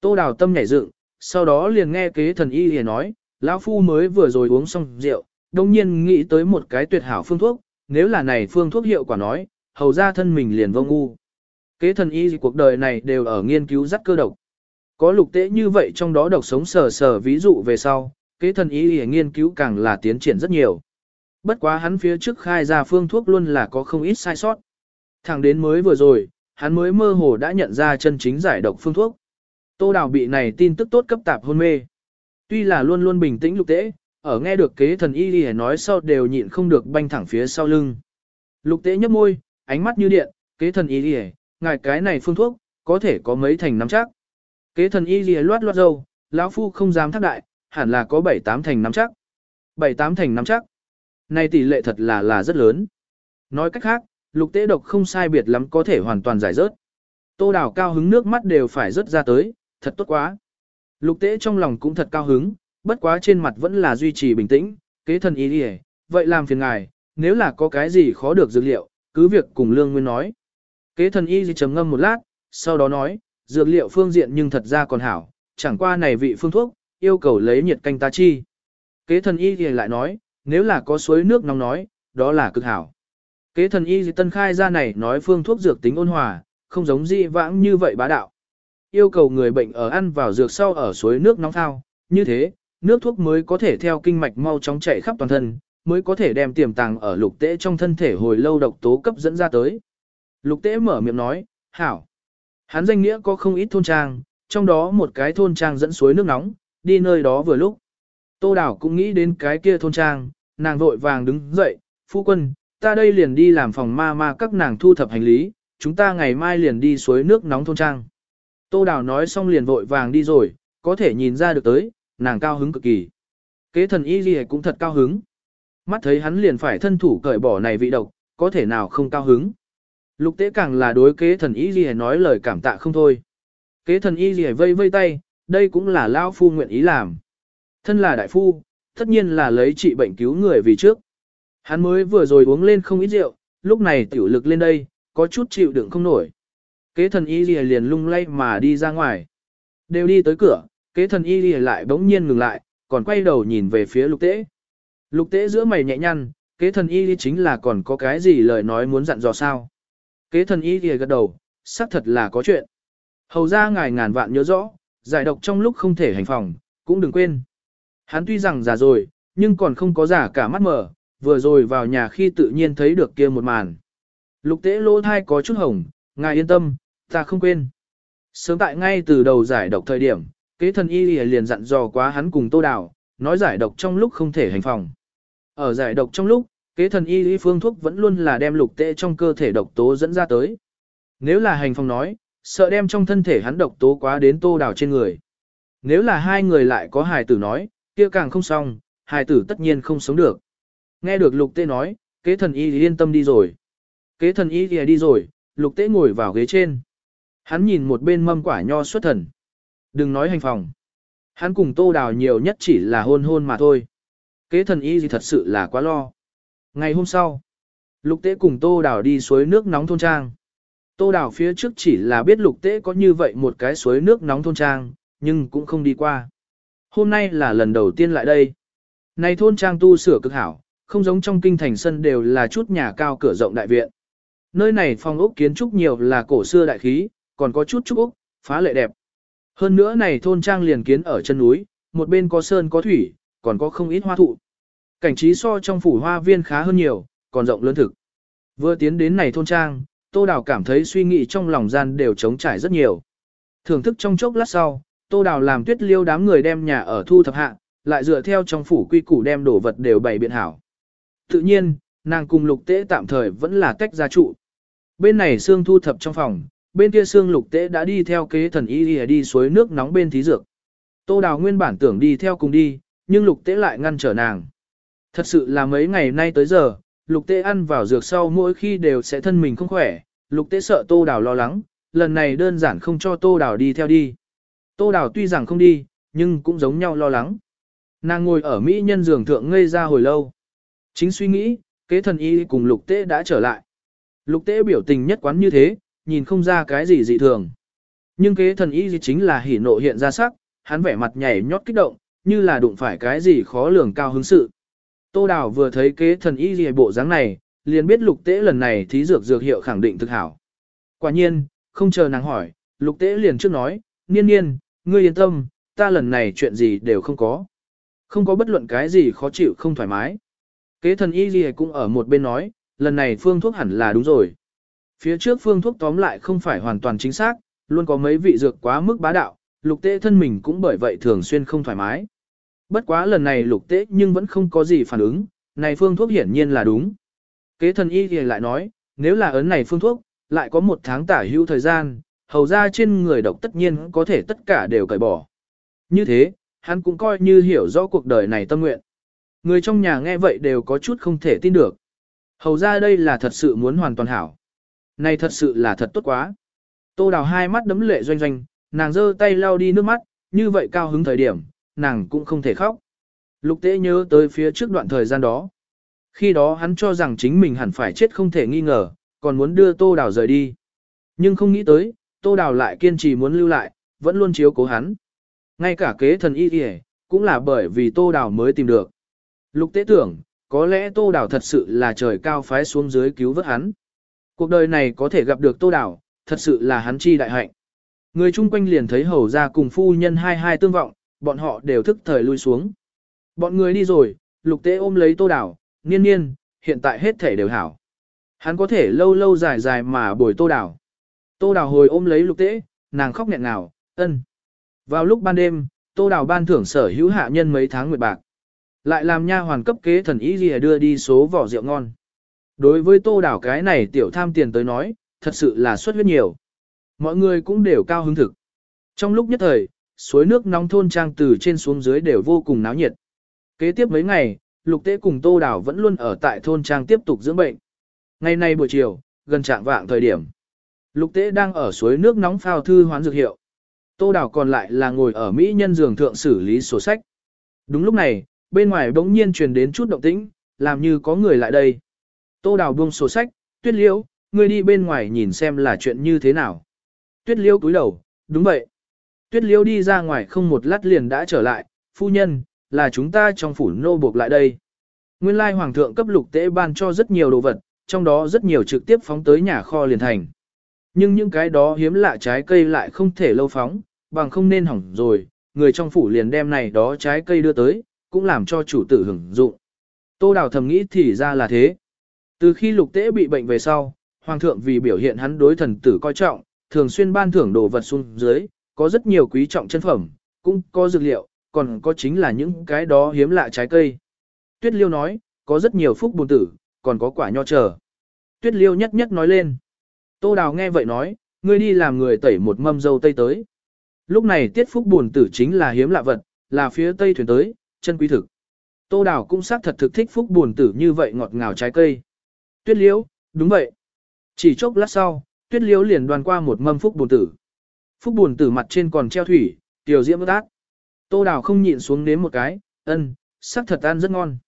Tô đào tâm nhảy dựng, sau đó liền nghe kế thần y gì nói, lão phu mới vừa rồi uống xong rượu, đồng nhiên nghĩ tới một cái tuyệt hảo phương thuốc, nếu là này phương thuốc hiệu quả nói, hầu ra thân mình liền vô ngu. Kế thần y gì cuộc đời này đều ở nghiên cứu rắc cơ độc. Có lục tế như vậy trong đó độc sống sờ sờ ví dụ về sau, kế thần y nghiên cứu càng là tiến triển rất nhiều. Bất quá hắn phía trước khai ra phương thuốc luôn là có không ít sai sót. Thẳng đến mới vừa rồi, hắn mới mơ hồ đã nhận ra chân chính giải độc phương thuốc. Tô Đào bị này tin tức tốt cấp tạp hôn mê. Tuy là luôn luôn bình tĩnh lục tế, ở nghe được kế thần y lìa nói sau đều nhịn không được banh thẳng phía sau lưng. Lục tế nhấp môi, ánh mắt như điện, kế thần y lìa ngài cái này phương thuốc, có thể có mấy thành nắm chắc. Kế thần y lìa loát loát dâu, lão phu không dám thác đại, hẳn là có bảy tám thành nắm chắc. Bảy tám thành nắm chắc. Này tỷ lệ thật là là rất lớn. Nói cách khác, lục tế độc không sai biệt lắm có thể hoàn toàn giải rớt. Tô đào cao hứng nước mắt đều phải rớt ra tới, thật tốt quá. Lục tế trong lòng cũng thật cao hứng, bất quá trên mặt vẫn là duy trì bình tĩnh, kế thần ý đi vậy làm phiền ngài, nếu là có cái gì khó được dược liệu, cứ việc cùng Lương Nguyên nói. Kế thần y gì trầm ngâm một lát, sau đó nói, dược liệu phương diện nhưng thật ra còn hảo, chẳng qua này vị phương thuốc, yêu cầu lấy nhiệt canh ta chi. Kế thần y thì lại nói, nếu là có suối nước nóng nói, đó là cực hảo. Kế thần y gì tân khai ra này nói phương thuốc dược tính ôn hòa, không giống dị vãng như vậy bá đạo. Yêu cầu người bệnh ở ăn vào dược sau ở suối nước nóng thao, như thế, nước thuốc mới có thể theo kinh mạch mau chóng chạy khắp toàn thân, mới có thể đem tiềm tàng ở lục tễ trong thân thể hồi lâu độc tố cấp dẫn ra tới. Lục tễ mở miệng nói, hảo. Hắn danh nghĩa có không ít thôn trang, trong đó một cái thôn trang dẫn suối nước nóng, đi nơi đó vừa lúc. Tô Đào cũng nghĩ đến cái kia thôn trang, nàng vội vàng đứng dậy, phu quân, ta đây liền đi làm phòng ma ma các nàng thu thập hành lý, chúng ta ngày mai liền đi suối nước nóng thôn trang. Tô Đào nói xong liền vội vàng đi rồi, có thể nhìn ra được tới, nàng cao hứng cực kỳ. Kế thần y gì cũng thật cao hứng. Mắt thấy hắn liền phải thân thủ cởi bỏ này vị độc, có thể nào không cao hứng. Lục tế càng là đối kế thần y gì nói lời cảm tạ không thôi. Kế thần y gì vây vây tay, đây cũng là lão phu nguyện ý làm. Thân là đại phu, tất nhiên là lấy trị bệnh cứu người vì trước. Hắn mới vừa rồi uống lên không ít rượu, lúc này tiểu lực lên đây, có chút chịu đựng không nổi. Kế thần y lìa liền lung lay mà đi ra ngoài. Đều đi tới cửa, kế thần y lìa lại bỗng nhiên ngừng lại, còn quay đầu nhìn về phía lục tế. Lục tế giữa mày nhẹ nhăn, kế thần y chính là còn có cái gì lời nói muốn dặn dò sao. Kế thần y lìa gật đầu, xác thật là có chuyện. Hầu ra ngài ngàn vạn nhớ rõ, giải độc trong lúc không thể hành phòng, cũng đừng quên. Hắn tuy rằng già rồi, nhưng còn không có giả cả mắt mở, vừa rồi vào nhà khi tự nhiên thấy được kia một màn. Lục tế lỗ thai có chút hồng, ngài yên tâm, ta không quên. Sớm tại ngay từ đầu giải độc thời điểm, kế thần y liền dặn dò quá hắn cùng tô đào, nói giải độc trong lúc không thể hành phòng. Ở giải độc trong lúc, kế thần y phương thuốc vẫn luôn là đem lục tệ trong cơ thể độc tố dẫn ra tới. Nếu là hành phòng nói, sợ đem trong thân thể hắn độc tố quá đến tô đào trên người. Nếu là hai người lại có hài tử nói, kia càng không xong, hài tử tất nhiên không sống được. Nghe được lục tế nói, kế thần y yên tâm đi rồi. Kế thần y đi rồi, lục tế ngồi vào ghế trên. Hắn nhìn một bên mâm quả nho xuất thần. Đừng nói hành phòng. Hắn cùng tô đào nhiều nhất chỉ là hôn hôn mà thôi. Kế thần y gì thật sự là quá lo. Ngày hôm sau, lục tế cùng tô đào đi suối nước nóng thôn trang. Tô đào phía trước chỉ là biết lục tế có như vậy một cái suối nước nóng thôn trang, nhưng cũng không đi qua. Hôm nay là lần đầu tiên lại đây. Này thôn trang tu sửa cực hảo, không giống trong kinh thành sân đều là chút nhà cao cửa rộng đại viện. Nơi này phong ốc kiến trúc nhiều là cổ xưa đại khí, còn có chút trúc ốc, phá lệ đẹp. Hơn nữa này thôn trang liền kiến ở chân núi, một bên có sơn có thủy, còn có không ít hoa thụ. Cảnh trí so trong phủ hoa viên khá hơn nhiều, còn rộng lớn thực. Vừa tiến đến này thôn trang, Tô Đào cảm thấy suy nghĩ trong lòng gian đều trống trải rất nhiều. Thưởng thức trong chốc lát sau, Tô Đào làm tuyết liêu đám người đem nhà ở thu thập hạ, lại dựa theo trong phủ quy củ đem đồ vật đều bày biện hảo. Tự nhiên, nàng cùng lục tế tạm thời vẫn là tách gia trụ. Bên này xương thu thập trong phòng, bên kia xương lục tế đã đi theo kế thần y đi suối nước nóng bên thí dược. Tô Đào nguyên bản tưởng đi theo cùng đi, nhưng lục tế lại ngăn trở nàng. Thật sự là mấy ngày nay tới giờ, lục tế ăn vào dược sau mỗi khi đều sẽ thân mình không khỏe, lục tế sợ Tô Đào lo lắng, lần này đơn giản không cho Tô Đào đi theo đi. Tô Đào tuy rằng không đi, nhưng cũng giống nhau lo lắng. Nàng ngồi ở Mỹ nhân giường thượng ngây ra hồi lâu. Chính suy nghĩ, kế thần y cùng lục tế đã trở lại. Lục tế biểu tình nhất quán như thế, nhìn không ra cái gì dị thường. Nhưng kế thần y chính là hỉ nộ hiện ra sắc, hắn vẻ mặt nhảy nhót kích động, như là đụng phải cái gì khó lường cao hứng sự. Tô Đào vừa thấy kế thần y gì bộ dáng này, liền biết lục tế lần này thí dược dược hiệu khẳng định thực hảo. Quả nhiên, không chờ nàng hỏi, lục tế liền trước nói, niên niên, ngươi yên tâm, ta lần này chuyện gì đều không có. Không có bất luận cái gì khó chịu không thoải mái. Kế thần y gì cũng ở một bên nói, lần này phương thuốc hẳn là đúng rồi. Phía trước phương thuốc tóm lại không phải hoàn toàn chính xác, luôn có mấy vị dược quá mức bá đạo, lục tế thân mình cũng bởi vậy thường xuyên không thoải mái. Bất quá lần này lục tế nhưng vẫn không có gì phản ứng, này phương thuốc hiển nhiên là đúng. Kế thần y thì lại nói, nếu là ấn này phương thuốc, lại có một tháng tả hữu thời gian, hầu ra trên người độc tất nhiên có thể tất cả đều cởi bỏ. Như thế, hắn cũng coi như hiểu rõ cuộc đời này tâm nguyện. Người trong nhà nghe vậy đều có chút không thể tin được. Hầu ra đây là thật sự muốn hoàn toàn hảo. Này thật sự là thật tốt quá. Tô đào hai mắt đấm lệ doanh doanh, nàng giơ tay lau đi nước mắt, như vậy cao hứng thời điểm, nàng cũng không thể khóc. Lục tế nhớ tới phía trước đoạn thời gian đó. Khi đó hắn cho rằng chính mình hẳn phải chết không thể nghi ngờ, còn muốn đưa tô đào rời đi. Nhưng không nghĩ tới, tô đào lại kiên trì muốn lưu lại, vẫn luôn chiếu cố hắn. Ngay cả kế thần y kìa, cũng là bởi vì tô đào mới tìm được. Lục tế tưởng, có lẽ tô đào thật sự là trời cao phái xuống dưới cứu vớt hắn. Cuộc đời này có thể gặp được tô đảo thật sự là hắn chi đại hạnh. Người chung quanh liền thấy hầu ra cùng phu nhân hai hai tương vọng, bọn họ đều thức thời lui xuống. Bọn người đi rồi, lục tế ôm lấy tô đảo niên niên, hiện tại hết thể đều hảo. Hắn có thể lâu lâu dài dài mà bồi tô đảo Tô đảo hồi ôm lấy lục tế, nàng khóc nghẹn ngào, ân. Vào lúc ban đêm, tô đào ban thưởng sở hữu hạ nhân mấy tháng nguyệt bạc. Lại làm nha hoàn cấp kế thần ý gì đưa đi số vỏ rượu ngon. Đối với tô đảo cái này tiểu tham tiền tới nói, thật sự là xuất huyết nhiều. Mọi người cũng đều cao hứng thực. Trong lúc nhất thời, suối nước nóng thôn trang từ trên xuống dưới đều vô cùng náo nhiệt. Kế tiếp mấy ngày, Lục Tế cùng Tô đảo vẫn luôn ở tại thôn trang tiếp tục dưỡng bệnh. Ngày nay buổi chiều, gần trạng vạng thời điểm. Lục Tế đang ở suối nước nóng phao thư hoán dược hiệu. Tô đảo còn lại là ngồi ở Mỹ nhân giường thượng xử lý sổ sách. Đúng lúc này, bên ngoài bỗng nhiên truyền đến chút động tĩnh, làm như có người lại đây. Tô Đào buông sổ sách, tuyết liễu, ngươi đi bên ngoài nhìn xem là chuyện như thế nào. Tuyết liễu cúi đầu, đúng vậy. Tuyết liễu đi ra ngoài không một lát liền đã trở lại, phu nhân, là chúng ta trong phủ nô buộc lại đây. Nguyên lai hoàng thượng cấp lục tế ban cho rất nhiều đồ vật, trong đó rất nhiều trực tiếp phóng tới nhà kho liền thành. Nhưng những cái đó hiếm lạ trái cây lại không thể lâu phóng, bằng không nên hỏng rồi, người trong phủ liền đem này đó trái cây đưa tới, cũng làm cho chủ tử hưởng dụng. Tô Đào thầm nghĩ thì ra là thế. Từ khi lục tế bị bệnh về sau, hoàng thượng vì biểu hiện hắn đối thần tử coi trọng, thường xuyên ban thưởng đồ vật xuống dưới, có rất nhiều quý trọng chân phẩm, cũng có dược liệu, còn có chính là những cái đó hiếm lạ trái cây. Tuyết Liêu nói, có rất nhiều phúc buồn tử, còn có quả nho trở. Tuyết Liêu nhất nhất nói lên. Tô Đào nghe vậy nói, ngươi đi làm người tẩy một mâm dâu tây tới. Lúc này tiết phúc buồn tử chính là hiếm lạ vật, là phía tây thuyền tới, chân quý thực. Tô Đào cũng xác thật thực thích phúc buồn tử như vậy ngọt ngào trái cây. Tuyết Liễu, đúng vậy. Chỉ chốc lát sau, Tuyết Liễu liền đoàn qua một mâm phúc buồn tử. Phúc buồn tử mặt trên còn treo thủy, tiểu diễm ác. Tô Đào không nhịn xuống nếm một cái, ân, sắc thật ăn rất ngon.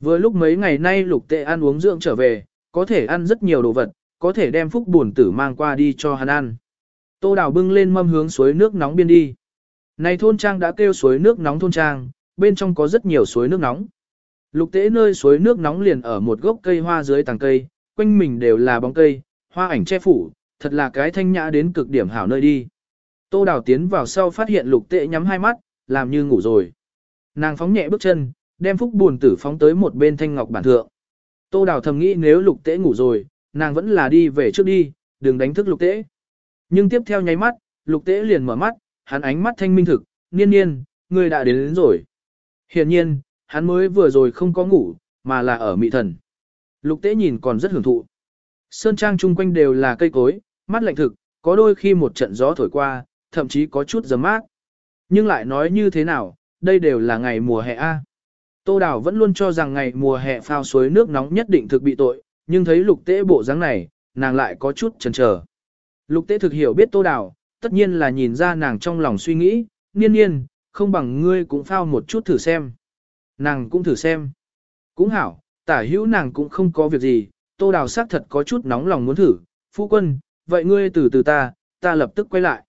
Vừa lúc mấy ngày nay lục tệ ăn uống dưỡng trở về, có thể ăn rất nhiều đồ vật, có thể đem phúc buồn tử mang qua đi cho hắn ăn. Tô Đào bưng lên mâm hướng suối nước nóng biên đi. Này thôn trang đã kêu suối nước nóng thôn trang, bên trong có rất nhiều suối nước nóng. Lục tế nơi suối nước nóng liền ở một gốc cây hoa dưới tàng cây, quanh mình đều là bóng cây, hoa ảnh che phủ, thật là cái thanh nhã đến cực điểm hảo nơi đi. Tô Đào tiến vào sau phát hiện lục tế nhắm hai mắt, làm như ngủ rồi. Nàng phóng nhẹ bước chân, đem phúc buồn tử phóng tới một bên thanh ngọc bản thượng. Tô Đào thầm nghĩ nếu lục tế ngủ rồi, nàng vẫn là đi về trước đi, đừng đánh thức lục tế. Nhưng tiếp theo nháy mắt, lục tế liền mở mắt, hắn ánh mắt thanh minh thực, niên niên, người đã đến, đến rồi. Hiện nhiên, hắn mới vừa rồi không có ngủ, mà là ở mị thần. Lục tế nhìn còn rất hưởng thụ. Sơn trang chung quanh đều là cây cối, mắt lạnh thực, có đôi khi một trận gió thổi qua, thậm chí có chút giấm mát. Nhưng lại nói như thế nào, đây đều là ngày mùa hè A. Tô Đào vẫn luôn cho rằng ngày mùa hè phao suối nước nóng nhất định thực bị tội, nhưng thấy lục tế bộ dáng này, nàng lại có chút chần chờ. Lục tế thực hiểu biết tô đào, tất nhiên là nhìn ra nàng trong lòng suy nghĩ, niên niên, không bằng ngươi cũng phao một chút thử xem. Nàng cũng thử xem. Cũng hảo, tả hữu nàng cũng không có việc gì, tô đào xác thật có chút nóng lòng muốn thử, phu quân, vậy ngươi từ từ ta, ta lập tức quay lại.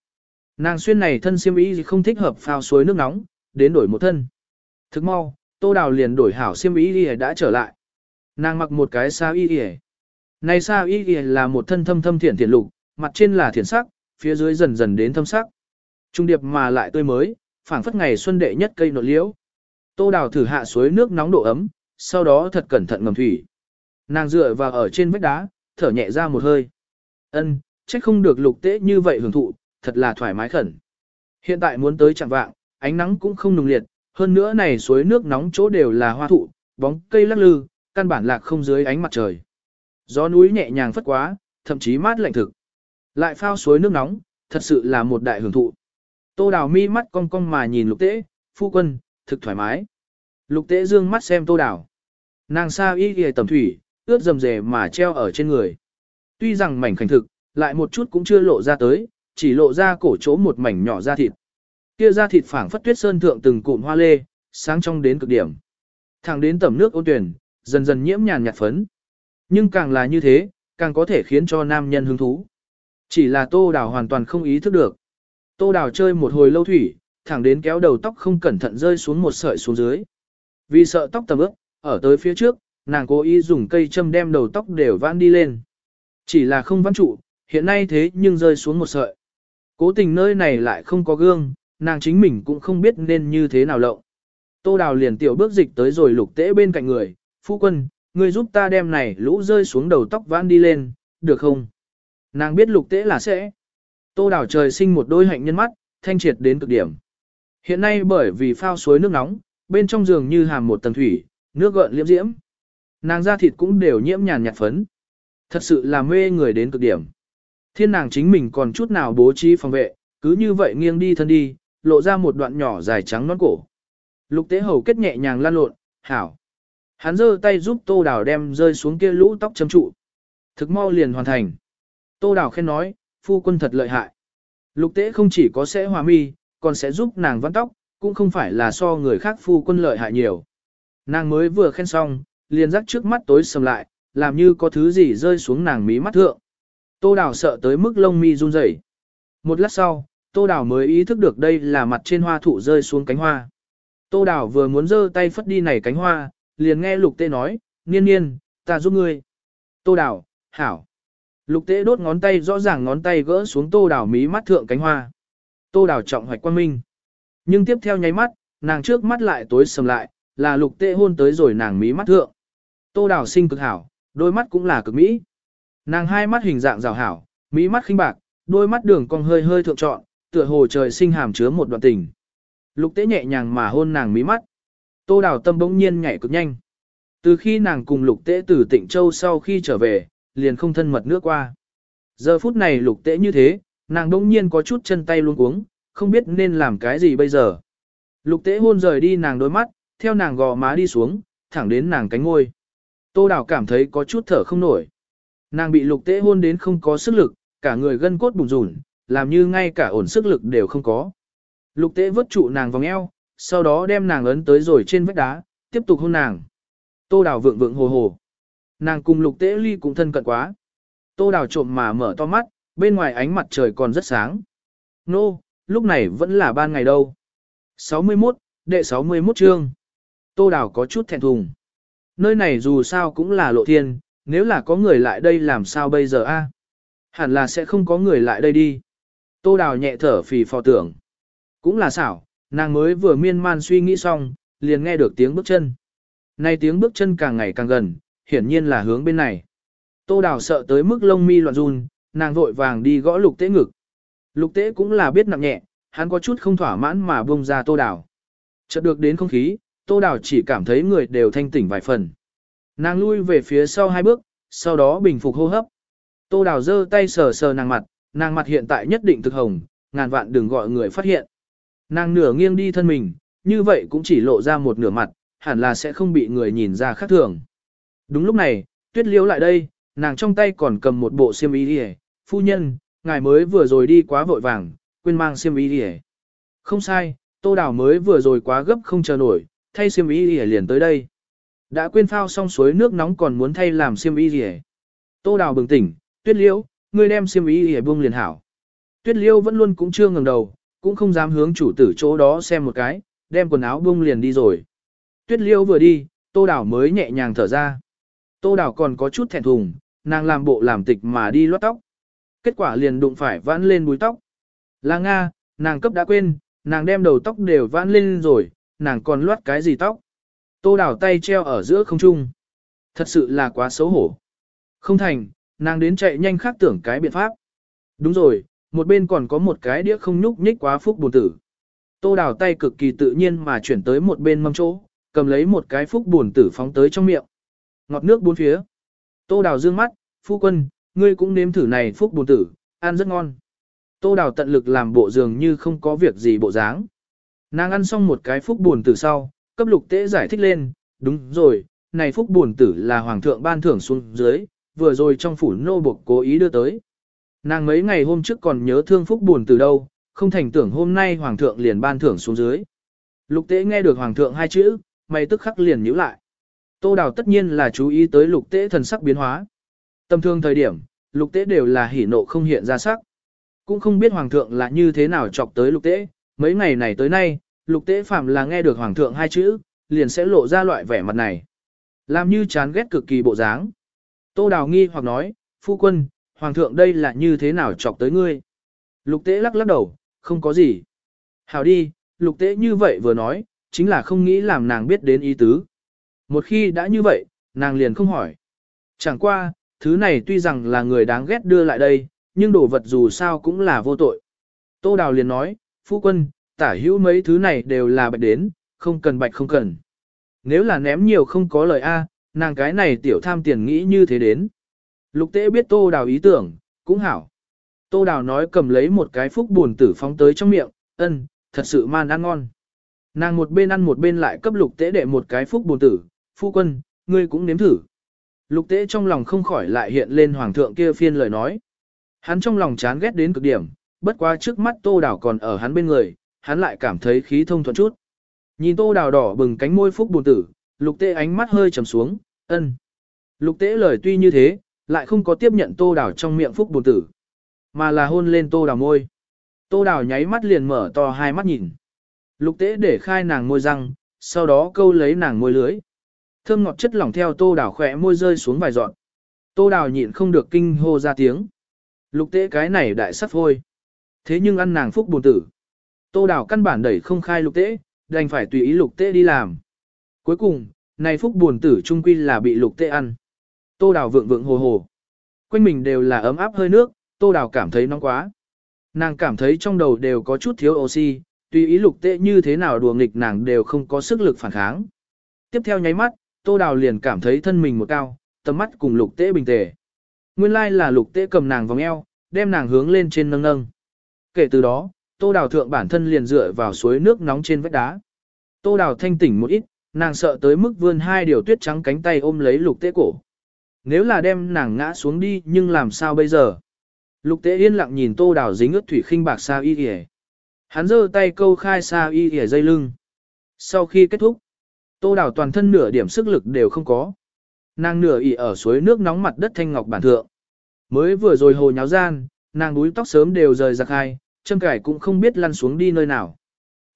Nàng xuyên này thân xiêm y không thích hợp phao suối nước nóng, đến đổi một thân. Thức mau, tô đào liền đổi hảo xiêm y đã trở lại. Nàng mặc một cái sao y y Này sao y y là một thân thâm thâm thiển thiển lục, mặt trên là thiển sắc, phía dưới dần dần đến thâm sắc. Trung điệp mà lại tươi mới, phảng phất ngày xuân đệ nhất cây nội liễu. Tô đào thử hạ suối nước nóng độ ấm, sau đó thật cẩn thận ngầm thủy. Nàng dựa vào ở trên vách đá, thở nhẹ ra một hơi. Ân, trách không được lục tế như vậy hưởng thụ, thật là thoải mái khẩn. Hiện tại muốn tới chẳng vạng, ánh nắng cũng không nùng liệt, hơn nữa này suối nước nóng chỗ đều là hoa thụ, bóng cây lắc lư, căn bản lạc không dưới ánh mặt trời. Gió núi nhẹ nhàng phất quá, thậm chí mát lạnh thực. Lại phao suối nước nóng, thật sự là một đại hưởng thụ. Tô đào mi mắt cong cong mà nhìn lục tế, phu quân, thực thoải mái. Lục tế dương mắt xem tô đào. Nàng sa y ghề tầm thủy, ướt dầm dề mà treo ở trên người. Tuy rằng mảnh khảnh thực, lại một chút cũng chưa lộ ra tới, chỉ lộ ra cổ chỗ một mảnh nhỏ da thịt. Kia da thịt phảng phất tuyết sơn thượng từng cụm hoa lê, sáng trong đến cực điểm. Thẳng đến tầm nước ôn tuyển, dần dần nhiễm nhàn nhạt phấn. Nhưng càng là như thế, càng có thể khiến cho nam nhân hứng thú. Chỉ là tô đào hoàn toàn không ý thức được. Tô đào chơi một hồi lâu thủy, thẳng đến kéo đầu tóc không cẩn thận rơi xuống một sợi xuống dưới. Vì sợ tóc tầm ướp, ở tới phía trước, nàng cố ý dùng cây châm đem đầu tóc đều vãn đi lên. Chỉ là không vãn trụ, hiện nay thế nhưng rơi xuống một sợi. Cố tình nơi này lại không có gương, nàng chính mình cũng không biết nên như thế nào lộng. Tô đào liền tiểu bước dịch tới rồi lục tễ bên cạnh người, phu quân, người giúp ta đem này lũ rơi xuống đầu tóc vãn đi lên, được không? Nàng biết lục tễ là sẽ. Tô đào trời sinh một đôi hạnh nhân mắt, thanh triệt đến cực điểm. Hiện nay bởi vì phao suối nước nóng, bên trong giường như hàm một tầng thủy, nước gợn liễm diễm. Nàng da thịt cũng đều nhiễm nhàn nhạt phấn. Thật sự là mê người đến cực điểm. Thiên nàng chính mình còn chút nào bố trí phòng vệ, cứ như vậy nghiêng đi thân đi, lộ ra một đoạn nhỏ dài trắng nón cổ. Lục tế hầu kết nhẹ nhàng lan lộn, hảo. Hắn giơ tay giúp tô đào đem rơi xuống kia lũ tóc chấm trụ. Thực mau liền hoàn thành. Tô đào khen nói, phu quân thật lợi hại. Lục tế không chỉ có sẽ hòa mi, còn sẽ giúp nàng vắn tóc, cũng không phải là so người khác phu quân lợi hại nhiều. Nàng mới vừa khen xong, liền rắc trước mắt tối sầm lại, làm như có thứ gì rơi xuống nàng mí mắt thượng. Tô Đào sợ tới mức lông mi run rẩy. Một lát sau, Tô Đào mới ý thức được đây là mặt trên hoa thụ rơi xuống cánh hoa. Tô Đào vừa muốn giơ tay phất đi này cánh hoa, liền nghe Lục tê nói, niên niên, ta giúp ngươi. Tô Đào, hảo. Lục tê đốt ngón tay rõ ràng ngón tay gỡ xuống Tô Đào mí mắt thượng cánh hoa. Tô Đào trọng hoạch quan minh. Nhưng tiếp theo nháy mắt, nàng trước mắt lại tối sầm lại, là Lục Tế hôn tới rồi nàng mí mắt thượng. Tô Đào sinh cực hảo, đôi mắt cũng là cực mỹ. Nàng hai mắt hình dạng rào hảo, mí mắt khinh bạc, đôi mắt đường cong hơi hơi thượng trọn, tựa hồ trời sinh hàm chứa một đoạn tình. Lục tế nhẹ nhàng mà hôn nàng mí mắt. Tô đào tâm bỗng nhiên nhảy cực nhanh. Từ khi nàng cùng lục tế từ tịnh châu sau khi trở về, liền không thân mật nước qua. Giờ phút này lục tế như thế, nàng đông nhiên có chút chân tay luôn cuống, không biết nên làm cái gì bây giờ. Lục tế hôn rời đi nàng đôi mắt, theo nàng gò má đi xuống, thẳng đến nàng cánh ngôi. Tô đào cảm thấy có chút thở không nổi. Nàng bị lục tế hôn đến không có sức lực, cả người gân cốt bùng rủn, làm như ngay cả ổn sức lực đều không có. Lục tế vớt trụ nàng vòng eo, sau đó đem nàng ấn tới rồi trên vách đá, tiếp tục hôn nàng. Tô đào vượng vượng hồ hồ. Nàng cùng lục tế ly cũng thân cận quá. Tô đào trộm mà mở to mắt, bên ngoài ánh mặt trời còn rất sáng. Nô, no, lúc này vẫn là ban ngày đâu. 61, đệ 61 chương. Tô đào có chút thẹn thùng. Nơi này dù sao cũng là lộ thiên, nếu là có người lại đây làm sao bây giờ a? Hẳn là sẽ không có người lại đây đi. Tô Đào nhẹ thở phì phò tưởng. Cũng là xảo, nàng mới vừa miên man suy nghĩ xong, liền nghe được tiếng bước chân. Nay tiếng bước chân càng ngày càng gần, hiển nhiên là hướng bên này. Tô Đào sợ tới mức lông mi loạn run, nàng vội vàng đi gõ lục tế ngực. Lục tế cũng là biết nặng nhẹ, hắn có chút không thỏa mãn mà buông ra Tô Đào. Chợt được đến không khí, Tô Đào chỉ cảm thấy người đều thanh tỉnh vài phần. Nàng lui về phía sau hai bước, sau đó bình phục hô hấp. Tô Đào giơ tay sờ sờ nàng mặt, nàng mặt hiện tại nhất định thực hồng, ngàn vạn đừng gọi người phát hiện. Nàng nửa nghiêng đi thân mình, như vậy cũng chỉ lộ ra một nửa mặt, hẳn là sẽ không bị người nhìn ra khác thường. Đúng lúc này, tuyết liễu lại đây, nàng trong tay còn cầm một bộ xiêm y đi phu nhân, ngài mới vừa rồi đi quá vội vàng, quên mang xiêm y đi Không sai, tô đào mới vừa rồi quá gấp không chờ nổi, thay xiêm y đi liền tới đây. Đã quên phao xong suối nước nóng còn muốn thay làm xiêm y gì Tô đào bừng tỉnh, tuyết liễu, ngươi đem xiêm y gì buông liền hảo. Tuyết liễu vẫn luôn cũng chưa ngừng đầu, cũng không dám hướng chủ tử chỗ đó xem một cái, đem quần áo buông liền đi rồi. Tuyết liễu vừa đi, tô đào mới nhẹ nhàng thở ra. Tô đào còn có chút thẹn thùng, nàng làm bộ làm tịch mà đi lót tóc. Kết quả liền đụng phải vãn lên búi tóc. Là Nga, nàng cấp đã quên, nàng đem đầu tóc đều vãn lên rồi, nàng còn loát cái gì tóc. Tô đảo tay treo ở giữa không trung. Thật sự là quá xấu hổ. Không thành, nàng đến chạy nhanh khác tưởng cái biện pháp. Đúng rồi, một bên còn có một cái đĩa không nhúc nhích quá phúc buồn tử. Tô đảo tay cực kỳ tự nhiên mà chuyển tới một bên mâm chỗ, cầm lấy một cái phúc buồn tử phóng tới trong miệng. Ngọt nước bốn phía. Tô đảo dương mắt, phu quân, ngươi cũng nếm thử này phúc buồn tử, ăn rất ngon. Tô đào tận lực làm bộ dường như không có việc gì bộ dáng. Nàng ăn xong một cái phúc buồn tử sau, cấp lục tế giải thích lên, đúng rồi, này phúc buồn tử là hoàng thượng ban thưởng xuống dưới, vừa rồi trong phủ nô buộc cố ý đưa tới. Nàng mấy ngày hôm trước còn nhớ thương phúc buồn tử đâu, không thành tưởng hôm nay hoàng thượng liền ban thưởng xuống dưới. Lục tế nghe được hoàng thượng hai chữ, mày tức khắc liền nhíu lại. Tô đào tất nhiên là chú ý tới lục tế thần sắc biến hóa. Tâm thương thời điểm, lục tế đều là hỉ nộ không hiện ra sắc. Cũng không biết hoàng thượng là như thế nào chọc tới lục tế, mấy ngày này tới nay, lục tế phạm là nghe được hoàng thượng hai chữ, liền sẽ lộ ra loại vẻ mặt này. Làm như chán ghét cực kỳ bộ dáng. Tô Đào nghi hoặc nói, phu quân, hoàng thượng đây là như thế nào chọc tới ngươi. Lục tế lắc lắc đầu, không có gì. Hảo đi, lục tế như vậy vừa nói, chính là không nghĩ làm nàng biết đến ý tứ. Một khi đã như vậy, nàng liền không hỏi. Chẳng qua, thứ này tuy rằng là người đáng ghét đưa lại đây, nhưng đồ vật dù sao cũng là vô tội. Tô Đào liền nói, phu quân, tả hữu mấy thứ này đều là bạch đến, không cần bạch không cần. Nếu là ném nhiều không có lời A, nàng cái này tiểu tham tiền nghĩ như thế đến. Lục tế biết tô đào ý tưởng, cũng hảo. Tô đào nói cầm lấy một cái phúc buồn tử phóng tới trong miệng, ân, thật sự man ăn ngon. Nàng một bên ăn một bên lại cấp lục tế đệ một cái phúc buồn tử, phu quân, ngươi cũng nếm thử. Lục tế trong lòng không khỏi lại hiện lên hoàng thượng kia phiên lời nói. Hắn trong lòng chán ghét đến cực điểm, bất quá trước mắt tô đào còn ở hắn bên người, hắn lại cảm thấy khí thông thuận chút. Nhìn tô đào đỏ bừng cánh môi phúc buồn tử, lục tế ánh mắt hơi trầm xuống, ân. Lục tế lời tuy như thế, lại không có tiếp nhận tô đào trong miệng phúc buồn tử, mà là hôn lên tô đào môi. Tô đào nháy mắt liền mở to hai mắt nhìn. Lục tế để khai nàng môi răng, sau đó câu lấy nàng môi lưới. Thơm ngọt chất lỏng theo tô đào khỏe môi rơi xuống vài giọt. Tô đào nhịn không được kinh hô ra tiếng. Lục tế cái này đại sắp thôi. Thế nhưng ăn nàng phúc buồn tử. Tô Đào căn bản đẩy không khai lục tế, đành phải tùy ý lục tế đi làm. Cuối cùng, này phúc buồn tử trung quy là bị lục tế ăn. Tô Đào vượng vượng hồ hồ. Quanh mình đều là ấm áp hơi nước, Tô Đào cảm thấy nóng quá. Nàng cảm thấy trong đầu đều có chút thiếu oxy, tùy ý lục tế như thế nào đùa nghịch nàng đều không có sức lực phản kháng. Tiếp theo nháy mắt, Tô Đào liền cảm thấy thân mình một cao, tầm mắt cùng lục tế bình tề. Nguyên lai là lục tế cầm nàng vòng eo, đem nàng hướng lên trên nâng nâng. Kể từ đó, Tô Đào thượng bản thân liền dựa vào suối nước nóng trên vách đá. Tô Đào thanh tỉnh một ít, nàng sợ tới mức vươn hai điều tuyết trắng cánh tay ôm lấy lục tế cổ. Nếu là đem nàng ngã xuống đi nhưng làm sao bây giờ? Lục tế yên lặng nhìn Tô Đào dính ướt thủy khinh bạc sao y kìa. Hắn giơ tay câu khai sao y kìa dây lưng. Sau khi kết thúc, Tô Đào toàn thân nửa điểm sức lực đều không có. Nàng nửa ỉ ở suối nước nóng mặt đất thanh ngọc bản thượng. Mới vừa rồi hồ nháo gian, nàng đuối tóc sớm đều rời giặc hai, châm cải cũng không biết lăn xuống đi nơi nào.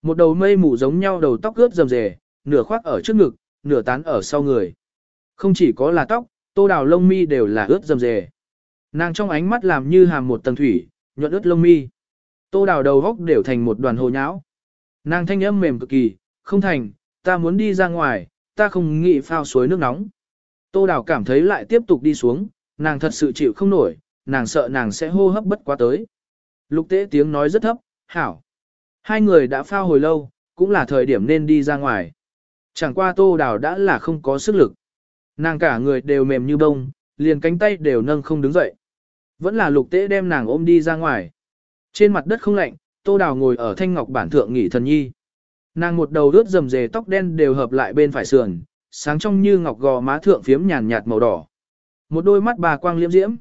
Một đầu mây mù giống nhau đầu tóc ướt rầm rề, nửa khoác ở trước ngực, nửa tán ở sau người. Không chỉ có là tóc, tô đào lông mi đều là ướt rầm rề. Nàng trong ánh mắt làm như hàm một tầng thủy, nhuận ướt lông mi. Tô đào đầu góc đều thành một đoàn hồ nháo. Nàng thanh âm mềm cực kỳ, không thành, ta muốn đi ra ngoài, ta không nghĩ phao suối nước nóng. Tô đào cảm thấy lại tiếp tục đi xuống, nàng thật sự chịu không nổi, nàng sợ nàng sẽ hô hấp bất quá tới. Lục tế tiếng nói rất thấp, hảo. Hai người đã phao hồi lâu, cũng là thời điểm nên đi ra ngoài. Chẳng qua tô đào đã là không có sức lực. Nàng cả người đều mềm như bông, liền cánh tay đều nâng không đứng dậy. Vẫn là lục tế đem nàng ôm đi ra ngoài. Trên mặt đất không lạnh, tô đào ngồi ở thanh ngọc bản thượng nghỉ thần nhi. Nàng một đầu rướt rầm rề tóc đen đều hợp lại bên phải sườn, sáng trong như ngọc gò má thượng phiếm nhàn nhạt màu đỏ. Một đôi mắt bà quang liễm diễm.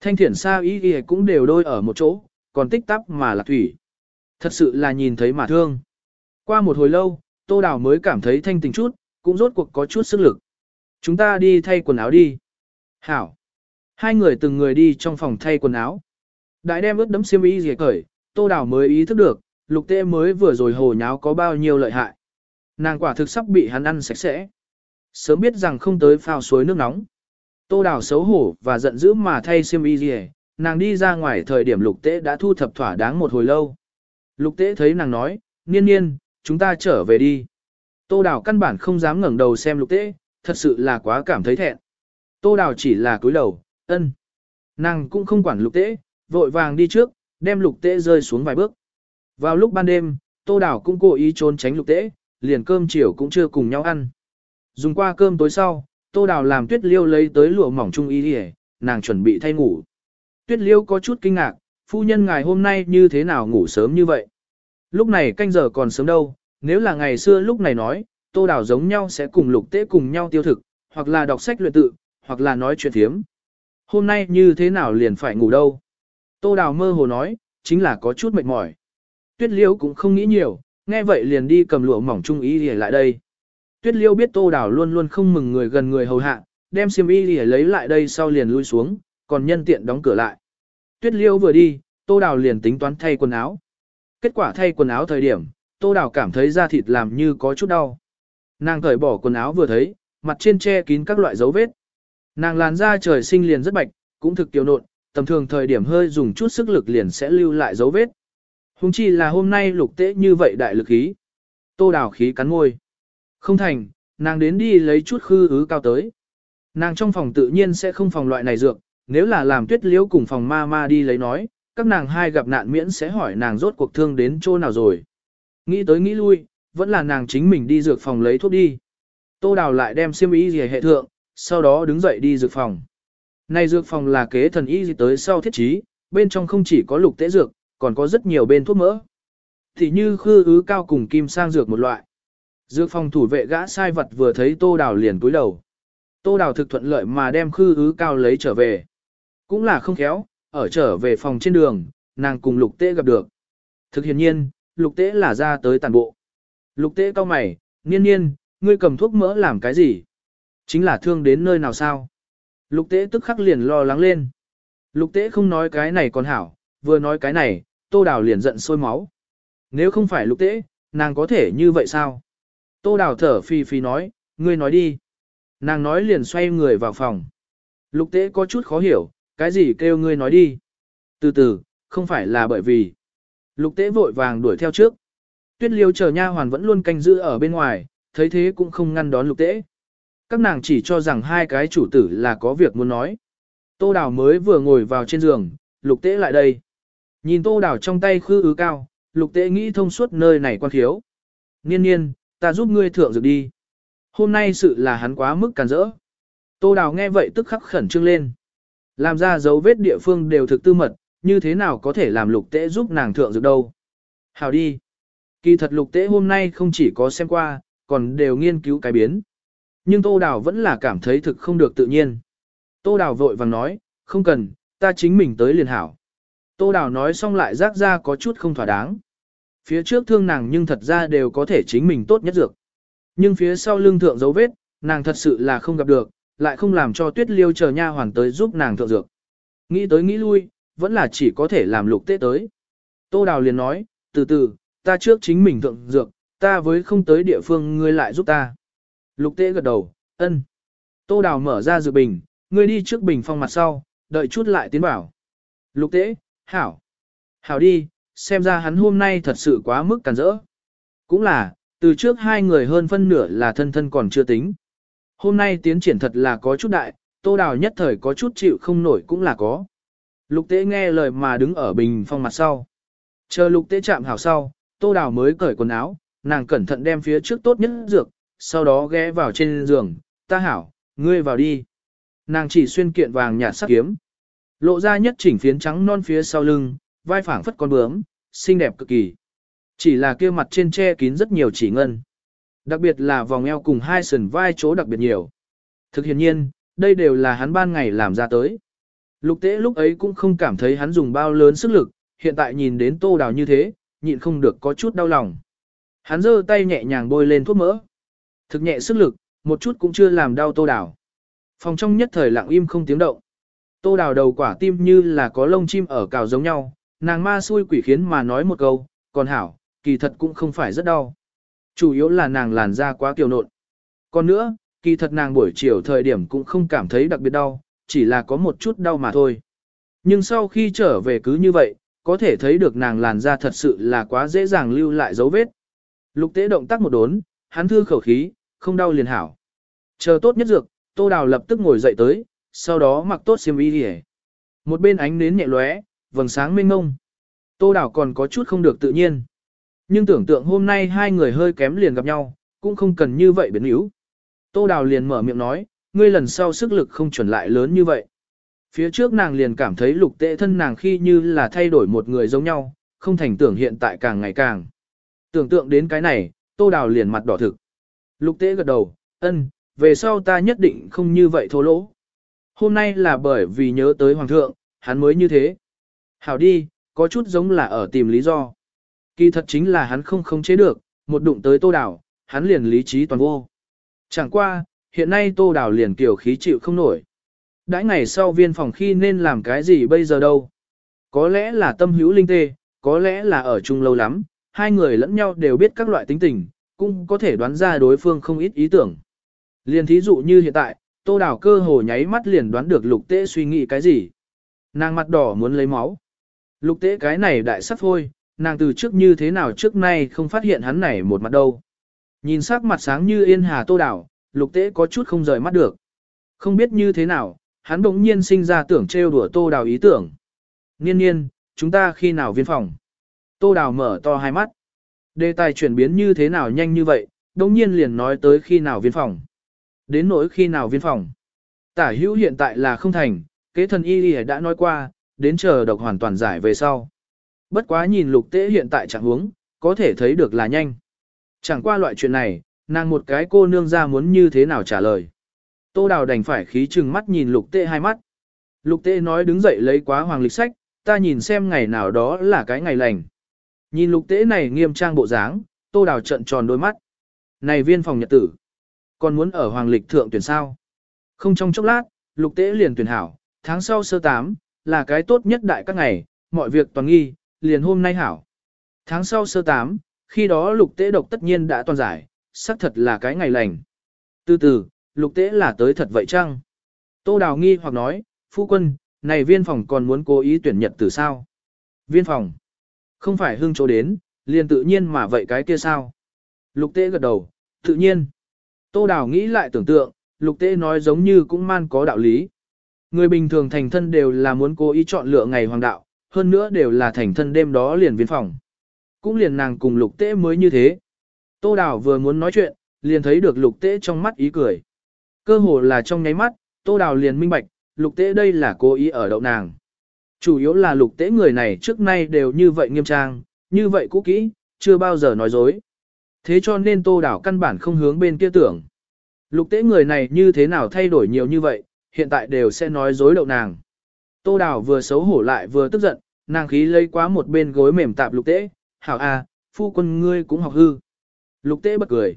Thanh thiển sao ý y cũng đều đôi ở một chỗ, còn tích tắp mà là thủy. Thật sự là nhìn thấy mà thương. Qua một hồi lâu, tô đào mới cảm thấy thanh tình chút, cũng rốt cuộc có chút sức lực. Chúng ta đi thay quần áo đi. Hảo. Hai người từng người đi trong phòng thay quần áo. Đại đem ướt đấm xiêm y gì cởi, tô đào mới ý thức được, lục tê mới vừa rồi hồ nháo có bao nhiêu lợi hại. Nàng quả thực sắp bị hắn ăn sạch sẽ. Sớm biết rằng không tới phao suối nước nóng. Tô đào xấu hổ và giận dữ mà thay xiêm y gì nàng đi ra ngoài thời điểm lục tế đã thu thập thỏa đáng một hồi lâu. Lục tế thấy nàng nói, niên niên, chúng ta trở về đi. Tô đào căn bản không dám ngẩng đầu xem lục tế, thật sự là quá cảm thấy thẹn. Tô đào chỉ là cúi đầu, ân. Nàng cũng không quản lục tế, vội vàng đi trước, đem lục tế rơi xuống vài bước. Vào lúc ban đêm, tô đào cũng cố ý trốn tránh lục tế, liền cơm chiều cũng chưa cùng nhau ăn. Dùng qua cơm tối sau, tô đào làm tuyết liêu lấy tới lụa mỏng trung y đi nàng chuẩn bị thay ngủ. Tuyết liêu có chút kinh ngạc, phu nhân ngài hôm nay như thế nào ngủ sớm như vậy? Lúc này canh giờ còn sớm đâu, nếu là ngày xưa lúc này nói, tô đào giống nhau sẽ cùng lục tế cùng nhau tiêu thực, hoặc là đọc sách luyện tự, hoặc là nói chuyện thiếm. Hôm nay như thế nào liền phải ngủ đâu? Tô đào mơ hồ nói, chính là có chút mệt mỏi. Tuyết liêu cũng không nghĩ nhiều, nghe vậy liền đi cầm lụa mỏng trung y để lại đây. Tuyết liêu biết tô đào luôn luôn không mừng người gần người hầu hạ, đem xiêm y để lấy lại đây sau liền lui xuống, còn nhân tiện đóng cửa lại. Tuyết liêu vừa đi, tô đào liền tính toán thay quần áo. Kết quả thay quần áo thời điểm, tô đào cảm thấy da thịt làm như có chút đau. Nàng cởi bỏ quần áo vừa thấy, mặt trên che kín các loại dấu vết. Nàng làn da trời sinh liền rất bạch, cũng thực tiểu nộn, tầm thường thời điểm hơi dùng chút sức lực liền sẽ lưu lại dấu vết. Hùng chi là hôm nay lục tế như vậy đại lực khí. Tô đào khí cắn môi. Không thành, nàng đến đi lấy chút khư ứ cao tới. Nàng trong phòng tự nhiên sẽ không phòng loại này dược, nếu là làm tuyết liễu cùng phòng ma ma đi lấy nói, các nàng hai gặp nạn miễn sẽ hỏi nàng rốt cuộc thương đến chỗ nào rồi. Nghĩ tới nghĩ lui, vẫn là nàng chính mình đi dược phòng lấy thuốc đi. Tô đào lại đem xiêm y gì hệ thượng, sau đó đứng dậy đi dược phòng. Này dược phòng là kế thần y gì tới sau thiết trí, bên trong không chỉ có lục tế dược, còn có rất nhiều bên thuốc mỡ. Thì như khư ứ cao cùng kim sang dược một loại. Dược phòng thủ vệ gã sai vật vừa thấy tô đào liền cúi đầu. Tô đào thực thuận lợi mà đem khư ứ cao lấy trở về. Cũng là không khéo, ở trở về phòng trên đường, nàng cùng lục tế gặp được. Thực hiện nhiên, lục tế là ra tới tàn bộ. Lục tế cao mày, niên niên, ngươi cầm thuốc mỡ làm cái gì? Chính là thương đến nơi nào sao? Lục tế tức khắc liền lo lắng lên. Lục tế không nói cái này còn hảo, vừa nói cái này, tô đào liền giận sôi máu. Nếu không phải lục tế, nàng có thể như vậy sao? Tô đào thở phi phi nói, ngươi nói đi. Nàng nói liền xoay người vào phòng. Lục tế có chút khó hiểu, cái gì kêu ngươi nói đi. Từ từ, không phải là bởi vì. Lục tế vội vàng đuổi theo trước. Tuyết liêu chờ nha hoàn vẫn luôn canh giữ ở bên ngoài, thấy thế cũng không ngăn đón lục tế. Các nàng chỉ cho rằng hai cái chủ tử là có việc muốn nói. Tô đào mới vừa ngồi vào trên giường, lục tế lại đây. Nhìn tô đảo trong tay khư ứ cao, lục tế nghĩ thông suốt nơi này quan thiếu. Niên niên, ta giúp ngươi thượng dược đi. Hôm nay sự là hắn quá mức càn rỡ. Tô đảo nghe vậy tức khắc khẩn trương lên. Làm ra dấu vết địa phương đều thực tư mật, như thế nào có thể làm lục tế giúp nàng thượng dược đâu. Hào đi. Kỳ thật lục tế hôm nay không chỉ có xem qua, còn đều nghiên cứu cái biến. Nhưng Tô đảo vẫn là cảm thấy thực không được tự nhiên. Tô đảo vội vàng nói, không cần, ta chính mình tới liền hảo. Tô Đào nói xong lại rác ra có chút không thỏa đáng. Phía trước thương nàng nhưng thật ra đều có thể chính mình tốt nhất dược. Nhưng phía sau lưng thượng dấu vết, nàng thật sự là không gặp được, lại không làm cho tuyết liêu chờ nha hoàn tới giúp nàng thượng dược. Nghĩ tới nghĩ lui, vẫn là chỉ có thể làm lục tế tới. Tô Đào liền nói, từ từ, ta trước chính mình thượng dược, ta với không tới địa phương ngươi lại giúp ta. Lục tế gật đầu, ân. Tô Đào mở ra dược bình, ngươi đi trước bình phong mặt sau, đợi chút lại tiến bảo. Lục tế, hảo. Hảo đi, xem ra hắn hôm nay thật sự quá mức càn rỡ. Cũng là, từ trước hai người hơn phân nửa là thân thân còn chưa tính. Hôm nay tiến triển thật là có chút đại, tô đào nhất thời có chút chịu không nổi cũng là có. Lục tế nghe lời mà đứng ở bình phong mặt sau. Chờ lục tế chạm hảo sau, tô đào mới cởi quần áo, nàng cẩn thận đem phía trước tốt nhất dược, sau đó ghé vào trên giường, ta hảo, ngươi vào đi. Nàng chỉ xuyên kiện vàng nhạt sắc kiếm. Lộ ra nhất chỉnh phiến trắng non phía sau lưng, vai phảng phất con bướm, xinh đẹp cực kỳ. Chỉ là kia mặt trên che kín rất nhiều chỉ ngân. Đặc biệt là vòng eo cùng hai sườn vai chỗ đặc biệt nhiều. Thực hiện nhiên, đây đều là hắn ban ngày làm ra tới. Lục tế lúc ấy cũng không cảm thấy hắn dùng bao lớn sức lực, hiện tại nhìn đến tô đào như thế, nhịn không được có chút đau lòng. Hắn giơ tay nhẹ nhàng bôi lên thuốc mỡ. Thực nhẹ sức lực, một chút cũng chưa làm đau tô đào. Phòng trong nhất thời lặng im không tiếng động. Tô đào đầu quả tim như là có lông chim ở cào giống nhau, nàng ma xui quỷ khiến mà nói một câu, còn hảo, kỳ thật cũng không phải rất đau. Chủ yếu là nàng làn da quá kiều nộn. Còn nữa, kỳ thật nàng buổi chiều thời điểm cũng không cảm thấy đặc biệt đau, chỉ là có một chút đau mà thôi. Nhưng sau khi trở về cứ như vậy, có thể thấy được nàng làn da thật sự là quá dễ dàng lưu lại dấu vết. Lục tế động tác một đốn, hắn thư khẩu khí, không đau liền hảo. Chờ tốt nhất dược, tô đào lập tức ngồi dậy tới, sau đó mặc tốt xiêm y hề. Một bên ánh nến nhẹ lóe, vầng sáng mênh mông. Tô đào còn có chút không được tự nhiên. Nhưng tưởng tượng hôm nay hai người hơi kém liền gặp nhau, cũng không cần như vậy biến yếu. Tô đào liền mở miệng nói, ngươi lần sau sức lực không chuẩn lại lớn như vậy. Phía trước nàng liền cảm thấy lục tệ thân nàng khi như là thay đổi một người giống nhau, không thành tưởng hiện tại càng ngày càng. Tưởng tượng đến cái này, tô đào liền mặt đỏ thực. Lục tệ gật đầu, ân, về sau ta nhất định không như vậy thô lỗ. Hôm nay là bởi vì nhớ tới hoàng thượng, hắn mới như thế. Hảo đi, có chút giống là ở tìm lý do. Kỳ thật chính là hắn không khống chế được, một đụng tới tô đảo, hắn liền lý trí toàn vô. Chẳng qua, hiện nay tô đảo liền kiểu khí chịu không nổi. Đãi ngày sau viên phòng khi nên làm cái gì bây giờ đâu. Có lẽ là tâm hữu linh tê, có lẽ là ở chung lâu lắm, hai người lẫn nhau đều biết các loại tính tình, cũng có thể đoán ra đối phương không ít ý tưởng. Liền thí dụ như hiện tại, tô đào cơ hồ nháy mắt liền đoán được lục tế suy nghĩ cái gì. Nàng mặt đỏ muốn lấy máu. Lục tế cái này đại sắp thôi, nàng từ trước như thế nào trước nay không phát hiện hắn này một mặt đâu. Nhìn sắc mặt sáng như yên hà tô Đào, lục tế có chút không rời mắt được. Không biết như thế nào, hắn bỗng nhiên sinh ra tưởng trêu đùa tô đào ý tưởng. Niên niên, chúng ta khi nào viên phòng? Tô đào mở to hai mắt. Đề tài chuyển biến như thế nào nhanh như vậy, đồng nhiên liền nói tới khi nào viên phòng. Đến nỗi khi nào viên phòng. Tả hữu hiện tại là không thành, kế thần y đã nói qua, đến chờ độc hoàn toàn giải về sau. Bất quá nhìn lục tế hiện tại trạng huống, có thể thấy được là nhanh. Chẳng qua loại chuyện này, nàng một cái cô nương ra muốn như thế nào trả lời. Tô đào đành phải khí chừng mắt nhìn lục tế hai mắt. Lục tế nói đứng dậy lấy quá hoàng lịch sách, ta nhìn xem ngày nào đó là cái ngày lành. Nhìn lục tế này nghiêm trang bộ dáng, tô đào trận tròn đôi mắt. Này viên phòng nhật tử, còn muốn ở hoàng lịch thượng tuyển sao? Không trong chốc lát, lục tế liền tuyển hảo, tháng sau sơ tám, là cái tốt nhất đại các ngày, mọi việc toàn nghi, liền hôm nay hảo. Tháng sau sơ tám, khi đó lục tế độc tất nhiên đã toàn giải, xác thật là cái ngày lành. Từ từ, lục tế là tới thật vậy chăng? Tô Đào nghi hoặc nói, phu quân, này viên phòng còn muốn cố ý tuyển nhật từ sao? Viên phòng, không phải hương chỗ đến, liền tự nhiên mà vậy cái kia sao? Lục tế gật đầu, tự nhiên. Tô Đào nghĩ lại tưởng tượng, lục tế nói giống như cũng man có đạo lý. Người bình thường thành thân đều là muốn cố ý chọn lựa ngày hoàng đạo, hơn nữa đều là thành thân đêm đó liền viên phòng. Cũng liền nàng cùng lục tế mới như thế. Tô Đào vừa muốn nói chuyện, liền thấy được lục tế trong mắt ý cười. Cơ hồ là trong nháy mắt, Tô Đào liền minh bạch, lục tế đây là cố ý ở đậu nàng. Chủ yếu là lục tế người này trước nay đều như vậy nghiêm trang, như vậy cũ kỹ, chưa bao giờ nói dối. Thế cho nên Tô đảo căn bản không hướng bên kia tưởng. Lục tế người này như thế nào thay đổi nhiều như vậy, hiện tại đều sẽ nói dối đậu nàng. Tô đảo vừa xấu hổ lại vừa tức giận, nàng khí lấy quá một bên gối mềm tạp lục tế, hảo à, phu quân ngươi cũng học hư. Lục tế bật cười.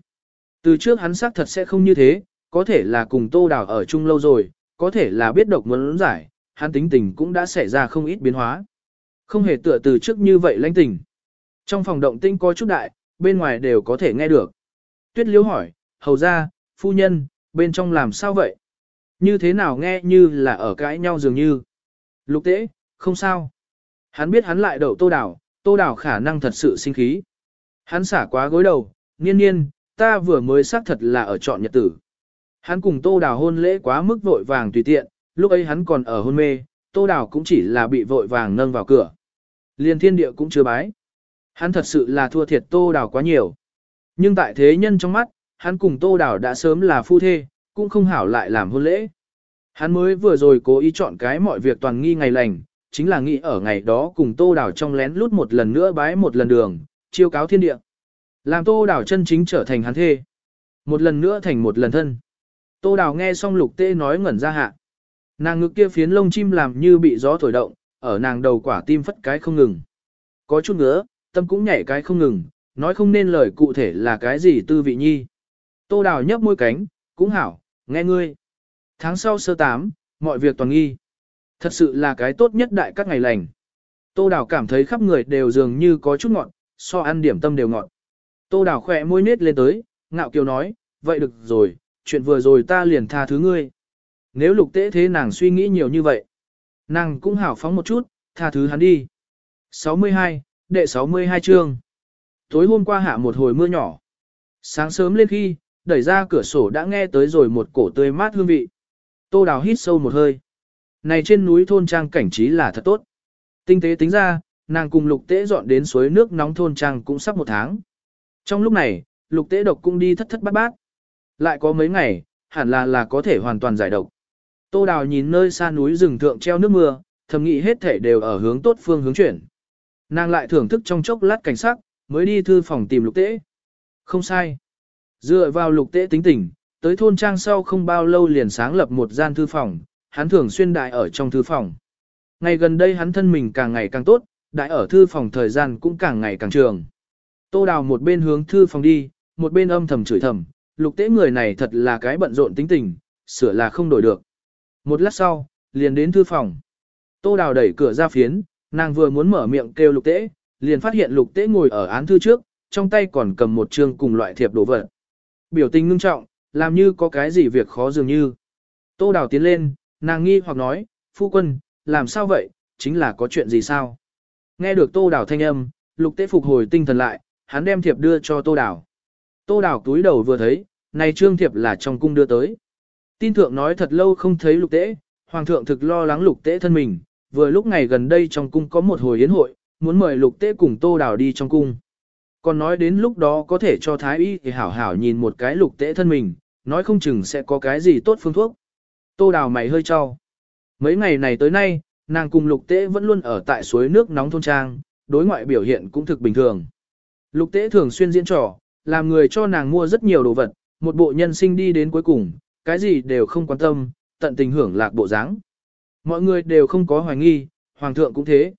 Từ trước hắn xác thật sẽ không như thế, có thể là cùng tô đảo ở chung lâu rồi, có thể là biết độc muốn giải, hắn tính tình cũng đã xảy ra không ít biến hóa. Không hề tựa từ trước như vậy lãnh tình. Trong phòng động tinh có chút đại, bên ngoài đều có thể nghe được. Tuyết liễu hỏi, hầu ra, phu nhân, bên trong làm sao vậy? Như thế nào nghe như là ở cãi nhau dường như. Lục tế, không sao. Hắn biết hắn lại đậu tô đảo, tô đảo khả năng thật sự sinh khí. Hắn xả quá gối đầu, niên niên, ta vừa mới xác thật là ở chọn nhật tử. Hắn cùng tô đảo hôn lễ quá mức vội vàng tùy tiện, lúc ấy hắn còn ở hôn mê, tô đảo cũng chỉ là bị vội vàng nâng vào cửa. Liên thiên địa cũng chưa bái. Hắn thật sự là thua thiệt tô đảo quá nhiều. Nhưng tại thế nhân trong mắt, hắn cùng tô đảo đã sớm là phu thê, cũng không hảo lại làm hôn lễ. Hắn mới vừa rồi cố ý chọn cái mọi việc toàn nghi ngày lành, chính là nghĩ ở ngày đó cùng tô đảo trong lén lút một lần nữa bái một lần đường, chiêu cáo thiên địa. Làm tô đảo chân chính trở thành hắn thê. Một lần nữa thành một lần thân. Tô đảo nghe xong lục tê nói ngẩn ra hạ. Nàng ngực kia phiến lông chim làm như bị gió thổi động, ở nàng đầu quả tim phất cái không ngừng. Có chút ngứa, tâm cũng nhảy cái không ngừng, nói không nên lời cụ thể là cái gì tư vị nhi. Tô đào nhấp môi cánh, cũng hảo, nghe ngươi. Tháng sau sơ tám, mọi việc toàn nghi. Thật sự là cái tốt nhất đại các ngày lành. Tô đào cảm thấy khắp người đều dường như có chút ngọn, so ăn điểm tâm đều ngọn. Tô đào khỏe môi nết lên tới, ngạo kiều nói, vậy được rồi, chuyện vừa rồi ta liền tha thứ ngươi. Nếu lục tế thế nàng suy nghĩ nhiều như vậy, nàng cũng hảo phóng một chút, tha thứ hắn đi. 62, đệ 62 chương. Tối hôm qua hạ một hồi mưa nhỏ. Sáng sớm lên khi, đẩy ra cửa sổ đã nghe tới rồi một cổ tươi mát hương vị. Tô đào hít sâu một hơi. Này trên núi thôn trang cảnh trí là thật tốt. Tinh tế tính ra, nàng cùng lục tế dọn đến suối nước nóng thôn trang cũng sắp một tháng. Trong lúc này, lục tế độc cũng đi thất thất bát bát. Lại có mấy ngày, hẳn là là có thể hoàn toàn giải độc. Tô đào nhìn nơi xa núi rừng thượng treo nước mưa, thầm nghĩ hết thể đều ở hướng tốt phương hướng chuyển. Nàng lại thưởng thức trong chốc lát cảnh sắc, mới đi thư phòng tìm lục tế. Không sai. Dựa vào lục tế tính tình, tới thôn trang sau không bao lâu liền sáng lập một gian thư phòng, hắn thường xuyên đại ở trong thư phòng. Ngày gần đây hắn thân mình càng ngày càng tốt, đại ở thư phòng thời gian cũng càng ngày càng trường. Tô đào một bên hướng thư phòng đi, một bên âm thầm chửi thầm, lục tế người này thật là cái bận rộn tính tình, sửa là không đổi được. Một lát sau, liền đến thư phòng. Tô đào đẩy cửa ra phiến, nàng vừa muốn mở miệng kêu lục tế, liền phát hiện lục tế ngồi ở án thư trước, trong tay còn cầm một chương cùng loại thiệp đồ vật. Biểu tình ngưng trọng, làm như có cái gì việc khó dường như. Tô đào tiến lên, nàng nghi hoặc nói, phu quân, làm sao vậy, chính là có chuyện gì sao? Nghe được tô đào thanh âm, lục tế phục hồi tinh thần lại, hắn đem thiệp đưa cho tô đào. Tô đào túi đầu vừa thấy, này trương thiệp là trong cung đưa tới. Tin thượng nói thật lâu không thấy lục tế, hoàng thượng thực lo lắng lục tế thân mình, vừa lúc ngày gần đây trong cung có một hồi yến hội, muốn mời lục tế cùng tô đào đi trong cung. Còn nói đến lúc đó có thể cho thái y thì hảo hảo nhìn một cái lục tế thân mình, nói không chừng sẽ có cái gì tốt phương thuốc. Tô đào mày hơi cho. Mấy ngày này tới nay, nàng cùng lục tế vẫn luôn ở tại suối nước nóng thôn trang, đối ngoại biểu hiện cũng thực bình thường. Lục tế thường xuyên diễn trò, làm người cho nàng mua rất nhiều đồ vật, một bộ nhân sinh đi đến cuối cùng, cái gì đều không quan tâm, tận tình hưởng lạc bộ dáng. Mọi người đều không có hoài nghi, hoàng thượng cũng thế.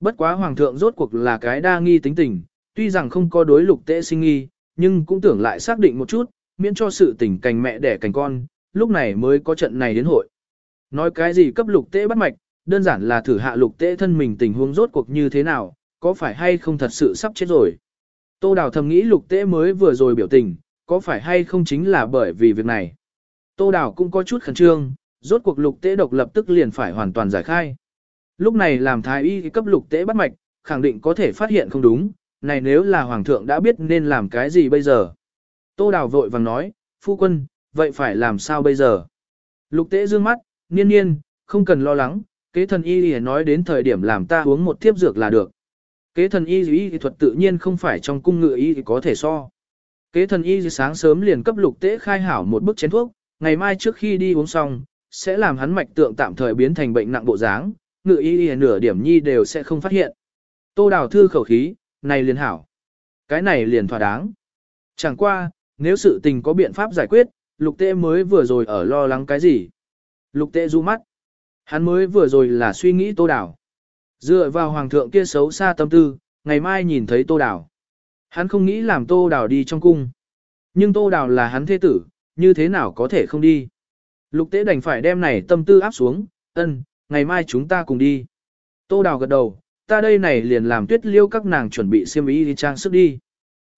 Bất quá hoàng thượng rốt cuộc là cái đa nghi tính tình, tuy rằng không có đối lục tế sinh nghi, nhưng cũng tưởng lại xác định một chút, miễn cho sự tình cành mẹ đẻ cành con, lúc này mới có trận này đến hội. Nói cái gì cấp lục tế bắt mạch, đơn giản là thử hạ lục tế thân mình tình huống rốt cuộc như thế nào, có phải hay không thật sự sắp chết rồi. Tô Đào thầm nghĩ lục tế mới vừa rồi biểu tình, có phải hay không chính là bởi vì việc này. Tô Đào cũng có chút khẩn trương, rốt cuộc lục tế độc lập tức liền phải hoàn toàn giải khai. Lúc này làm thái y cấp lục tế bắt mạch, khẳng định có thể phát hiện không đúng, này nếu là hoàng thượng đã biết nên làm cái gì bây giờ. Tô Đào vội vàng nói, phu quân, vậy phải làm sao bây giờ? Lục tế dương mắt, niên niên, không cần lo lắng, kế thần y nói đến thời điểm làm ta uống một thiếp dược là được. Kế thần y y thuật tự nhiên không phải trong cung ngự y có thể so. Kế thần y sáng sớm liền cấp lục tế khai hảo một bức chén thuốc, ngày mai trước khi đi uống xong, sẽ làm hắn mạch tượng tạm thời biến thành bệnh nặng bộ dáng, ngự y y nửa điểm nhi đều sẽ không phát hiện. Tô đào thư khẩu khí, này liền hảo. Cái này liền thỏa đáng. Chẳng qua, nếu sự tình có biện pháp giải quyết, lục tế mới vừa rồi ở lo lắng cái gì. Lục tế du mắt. Hắn mới vừa rồi là suy nghĩ tô đào, Dựa vào hoàng thượng kia xấu xa tâm tư, ngày mai nhìn thấy tô đào, Hắn không nghĩ làm tô đào đi trong cung. Nhưng tô đào là hắn thế tử, như thế nào có thể không đi. Lục tế đành phải đem này tâm tư áp xuống, ân, ngày mai chúng ta cùng đi. Tô Đào gật đầu, ta đây này liền làm tuyết liêu các nàng chuẩn bị xiêm y đi trang sức đi.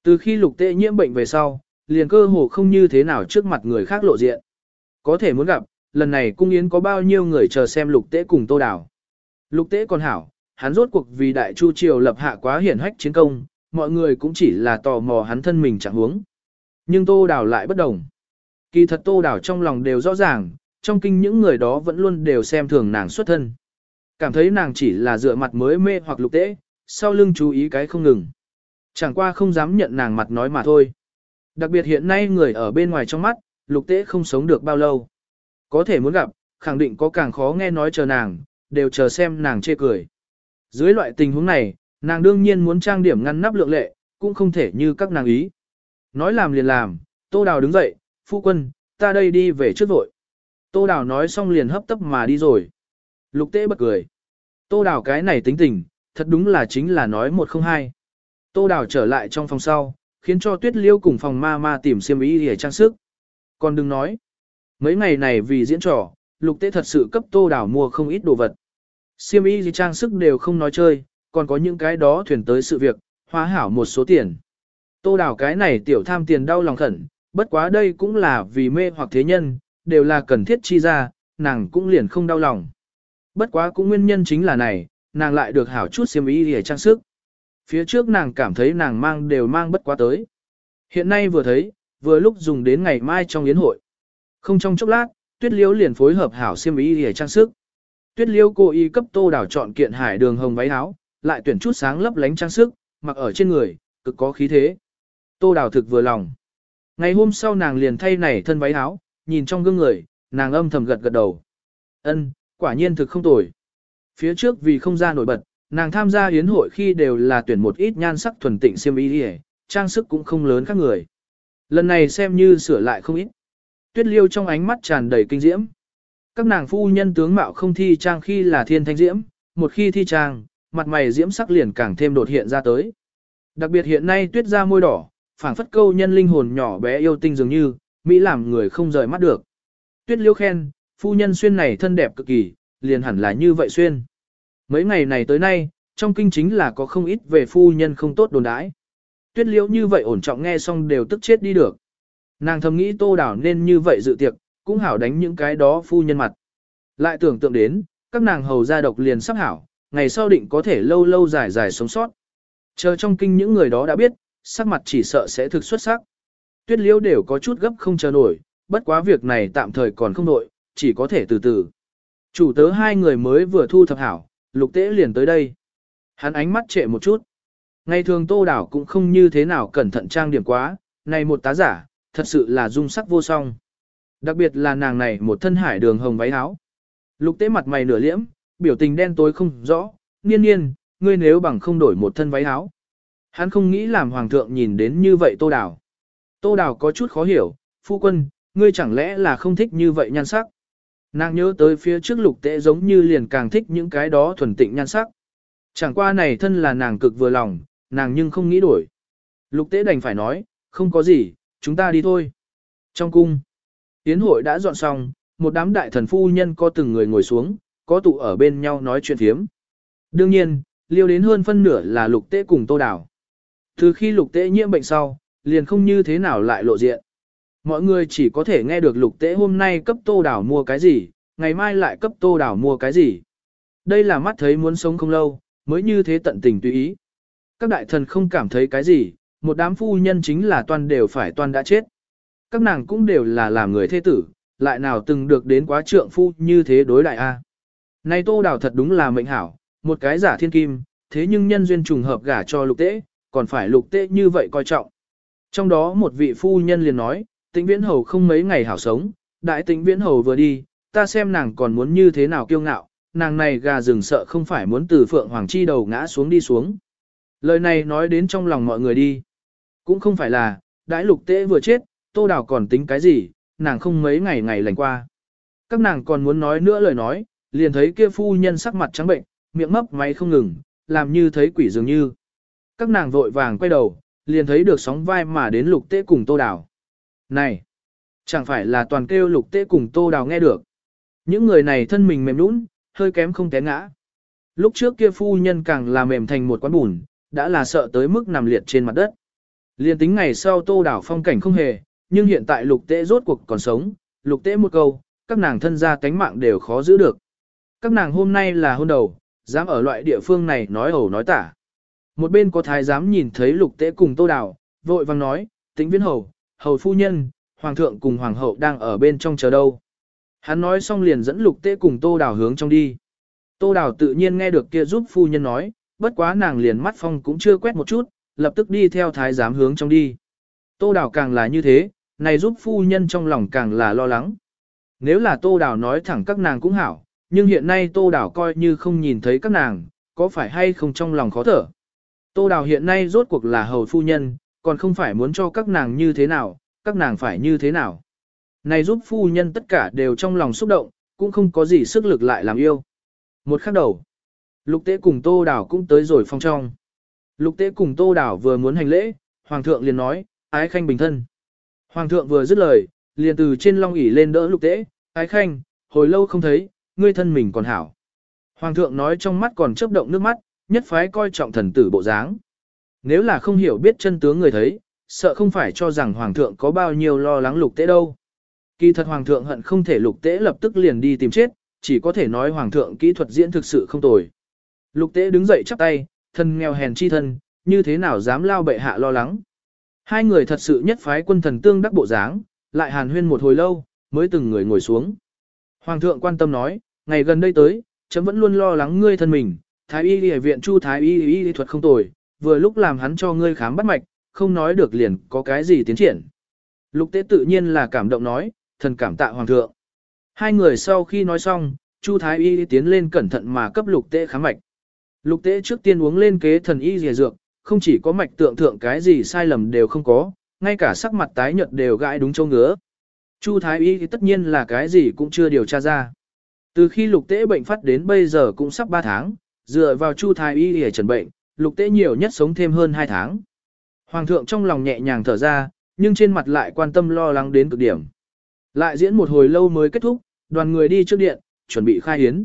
Từ khi lục tế nhiễm bệnh về sau, liền cơ hồ không như thế nào trước mặt người khác lộ diện. Có thể muốn gặp, lần này cung yến có bao nhiêu người chờ xem lục tế cùng tô Đào? Lục tế còn hảo, hắn rốt cuộc vì đại chu triều lập hạ quá hiển hách chiến công, mọi người cũng chỉ là tò mò hắn thân mình chẳng huống. Nhưng tô Đào lại bất đồng. Kỳ thật tô đảo trong lòng đều rõ ràng, trong kinh những người đó vẫn luôn đều xem thường nàng xuất thân. Cảm thấy nàng chỉ là dựa mặt mới mê hoặc lục tế, sau lưng chú ý cái không ngừng. Chẳng qua không dám nhận nàng mặt nói mà thôi. Đặc biệt hiện nay người ở bên ngoài trong mắt, lục tế không sống được bao lâu. Có thể muốn gặp, khẳng định có càng khó nghe nói chờ nàng, đều chờ xem nàng chê cười. Dưới loại tình huống này, nàng đương nhiên muốn trang điểm ngăn nắp lượng lệ, cũng không thể như các nàng ý. Nói làm liền làm, tô đào đứng dậy, phu quân, ta đây đi về trước vội. Tô Đào nói xong liền hấp tấp mà đi rồi. Lục tế bật cười. Tô Đào cái này tính tình, thật đúng là chính là nói một không hai. Tô Đào trở lại trong phòng sau, khiến cho Tuyết Liêu cùng phòng ma ma tìm xiêm y để trang sức. Còn đừng nói. Mấy ngày này vì diễn trò, lục tế thật sự cấp Tô Đào mua không ít đồ vật. Xiêm y gì trang sức đều không nói chơi, còn có những cái đó thuyền tới sự việc, hóa hảo một số tiền. Tô Đào cái này tiểu tham tiền đau lòng khẩn, bất quá đây cũng là vì mê hoặc thế nhân, đều là cần thiết chi ra, nàng cũng liền không đau lòng. Bất quá cũng nguyên nhân chính là này, nàng lại được hảo chút xiêm y để trang sức. Phía trước nàng cảm thấy nàng mang đều mang bất quá tới. Hiện nay vừa thấy, vừa lúc dùng đến ngày mai trong yến hội. Không trong chốc lát, tuyết liễu liền phối hợp hảo xiêm y để trang sức. Tuyết liễu cô y cấp tô đảo chọn kiện hải đường hồng váy áo, lại tuyển chút sáng lấp lánh trang sức, mặc ở trên người, cực có khí thế. Tô đảo thực vừa lòng. Ngày hôm sau nàng liền thay này thân váy áo, nhìn trong gương người, nàng âm thầm gật gật đầu. Ân, quả nhiên thực không tồi. Phía trước vì không ra nổi bật, nàng tham gia yến hội khi đều là tuyển một ít nhan sắc thuần tịnh xiêm y đi trang sức cũng không lớn các người. Lần này xem như sửa lại không ít. Tuyết liêu trong ánh mắt tràn đầy kinh diễm. Các nàng phu nhân tướng mạo không thi trang khi là thiên thanh diễm, một khi thi trang, mặt mày diễm sắc liền càng thêm đột hiện ra tới. Đặc biệt hiện nay tuyết ra môi đỏ, phảng phất câu nhân linh hồn nhỏ bé yêu tinh dường như, Mỹ làm người không rời mắt được. Tuyết liêu khen, phu nhân xuyên này thân đẹp cực kỳ, liền hẳn là như vậy xuyên. Mấy ngày này tới nay, trong kinh chính là có không ít về phu nhân không tốt đồn đãi. Tuyết liễu như vậy ổn trọng nghe xong đều tức chết đi được. Nàng thầm nghĩ tô đảo nên như vậy dự tiệc, cũng hảo đánh những cái đó phu nhân mặt. Lại tưởng tượng đến, các nàng hầu gia độc liền sắp hảo, ngày sau định có thể lâu lâu dài dài sống sót. Chờ trong kinh những người đó đã biết, sắc mặt chỉ sợ sẽ thực xuất sắc. Tuyết liễu đều có chút gấp không chờ nổi, bất quá việc này tạm thời còn không nổi, chỉ có thể từ từ. Chủ tớ hai người mới vừa thu thập hảo, lục tế liền tới đây. Hắn ánh mắt trệ một chút. Ngày thường tô đảo cũng không như thế nào cẩn thận trang điểm quá, này một tá giả, thật sự là dung sắc vô song. Đặc biệt là nàng này một thân hải đường hồng váy áo. Lục tế mặt mày nửa liễm, biểu tình đen tối không rõ, niên niên, ngươi nếu bằng không đổi một thân váy áo. Hắn không nghĩ làm hoàng thượng nhìn đến như vậy tô đào. Tô đào có chút khó hiểu, phu quân, ngươi chẳng lẽ là không thích như vậy nhan sắc. Nàng nhớ tới phía trước lục tệ giống như liền càng thích những cái đó thuần tịnh nhan sắc. Chẳng qua này thân là nàng cực vừa lòng, nàng nhưng không nghĩ đổi. Lục tế đành phải nói, không có gì, chúng ta đi thôi. Trong cung, tiến hội đã dọn xong, một đám đại thần phu nhân có từng người ngồi xuống, có tụ ở bên nhau nói chuyện thiếm. Đương nhiên, liêu đến hơn phân nửa là lục tế cùng tô đảo. Từ khi lục tế nhiễm bệnh sau, liền không như thế nào lại lộ diện. Mọi người chỉ có thể nghe được lục tế hôm nay cấp tô đảo mua cái gì, ngày mai lại cấp tô đảo mua cái gì. Đây là mắt thấy muốn sống không lâu, mới như thế tận tình tùy ý. Các đại thần không cảm thấy cái gì, một đám phu nhân chính là toàn đều phải toàn đã chết. Các nàng cũng đều là làm người thế tử, lại nào từng được đến quá trượng phu như thế đối đại a. Này tô đảo thật đúng là mệnh hảo, một cái giả thiên kim, thế nhưng nhân duyên trùng hợp gả cho lục tế, còn phải lục tế như vậy coi trọng. Trong đó một vị phu nhân liền nói, tĩnh viễn hầu không mấy ngày hảo sống, đại tĩnh viễn hầu vừa đi, ta xem nàng còn muốn như thế nào kiêu ngạo, nàng này gà rừng sợ không phải muốn từ phượng hoàng chi đầu ngã xuống đi xuống. Lời này nói đến trong lòng mọi người đi. Cũng không phải là, đãi lục tế vừa chết, tô đào còn tính cái gì, nàng không mấy ngày ngày lành qua. Các nàng còn muốn nói nữa lời nói, liền thấy kia phu nhân sắc mặt trắng bệnh, miệng mấp máy không ngừng, làm như thấy quỷ dường như. Các nàng vội vàng quay đầu, liền thấy được sóng vai mà đến lục tế cùng tô đào. Này, chẳng phải là toàn kêu lục tế cùng tô đào nghe được. Những người này thân mình mềm nũng, hơi kém không té ngã. Lúc trước kia phu nhân càng là mềm thành một quán bùn, đã là sợ tới mức nằm liệt trên mặt đất. Liên tính ngày sau tô đảo phong cảnh không hề, nhưng hiện tại lục tế rốt cuộc còn sống, lục tế một câu, các nàng thân gia cánh mạng đều khó giữ được. Các nàng hôm nay là hôn đầu, dám ở loại địa phương này nói ẩu nói tả. Một bên có thái giám nhìn thấy lục tế cùng tô đảo, vội vang nói, tính viễn hầu, hầu phu nhân, hoàng thượng cùng hoàng hậu đang ở bên trong chờ đâu. Hắn nói xong liền dẫn lục tế cùng tô đào hướng trong đi. Tô đào tự nhiên nghe được kia giúp phu nhân nói, bất quá nàng liền mắt phong cũng chưa quét một chút, lập tức đi theo thái giám hướng trong đi. Tô đào càng là như thế, này giúp phu nhân trong lòng càng là lo lắng. Nếu là tô đào nói thẳng các nàng cũng hảo, nhưng hiện nay tô đào coi như không nhìn thấy các nàng, có phải hay không trong lòng khó thở. Tô đào hiện nay rốt cuộc là hầu phu nhân, còn không phải muốn cho các nàng như thế nào, các nàng phải như thế nào. Này giúp phu nhân tất cả đều trong lòng xúc động, cũng không có gì sức lực lại làm yêu. Một khắc đầu, lục tế cùng tô Đào cũng tới rồi phong trong. Lục tế cùng tô Đào vừa muốn hành lễ, hoàng thượng liền nói, ái khanh bình thân. Hoàng thượng vừa dứt lời, liền từ trên long ỷ lên đỡ lục tế, ái khanh, hồi lâu không thấy, ngươi thân mình còn hảo. Hoàng thượng nói trong mắt còn chớp động nước mắt, nhất phái coi trọng thần tử bộ dáng. Nếu là không hiểu biết chân tướng người thấy, sợ không phải cho rằng hoàng thượng có bao nhiêu lo lắng lục tế đâu. Kỳ thật hoàng thượng hận không thể lục tế lập tức liền đi tìm chết, chỉ có thể nói hoàng thượng kỹ thuật diễn thực sự không tồi. Lục tế đứng dậy chắp tay, thân nghèo hèn chi thân, như thế nào dám lao bệ hạ lo lắng. Hai người thật sự nhất phái quân thần tương đắc bộ dáng, lại hàn huyên một hồi lâu, mới từng người ngồi xuống. Hoàng thượng quan tâm nói, ngày gần đây tới, chấm vẫn luôn lo lắng ngươi thân mình, thái y y viện chu thái y y thuật không tồi, vừa lúc làm hắn cho ngươi khám bắt mạch, không nói được liền có cái gì tiến triển. Lục tế tự nhiên là cảm động nói, thần cảm tạ hoàng thượng. Hai người sau khi nói xong, chu thái y tiến lên cẩn thận mà cấp lục tế khám mạch. Lục tế trước tiên uống lên kế thần y dìa dược, không chỉ có mạch tượng thượng cái gì sai lầm đều không có, ngay cả sắc mặt tái nhợt đều gãi đúng châu ngứa. Chu Thái Y thì tất nhiên là cái gì cũng chưa điều tra ra. Từ khi lục tế bệnh phát đến bây giờ cũng sắp 3 tháng, dựa vào Chu Thái Y để trần bệnh, lục tế nhiều nhất sống thêm hơn 2 tháng. Hoàng thượng trong lòng nhẹ nhàng thở ra, nhưng trên mặt lại quan tâm lo lắng đến cực điểm. Lại diễn một hồi lâu mới kết thúc, đoàn người đi trước điện, chuẩn bị khai hiến.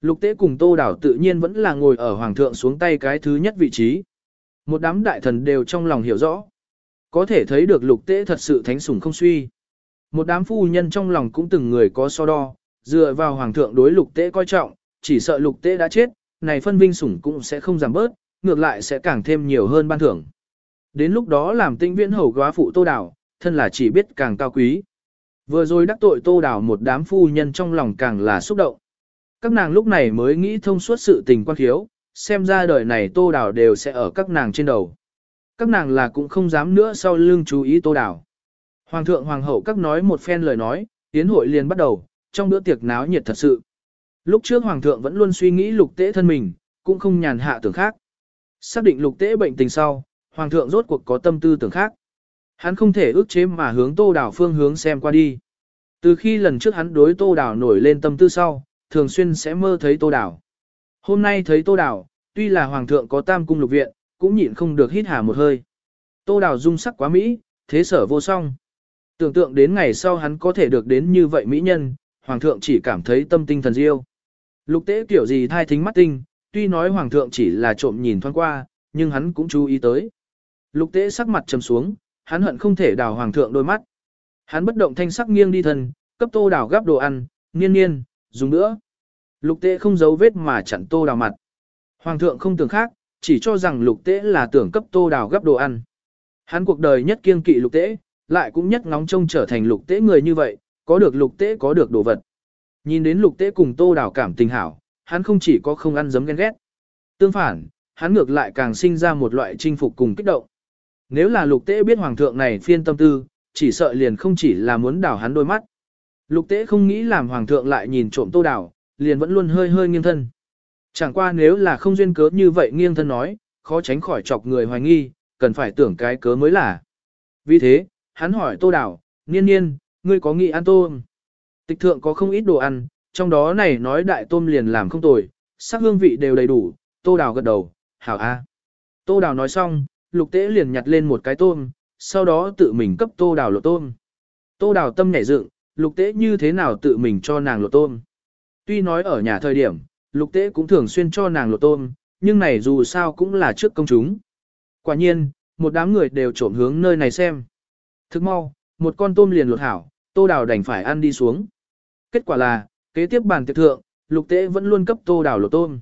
Lục tế cùng tô đảo tự nhiên vẫn là ngồi ở hoàng thượng xuống tay cái thứ nhất vị trí. Một đám đại thần đều trong lòng hiểu rõ. Có thể thấy được lục tế thật sự thánh sủng không suy. Một đám phu nhân trong lòng cũng từng người có so đo, dựa vào hoàng thượng đối lục tế coi trọng, chỉ sợ lục tế đã chết, này phân vinh sủng cũng sẽ không giảm bớt, ngược lại sẽ càng thêm nhiều hơn ban thưởng. Đến lúc đó làm tinh viễn hầu góa phụ tô đảo, thân là chỉ biết càng cao quý. Vừa rồi đắc tội tô đảo một đám phu nhân trong lòng càng là xúc động. Các nàng lúc này mới nghĩ thông suốt sự tình quan khiếu, xem ra đời này tô đảo đều sẽ ở các nàng trên đầu. Các nàng là cũng không dám nữa sau lưng chú ý tô đảo. Hoàng thượng hoàng hậu các nói một phen lời nói, tiến hội liền bắt đầu, trong bữa tiệc náo nhiệt thật sự. Lúc trước hoàng thượng vẫn luôn suy nghĩ lục tế thân mình, cũng không nhàn hạ tưởng khác. Xác định lục tế bệnh tình sau, hoàng thượng rốt cuộc có tâm tư tưởng khác. Hắn không thể ước chế mà hướng tô đảo phương hướng xem qua đi. Từ khi lần trước hắn đối tô đảo nổi lên tâm tư sau, thường xuyên sẽ mơ thấy tô đảo. Hôm nay thấy tô đảo, tuy là hoàng thượng có tam cung lục viện, cũng nhịn không được hít hà một hơi. Tô đảo dung sắc quá mỹ, thế sở vô song. Tưởng tượng đến ngày sau hắn có thể được đến như vậy mỹ nhân, hoàng thượng chỉ cảm thấy tâm tinh thần diêu. Lục tế kiểu gì thai thính mắt tinh, tuy nói hoàng thượng chỉ là trộm nhìn thoáng qua, nhưng hắn cũng chú ý tới. Lục tế sắc mặt trầm xuống, hắn hận không thể đào hoàng thượng đôi mắt. Hắn bất động thanh sắc nghiêng đi thân, cấp tô đào gắp đồ ăn, nghiên nghiên, dùng nữa. Lục tế không giấu vết mà chặn tô đào mặt. Hoàng thượng không tưởng khác, chỉ cho rằng lục tế là tưởng cấp tô đào gắp đồ ăn. Hắn cuộc đời nhất kiêng kỵ lục tế, lại cũng nhất ngóng trông trở thành lục tế người như vậy, có được lục tế có được đồ vật. Nhìn đến lục tế cùng tô đào cảm tình hảo, hắn không chỉ có không ăn giấm ghen ghét. Tương phản, hắn ngược lại càng sinh ra một loại chinh phục cùng kích động. Nếu là lục tế biết hoàng thượng này phiên tâm tư, chỉ sợ liền không chỉ là muốn đảo hắn đôi mắt. Lục tế không nghĩ làm hoàng thượng lại nhìn trộm tô đảo, liền vẫn luôn hơi hơi nghiêng thân. Chẳng qua nếu là không duyên cớ như vậy nghiêng thân nói, khó tránh khỏi chọc người hoài nghi, cần phải tưởng cái cớ mới là. Vì thế, hắn hỏi tô đảo, niên niên, ngươi có nghĩ ăn tôm? Tịch thượng có không ít đồ ăn, trong đó này nói đại tôm liền làm không tồi, sắc hương vị đều đầy đủ, tô Đào gật đầu, hảo a. Tô Đào nói xong, lục tế liền nhặt lên một cái tôm, sau đó tự mình cấp tô Đào lộ tôm. Tô Đào tâm nhảy dựng, lục tế như thế nào tự mình cho nàng lộ tôm. Tuy nói ở nhà thời điểm, lục tế cũng thường xuyên cho nàng lộ tôm, nhưng này dù sao cũng là trước công chúng. Quả nhiên, một đám người đều trộm hướng nơi này xem. Thức mau, một con tôm liền lột hảo, tô đào đành phải ăn đi xuống. Kết quả là, kế tiếp bàn tiệc thượng, lục tế vẫn luôn cấp tô đảo lột tôm.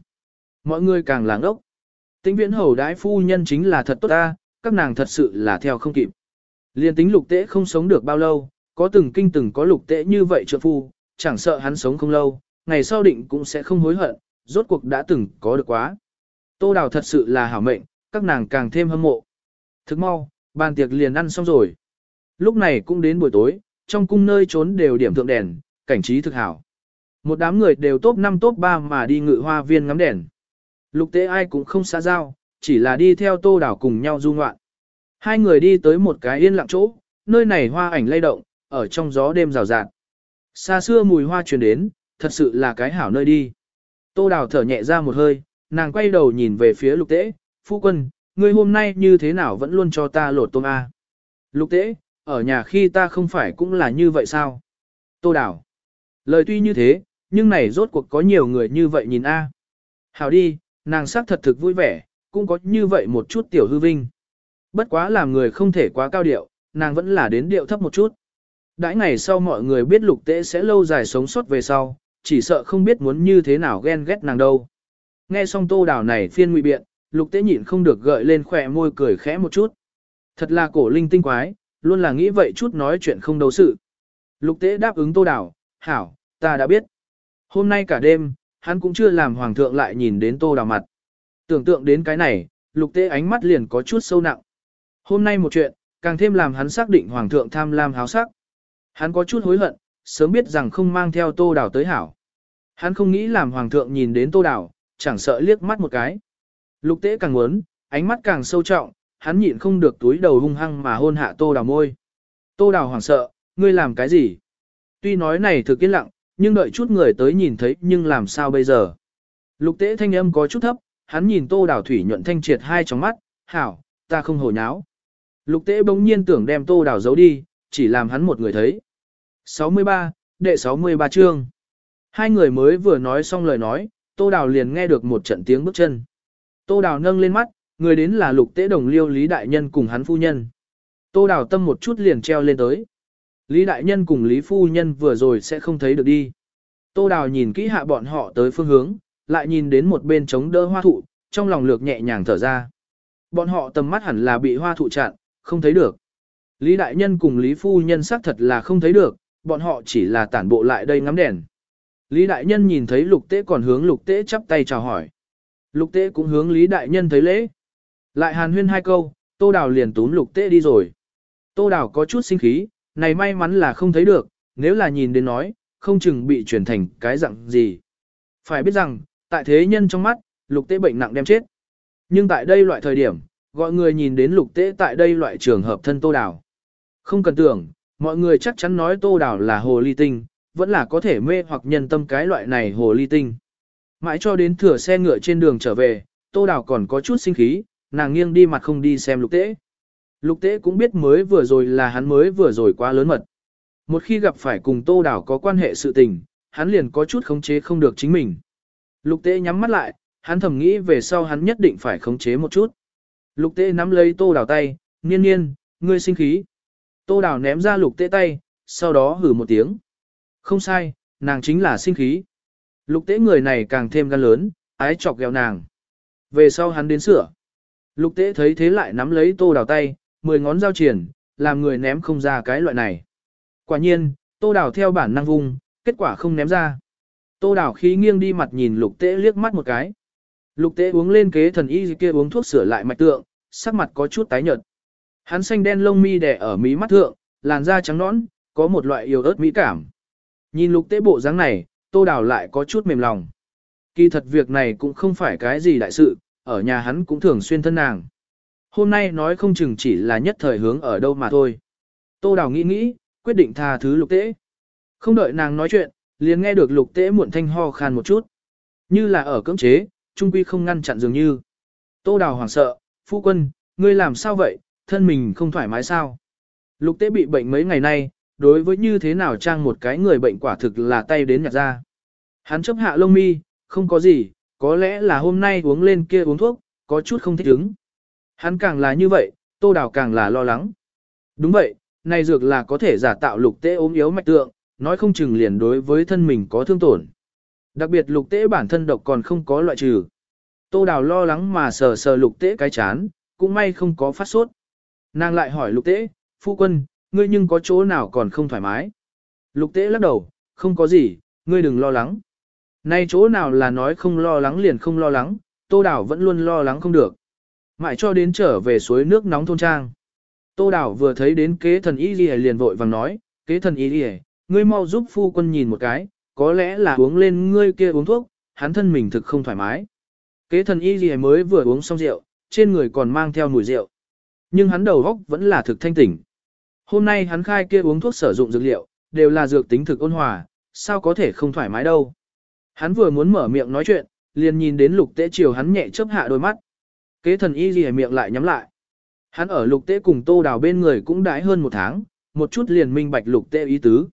Mọi người càng làng ốc. Tính viễn hầu đái phu nhân chính là thật tốt ta, các nàng thật sự là theo không kịp. Liên tính lục tế không sống được bao lâu, có từng kinh từng có lục tế như vậy trợ phu, chẳng sợ hắn sống không lâu, ngày sau định cũng sẽ không hối hận, rốt cuộc đã từng có được quá. Tô đảo thật sự là hảo mệnh, các nàng càng thêm hâm mộ. Thức mau, bàn tiệc liền ăn xong rồi. Lúc này cũng đến buổi tối, trong cung nơi trốn đều điểm thượng đèn, cảnh trí thực hảo. Một đám người đều top 5 top 3 mà đi ngự hoa viên ngắm đèn. Lục tế ai cũng không xa giao, chỉ là đi theo tô đảo cùng nhau du ngoạn. Hai người đi tới một cái yên lặng chỗ, nơi này hoa ảnh lay động, ở trong gió đêm rào rạt. Xa xưa mùi hoa truyền đến, thật sự là cái hảo nơi đi. Tô đảo thở nhẹ ra một hơi, nàng quay đầu nhìn về phía lục tế, phu quân, ngươi hôm nay như thế nào vẫn luôn cho ta lột tôm A. Lục tế, ở nhà khi ta không phải cũng là như vậy sao? Tô đảo. Lời tuy như thế, nhưng này rốt cuộc có nhiều người như vậy nhìn A. À. Hảo đi, nàng sắc thật thực vui vẻ, cũng có như vậy một chút tiểu hư vinh. Bất quá làm người không thể quá cao điệu, nàng vẫn là đến điệu thấp một chút. Đãi ngày sau mọi người biết lục tế sẽ lâu dài sống sót về sau, chỉ sợ không biết muốn như thế nào ghen ghét nàng đâu. Nghe xong tô đào này phiên nguy biện, lục tế nhịn không được gợi lên khỏe môi cười khẽ một chút. Thật là cổ linh tinh quái, luôn là nghĩ vậy chút nói chuyện không đầu sự. Lục tế đáp ứng tô đào, hảo, ta đã biết. Hôm nay cả đêm, hắn cũng chưa làm hoàng thượng lại nhìn đến tô đào mặt. Tưởng tượng đến cái này, lục tế ánh mắt liền có chút sâu nặng. Hôm nay một chuyện, càng thêm làm hắn xác định hoàng thượng tham lam háo sắc. Hắn có chút hối hận, sớm biết rằng không mang theo tô đào tới hảo. Hắn không nghĩ làm hoàng thượng nhìn đến tô đào, chẳng sợ liếc mắt một cái. Lục tế càng muốn, ánh mắt càng sâu trọng, hắn nhịn không được túi đầu hung hăng mà hôn hạ tô đào môi. Tô đào hoảng sợ, ngươi làm cái gì? Tuy nói này thực yên lặng, nhưng đợi chút người tới nhìn thấy nhưng làm sao bây giờ? Lục tế thanh âm có chút thấp, hắn nhìn tô đào thủy nhuận thanh triệt hai trong mắt, hảo, ta không hồ nháo. Lục tế bỗng nhiên tưởng đem tô đào giấu đi, chỉ làm hắn một người thấy. 63, đệ 63 chương. Hai người mới vừa nói xong lời nói, tô đào liền nghe được một trận tiếng bước chân. Tô đào nâng lên mắt, người đến là lục tế đồng liêu Lý Đại Nhân cùng hắn phu nhân. Tô đào tâm một chút liền treo lên tới. Lý Đại Nhân cùng Lý Phu Nhân vừa rồi sẽ không thấy được đi. Tô đào nhìn kỹ hạ bọn họ tới phương hướng, lại nhìn đến một bên chống đỡ hoa thụ, trong lòng lược nhẹ nhàng thở ra. Bọn họ tầm mắt hẳn là bị hoa thụ chặn, không thấy được. Lý Đại Nhân cùng Lý Phu Nhân xác thật là không thấy được, bọn họ chỉ là tản bộ lại đây ngắm đèn. Lý Đại Nhân nhìn thấy lục tế còn hướng lục tế chắp tay chào hỏi. Lục tế cũng hướng Lý Đại Nhân thấy lễ. Lại hàn huyên hai câu, Tô Đào liền túm lục tế đi rồi. Tô Đào có chút sinh khí, này may mắn là không thấy được, nếu là nhìn đến nói, không chừng bị chuyển thành cái dạng gì. Phải biết rằng, tại thế nhân trong mắt, lục tế bệnh nặng đem chết. Nhưng tại đây loại thời điểm, gọi người nhìn đến lục tế tại đây loại trường hợp thân Tô Đào. Không cần tưởng, mọi người chắc chắn nói Tô Đào là hồ ly tinh, vẫn là có thể mê hoặc nhân tâm cái loại này hồ ly tinh. Mãi cho đến thửa xe ngựa trên đường trở về, Tô Đào còn có chút sinh khí, nàng nghiêng đi mặt không đi xem lục tế. Lục tế cũng biết mới vừa rồi là hắn mới vừa rồi quá lớn mật. Một khi gặp phải cùng Tô Đào có quan hệ sự tình, hắn liền có chút khống chế không được chính mình. Lục tế nhắm mắt lại, hắn thầm nghĩ về sau hắn nhất định phải khống chế một chút. Lục tế nắm lấy Tô Đào tay, niên niên, ngươi sinh khí. Tô Đào ném ra lục tế tay, sau đó hử một tiếng. Không sai, nàng chính là sinh khí. Lục tế người này càng thêm gan lớn, ái chọc ghẹo nàng. Về sau hắn đến sửa. Lục tế thấy thế lại nắm lấy tô đào tay, mười ngón giao triển, làm người ném không ra cái loại này. Quả nhiên, tô đào theo bản năng vung, kết quả không ném ra. Tô đào khí nghiêng đi mặt nhìn lục tế liếc mắt một cái. Lục tế uống lên kế thần y kia uống thuốc sửa lại mạch tượng, sắc mặt có chút tái nhợt. Hắn xanh đen lông mi đẻ ở mí mắt thượng, làn da trắng nõn, có một loại yêu ớt mỹ cảm. Nhìn lục tế bộ dáng này, tô đào lại có chút mềm lòng. Kỳ thật việc này cũng không phải cái gì đại sự, ở nhà hắn cũng thường xuyên thân nàng. Hôm nay nói không chừng chỉ là nhất thời hướng ở đâu mà thôi. Tô đào nghĩ nghĩ, quyết định tha thứ lục tế. Không đợi nàng nói chuyện, liền nghe được lục tế muộn thanh ho khan một chút. Như là ở cưỡng chế, trung quy không ngăn chặn dường như. Tô đào hoảng sợ, phu quân, ngươi làm sao vậy, thân mình không thoải mái sao? Lục tế bị bệnh mấy ngày nay, đối với như thế nào trang một cái người bệnh quả thực là tay đến nhặt ra. Hắn chấp hạ lông mi, không có gì, có lẽ là hôm nay uống lên kia uống thuốc, có chút không thích ứng. Hắn càng là như vậy, tô đào càng là lo lắng. Đúng vậy, này dược là có thể giả tạo lục tế ốm yếu mạch tượng, nói không chừng liền đối với thân mình có thương tổn. Đặc biệt lục tế bản thân độc còn không có loại trừ. Tô đào lo lắng mà sờ sờ lục tế cái chán, cũng may không có phát sốt. Nàng lại hỏi lục tế, phu quân, ngươi nhưng có chỗ nào còn không thoải mái. Lục tế lắc đầu, không có gì, ngươi đừng lo lắng. Nay chỗ nào là nói không lo lắng liền không lo lắng, tô đào vẫn luôn lo lắng không được. Mãi cho đến trở về suối nước nóng thôn trang. Tô đảo vừa thấy đến kế thần y lìa liền vội vàng nói, kế thần y lìa, ngươi mau giúp phu quân nhìn một cái, có lẽ là uống lên ngươi kia uống thuốc, hắn thân mình thực không thoải mái. Kế thần y lìa mới vừa uống xong rượu, trên người còn mang theo mùi rượu. Nhưng hắn đầu góc vẫn là thực thanh tỉnh. Hôm nay hắn khai kia uống thuốc sử dụng dược liệu, đều là dược tính thực ôn hòa, sao có thể không thoải mái đâu. Hắn vừa muốn mở miệng nói chuyện, liền nhìn đến lục tế chiều hắn nhẹ chớp hạ đôi mắt. Kế thần y gì miệng lại nhắm lại. Hắn ở lục tế cùng tô đào bên người cũng đãi hơn một tháng, một chút liền minh bạch lục tế ý tứ.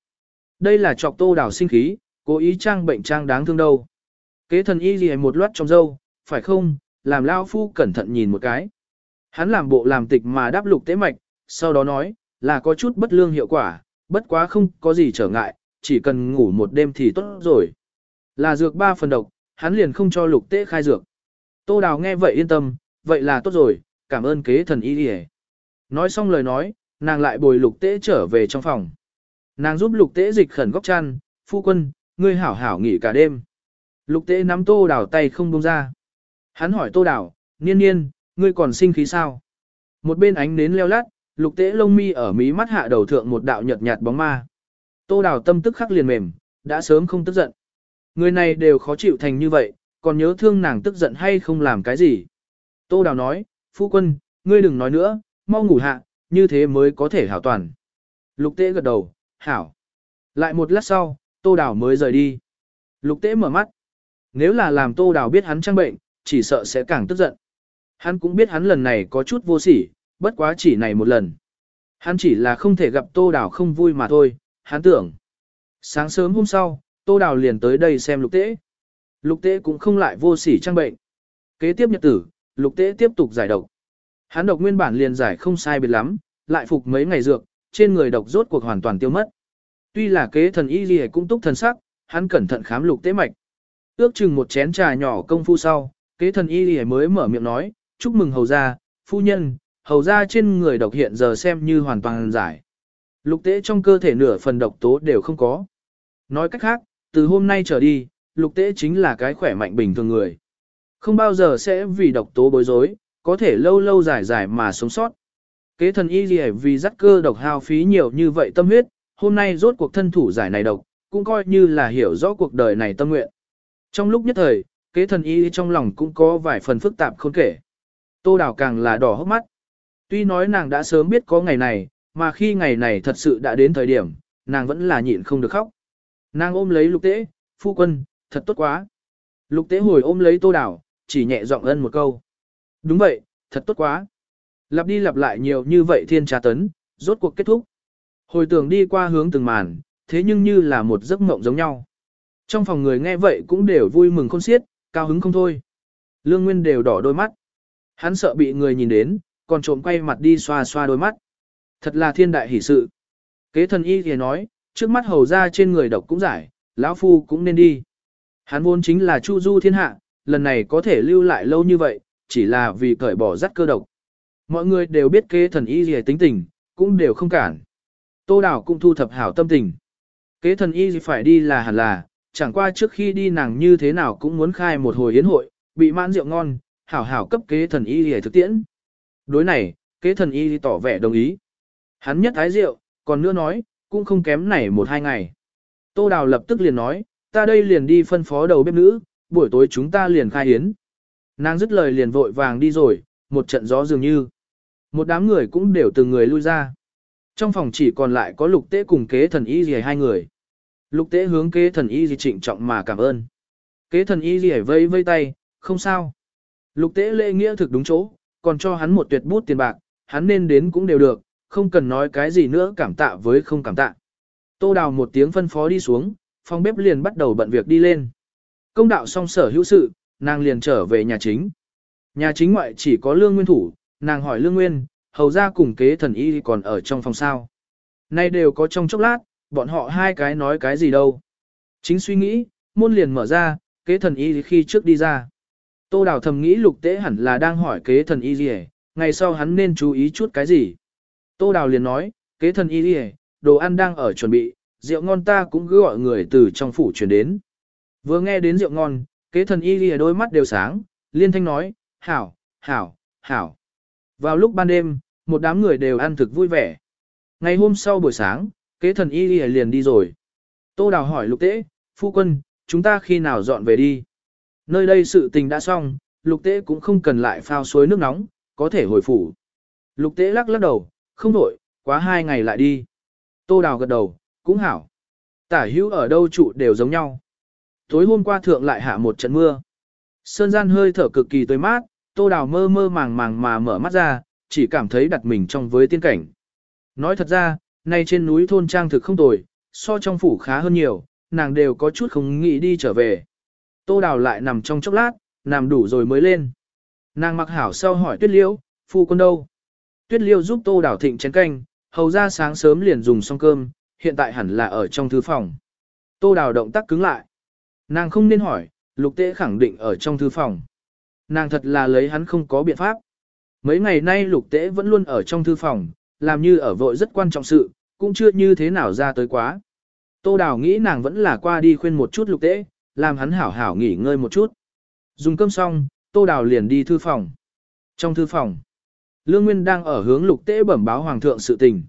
Đây là chọc tô đào sinh khí, cố ý trang bệnh trang đáng thương đâu. Kế thần y gì một loát trong dâu, phải không, làm lao phu cẩn thận nhìn một cái. Hắn làm bộ làm tịch mà đáp lục tế mạch, sau đó nói, là có chút bất lương hiệu quả, bất quá không có gì trở ngại, chỉ cần ngủ một đêm thì tốt rồi. Là dược ba phần độc, hắn liền không cho lục tế khai dược. Tô Đào nghe vậy yên tâm, vậy là tốt rồi, cảm ơn kế thần y đi Nói xong lời nói, nàng lại bồi lục tế trở về trong phòng. Nàng giúp lục tế dịch khẩn góc chăn, phu quân, ngươi hảo hảo nghỉ cả đêm. Lục tế nắm tô đào tay không buông ra. Hắn hỏi tô đào, niên niên, ngươi còn sinh khí sao? Một bên ánh nến leo lát, lục tế lông mi ở mí mắt hạ đầu thượng một đạo nhợt nhạt bóng ma. Tô đào tâm tức khắc liền mềm, đã sớm không tức giận. Người này đều khó chịu thành như vậy, còn nhớ thương nàng tức giận hay không làm cái gì. Tô đào nói, phu quân, ngươi đừng nói nữa, mau ngủ hạ, như thế mới có thể hảo toàn. Lục tế gật đầu, hảo. Lại một lát sau, tô đào mới rời đi. Lục tế mở mắt. Nếu là làm tô đào biết hắn trang bệnh, chỉ sợ sẽ càng tức giận. Hắn cũng biết hắn lần này có chút vô sỉ, bất quá chỉ này một lần. Hắn chỉ là không thể gặp tô đào không vui mà thôi, hắn tưởng. Sáng sớm hôm sau, tô đào liền tới đây xem lục tế. Lục tế cũng không lại vô sỉ trang bệnh. Kế tiếp nhật tử, lục tế tiếp tục giải độc. Hắn độc nguyên bản liền giải không sai biệt lắm, lại phục mấy ngày dược, trên người độc rốt cuộc hoàn toàn tiêu mất. Tuy là kế thần y gì cũng túc thần sắc, hắn cẩn thận khám lục tế mạch. Ước chừng một chén trà nhỏ công phu sau, kế thần y gì mới mở miệng nói, chúc mừng hầu gia, phu nhân, hầu gia trên người độc hiện giờ xem như hoàn toàn giải. Lục tế trong cơ thể nửa phần độc tố đều không có. Nói cách khác, từ hôm nay trở đi, lục tế chính là cái khỏe mạnh bình thường người. Không bao giờ sẽ vì độc tố bối rối, có thể lâu lâu dài dài mà sống sót. Kế thần y gì vì dắt cơ độc hao phí nhiều như vậy tâm huyết, hôm nay rốt cuộc thân thủ giải này độc, cũng coi như là hiểu rõ cuộc đời này tâm nguyện. Trong lúc nhất thời, kế thần y trong lòng cũng có vài phần phức tạp khôn kể. Tô đào càng là đỏ hốc mắt. Tuy nói nàng đã sớm biết có ngày này, mà khi ngày này thật sự đã đến thời điểm, nàng vẫn là nhịn không được khóc. Nàng ôm lấy lục tế, phu quân, thật tốt quá. Lục tế hồi ôm lấy tô đào, chỉ nhẹ giọng ân một câu. Đúng vậy, thật tốt quá. Lặp đi lặp lại nhiều như vậy thiên trà tấn, rốt cuộc kết thúc. Hồi tưởng đi qua hướng từng màn, thế nhưng như là một giấc mộng giống nhau. Trong phòng người nghe vậy cũng đều vui mừng khôn xiết, cao hứng không thôi. Lương Nguyên đều đỏ đôi mắt. Hắn sợ bị người nhìn đến, còn trộm quay mặt đi xoa xoa đôi mắt. Thật là thiên đại hỷ sự. Kế thần y thì nói, trước mắt hầu ra trên người độc cũng giải, lão phu cũng nên đi. Hắn vốn chính là chu du thiên hạ, lần này có thể lưu lại lâu như vậy, chỉ là vì cởi bỏ rắt cơ độc. Mọi người đều biết kế thần y gì tính tình, cũng đều không cản. Tô Đào cũng thu thập hảo tâm tình. Kế thần y gì phải đi là hẳn là, chẳng qua trước khi đi nàng như thế nào cũng muốn khai một hồi yến hội, bị mãn rượu ngon, hảo hảo cấp kế thần y gì thực tiễn. Đối này, kế thần y tỏ vẻ đồng ý. Hắn nhất thái rượu, còn nữa nói, cũng không kém này một hai ngày. Tô Đào lập tức liền nói, ta đây liền đi phân phó đầu bếp nữ, buổi tối chúng ta liền khai hiến, Nàng dứt lời liền vội vàng đi rồi, một trận gió dường như. Một đám người cũng đều từng người lui ra. Trong phòng chỉ còn lại có lục tế cùng kế thần y gì hai người. Lục tế hướng kế thần y gì trịnh trọng mà cảm ơn. Kế thần y gì vây vây tay, không sao. Lục tế lễ nghĩa thực đúng chỗ, còn cho hắn một tuyệt bút tiền bạc, hắn nên đến cũng đều được, không cần nói cái gì nữa cảm tạ với không cảm tạ. Tô đào một tiếng phân phó đi xuống, phòng bếp liền bắt đầu bận việc đi lên. Công đạo xong sở hữu sự, nàng liền trở về nhà chính. Nhà chính ngoại chỉ có lương nguyên thủ, nàng hỏi lương nguyên, hầu ra cùng kế thần y còn ở trong phòng sao. Nay đều có trong chốc lát, bọn họ hai cái nói cái gì đâu. Chính suy nghĩ, môn liền mở ra, kế thần y khi trước đi ra. Tô đào thầm nghĩ lục tế hẳn là đang hỏi kế thần y gì ngày sau hắn nên chú ý chút cái gì. Tô đào liền nói, kế thần y gì đồ ăn đang ở chuẩn bị, rượu ngon ta cũng cứ gọi người từ trong phủ chuyển đến. Vừa nghe đến rượu ngon, kế thần y lìa đôi mắt đều sáng, liên thanh nói, hảo, hảo, hảo. Vào lúc ban đêm, một đám người đều ăn thực vui vẻ. Ngày hôm sau buổi sáng, kế thần y lìa liền đi rồi. Tô Đào hỏi lục tế, phu quân, chúng ta khi nào dọn về đi? Nơi đây sự tình đã xong, lục tế cũng không cần lại phao suối nước nóng, có thể hồi phủ. Lục tế lắc lắc đầu, không đổi, quá hai ngày lại đi. Tô Đào gật đầu, cũng hảo. Tả hữu ở đâu trụ đều giống nhau. Tối hôm qua thượng lại hạ một trận mưa. Sơn gian hơi thở cực kỳ tươi mát, Tô Đào mơ mơ màng màng mà mở mắt ra, chỉ cảm thấy đặt mình trong với tiên cảnh. Nói thật ra, nay trên núi thôn trang thực không tồi, so trong phủ khá hơn nhiều, nàng đều có chút không nghĩ đi trở về. Tô Đào lại nằm trong chốc lát, nằm đủ rồi mới lên. Nàng mặc hảo sau hỏi Tuyết Liễu, phu quân đâu? Tuyết Liễu giúp Tô Đào thịnh chén canh, hầu ra sáng sớm liền dùng xong cơm, hiện tại hẳn là ở trong thư phòng. Tô Đào động tác cứng lại. Nàng không nên hỏi, lục tế khẳng định ở trong thư phòng. Nàng thật là lấy hắn không có biện pháp. Mấy ngày nay lục tế vẫn luôn ở trong thư phòng, làm như ở vội rất quan trọng sự, cũng chưa như thế nào ra tới quá. Tô Đào nghĩ nàng vẫn là qua đi khuyên một chút lục tế, làm hắn hảo hảo nghỉ ngơi một chút. Dùng cơm xong, Tô Đào liền đi thư phòng. Trong thư phòng, Lương Nguyên đang ở hướng lục tế bẩm báo Hoàng thượng sự tình.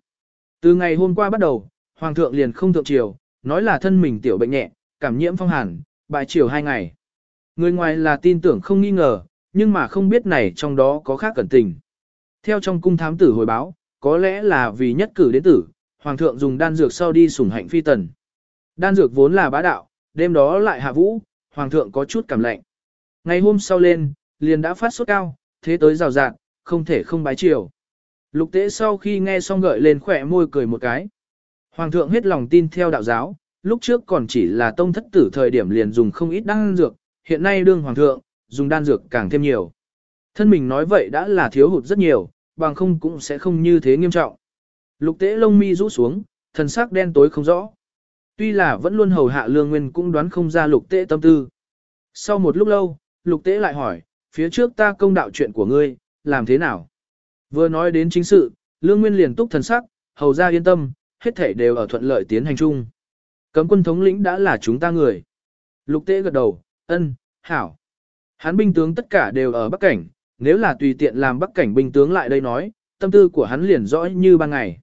Từ ngày hôm qua bắt đầu, Hoàng thượng liền không thượng triều, nói là thân mình tiểu bệnh nhẹ, cảm nhiễm phong hàn, bài triều hai ngày. Người ngoài là tin tưởng không nghi ngờ, nhưng mà không biết này trong đó có khác cẩn tình. Theo trong cung thám tử hồi báo, có lẽ là vì nhất cử đến tử, Hoàng thượng dùng đan dược sau đi sủng hạnh phi tần. Đan dược vốn là bá đạo, đêm đó lại hạ vũ, Hoàng thượng có chút cảm lạnh. Ngày hôm sau lên, liền đã phát sốt cao, thế tới rào rạt không thể không bái chiều. Lục tế sau khi nghe xong gợi lên khỏe môi cười một cái. Hoàng thượng hết lòng tin theo đạo giáo, lúc trước còn chỉ là tông thất tử thời điểm liền dùng không ít đan dược, hiện nay đương hoàng thượng, dùng đan dược càng thêm nhiều. Thân mình nói vậy đã là thiếu hụt rất nhiều, bằng không cũng sẽ không như thế nghiêm trọng. Lục tế lông mi rũ xuống, thần sắc đen tối không rõ. Tuy là vẫn luôn hầu hạ lương nguyên cũng đoán không ra lục tế tâm tư. Sau một lúc lâu, lục tế lại hỏi, phía trước ta công đạo chuyện của ngươi, làm thế nào? Vừa nói đến chính sự, lương nguyên liền túc thần sắc, hầu ra yên tâm, hết thể đều ở thuận lợi tiến hành chung. Cấm quân thống lĩnh đã là chúng ta người. Lục tế gật đầu, ân, hảo. Hắn binh tướng tất cả đều ở Bắc Cảnh, nếu là tùy tiện làm Bắc Cảnh binh tướng lại đây nói, tâm tư của hắn liền rõ như ban ngày.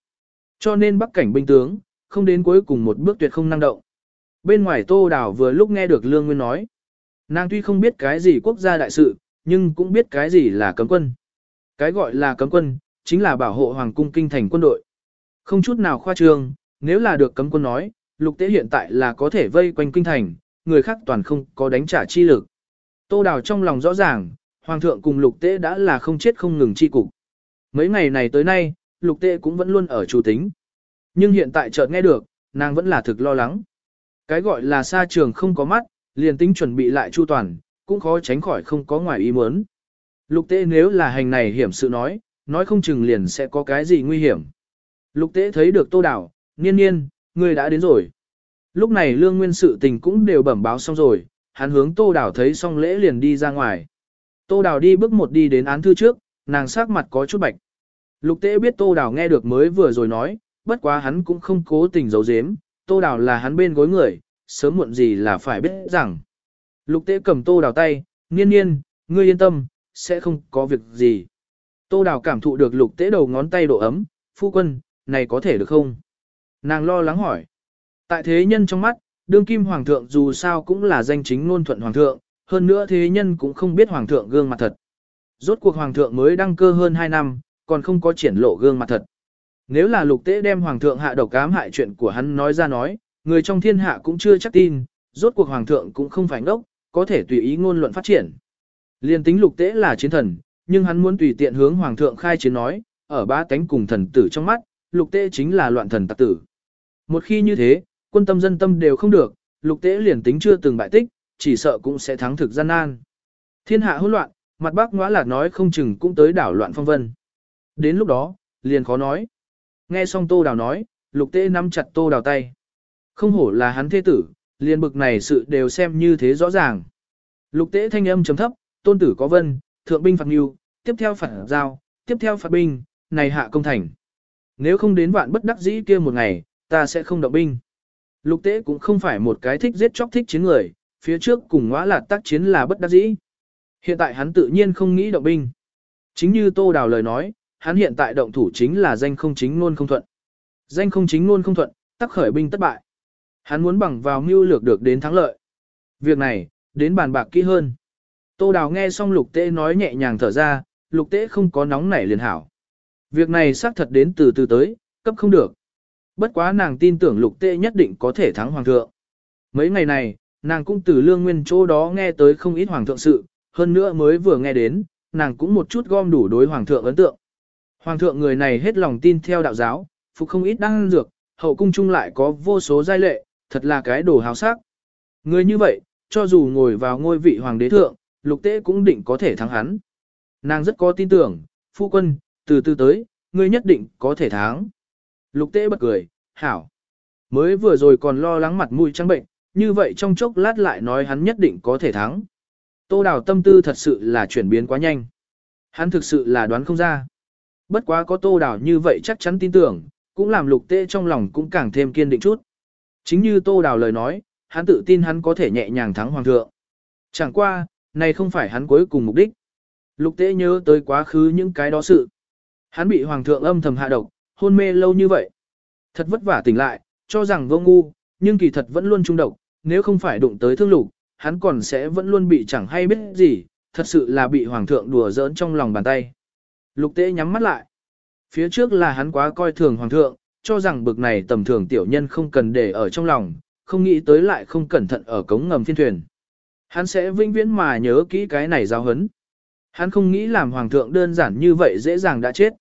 Cho nên Bắc Cảnh binh tướng, không đến cuối cùng một bước tuyệt không năng động. Bên ngoài Tô Đào vừa lúc nghe được Lương Nguyên nói. Nàng tuy không biết cái gì quốc gia đại sự, nhưng cũng biết cái gì là cấm quân. Cái gọi là cấm quân, chính là bảo hộ hoàng cung kinh thành quân đội. Không chút nào khoa trương, nếu là được cấm quân nói, lục tế hiện tại là có thể vây quanh kinh thành, người khác toàn không có đánh trả chi lực. Tô Đào trong lòng rõ ràng, Hoàng thượng cùng lục tế đã là không chết không ngừng chi cục. Mấy ngày này tới nay, lục tế cũng vẫn luôn ở chủ tính. Nhưng hiện tại chợt nghe được, nàng vẫn là thực lo lắng. Cái gọi là xa trường không có mắt, liền tính chuẩn bị lại chu toàn, cũng khó tránh khỏi không có ngoài ý muốn. Lục tế nếu là hành này hiểm sự nói, nói không chừng liền sẽ có cái gì nguy hiểm. Lục tế thấy được tô đảo, niên niên, Ngươi đã đến rồi. Lúc này lương nguyên sự tình cũng đều bẩm báo xong rồi, hắn hướng tô đảo thấy xong lễ liền đi ra ngoài. Tô đảo đi bước một đi đến án thư trước, nàng sắc mặt có chút bạch. Lục tế biết tô đảo nghe được mới vừa rồi nói, bất quá hắn cũng không cố tình giấu giếm, tô đảo là hắn bên gối người, sớm muộn gì là phải biết rằng. Lục tế cầm tô đảo tay, nghiên nghiên, ngươi yên tâm, sẽ không có việc gì. Tô đảo cảm thụ được lục tế đầu ngón tay độ ấm, phu quân, này có thể được không? Nàng lo lắng hỏi. Tại thế nhân trong mắt, đương kim hoàng thượng dù sao cũng là danh chính ngôn thuận hoàng thượng, hơn nữa thế nhân cũng không biết hoàng thượng gương mặt thật. Rốt cuộc hoàng thượng mới đăng cơ hơn 2 năm, còn không có triển lộ gương mặt thật. Nếu là lục tế đem hoàng thượng hạ độc cám hại chuyện của hắn nói ra nói, người trong thiên hạ cũng chưa chắc tin, rốt cuộc hoàng thượng cũng không phải ngốc, có thể tùy ý ngôn luận phát triển. Liên tính lục tế là chiến thần, nhưng hắn muốn tùy tiện hướng hoàng thượng khai chiến nói, ở ba tánh cùng thần tử trong mắt, lục tế chính là loạn thần tặc tử. Một khi như thế, quân tâm dân tâm đều không được, lục tế liền tính chưa từng bại tích, chỉ sợ cũng sẽ thắng thực gian nan. Thiên hạ hỗn loạn, mặt bác ngõa lạc nói không chừng cũng tới đảo loạn phong vân. Đến lúc đó, liền khó nói. Nghe xong tô đào nói, lục tế nắm chặt tô đào tay. Không hổ là hắn thế tử, liền bực này sự đều xem như thế rõ ràng. Lục tế thanh âm chấm thấp, tôn tử có vân, thượng binh phạt nghiêu, tiếp theo phạt giao, tiếp theo phạt binh, này hạ công thành. Nếu không đến vạn bất đắc dĩ kia một ngày, ta sẽ không động binh. Lục tế cũng không phải một cái thích giết chóc thích chiến người, phía trước cùng ngõa lạt tác chiến là bất đắc dĩ. Hiện tại hắn tự nhiên không nghĩ động binh. Chính như Tô Đào lời nói, hắn hiện tại động thủ chính là danh không chính luôn không thuận. Danh không chính luôn không thuận, tắc khởi binh thất bại. Hắn muốn bằng vào mưu lược được đến thắng lợi. Việc này, đến bàn bạc kỹ hơn. Tô Đào nghe xong lục tế nói nhẹ nhàng thở ra, lục tế không có nóng nảy liền hảo. Việc này xác thật đến từ từ tới, cấp không được. Bất quá nàng tin tưởng lục tệ nhất định có thể thắng hoàng thượng. Mấy ngày này, nàng cũng từ lương nguyên chỗ đó nghe tới không ít hoàng thượng sự, hơn nữa mới vừa nghe đến, nàng cũng một chút gom đủ đối hoàng thượng ấn tượng. Hoàng thượng người này hết lòng tin theo đạo giáo, phục không ít đăng dược, hậu cung chung lại có vô số giai lệ, thật là cái đồ hào sắc. Người như vậy, cho dù ngồi vào ngôi vị hoàng đế thượng, lục tế cũng định có thể thắng hắn. Nàng rất có tin tưởng, phu quân, từ từ tới, ngươi nhất định có thể thắng. Lục tế bật cười, hảo. Mới vừa rồi còn lo lắng mặt mũi trắng bệnh, như vậy trong chốc lát lại nói hắn nhất định có thể thắng. Tô đào tâm tư thật sự là chuyển biến quá nhanh. Hắn thực sự là đoán không ra. Bất quá có tô đào như vậy chắc chắn tin tưởng, cũng làm lục tế trong lòng cũng càng thêm kiên định chút. Chính như tô đào lời nói, hắn tự tin hắn có thể nhẹ nhàng thắng hoàng thượng. Chẳng qua, này không phải hắn cuối cùng mục đích. Lục tế nhớ tới quá khứ những cái đó sự. Hắn bị hoàng thượng âm thầm hạ độc, hôn mê lâu như vậy. Thật vất vả tỉnh lại, cho rằng vô ngu, nhưng kỳ thật vẫn luôn trung độc, nếu không phải đụng tới thương lục, hắn còn sẽ vẫn luôn bị chẳng hay biết gì, thật sự là bị hoàng thượng đùa giỡn trong lòng bàn tay. Lục tế nhắm mắt lại. Phía trước là hắn quá coi thường hoàng thượng, cho rằng bực này tầm thường tiểu nhân không cần để ở trong lòng, không nghĩ tới lại không cẩn thận ở cống ngầm phiên thuyền. Hắn sẽ vinh viễn mà nhớ kỹ cái này giáo hấn. Hắn không nghĩ làm hoàng thượng đơn giản như vậy dễ dàng đã chết.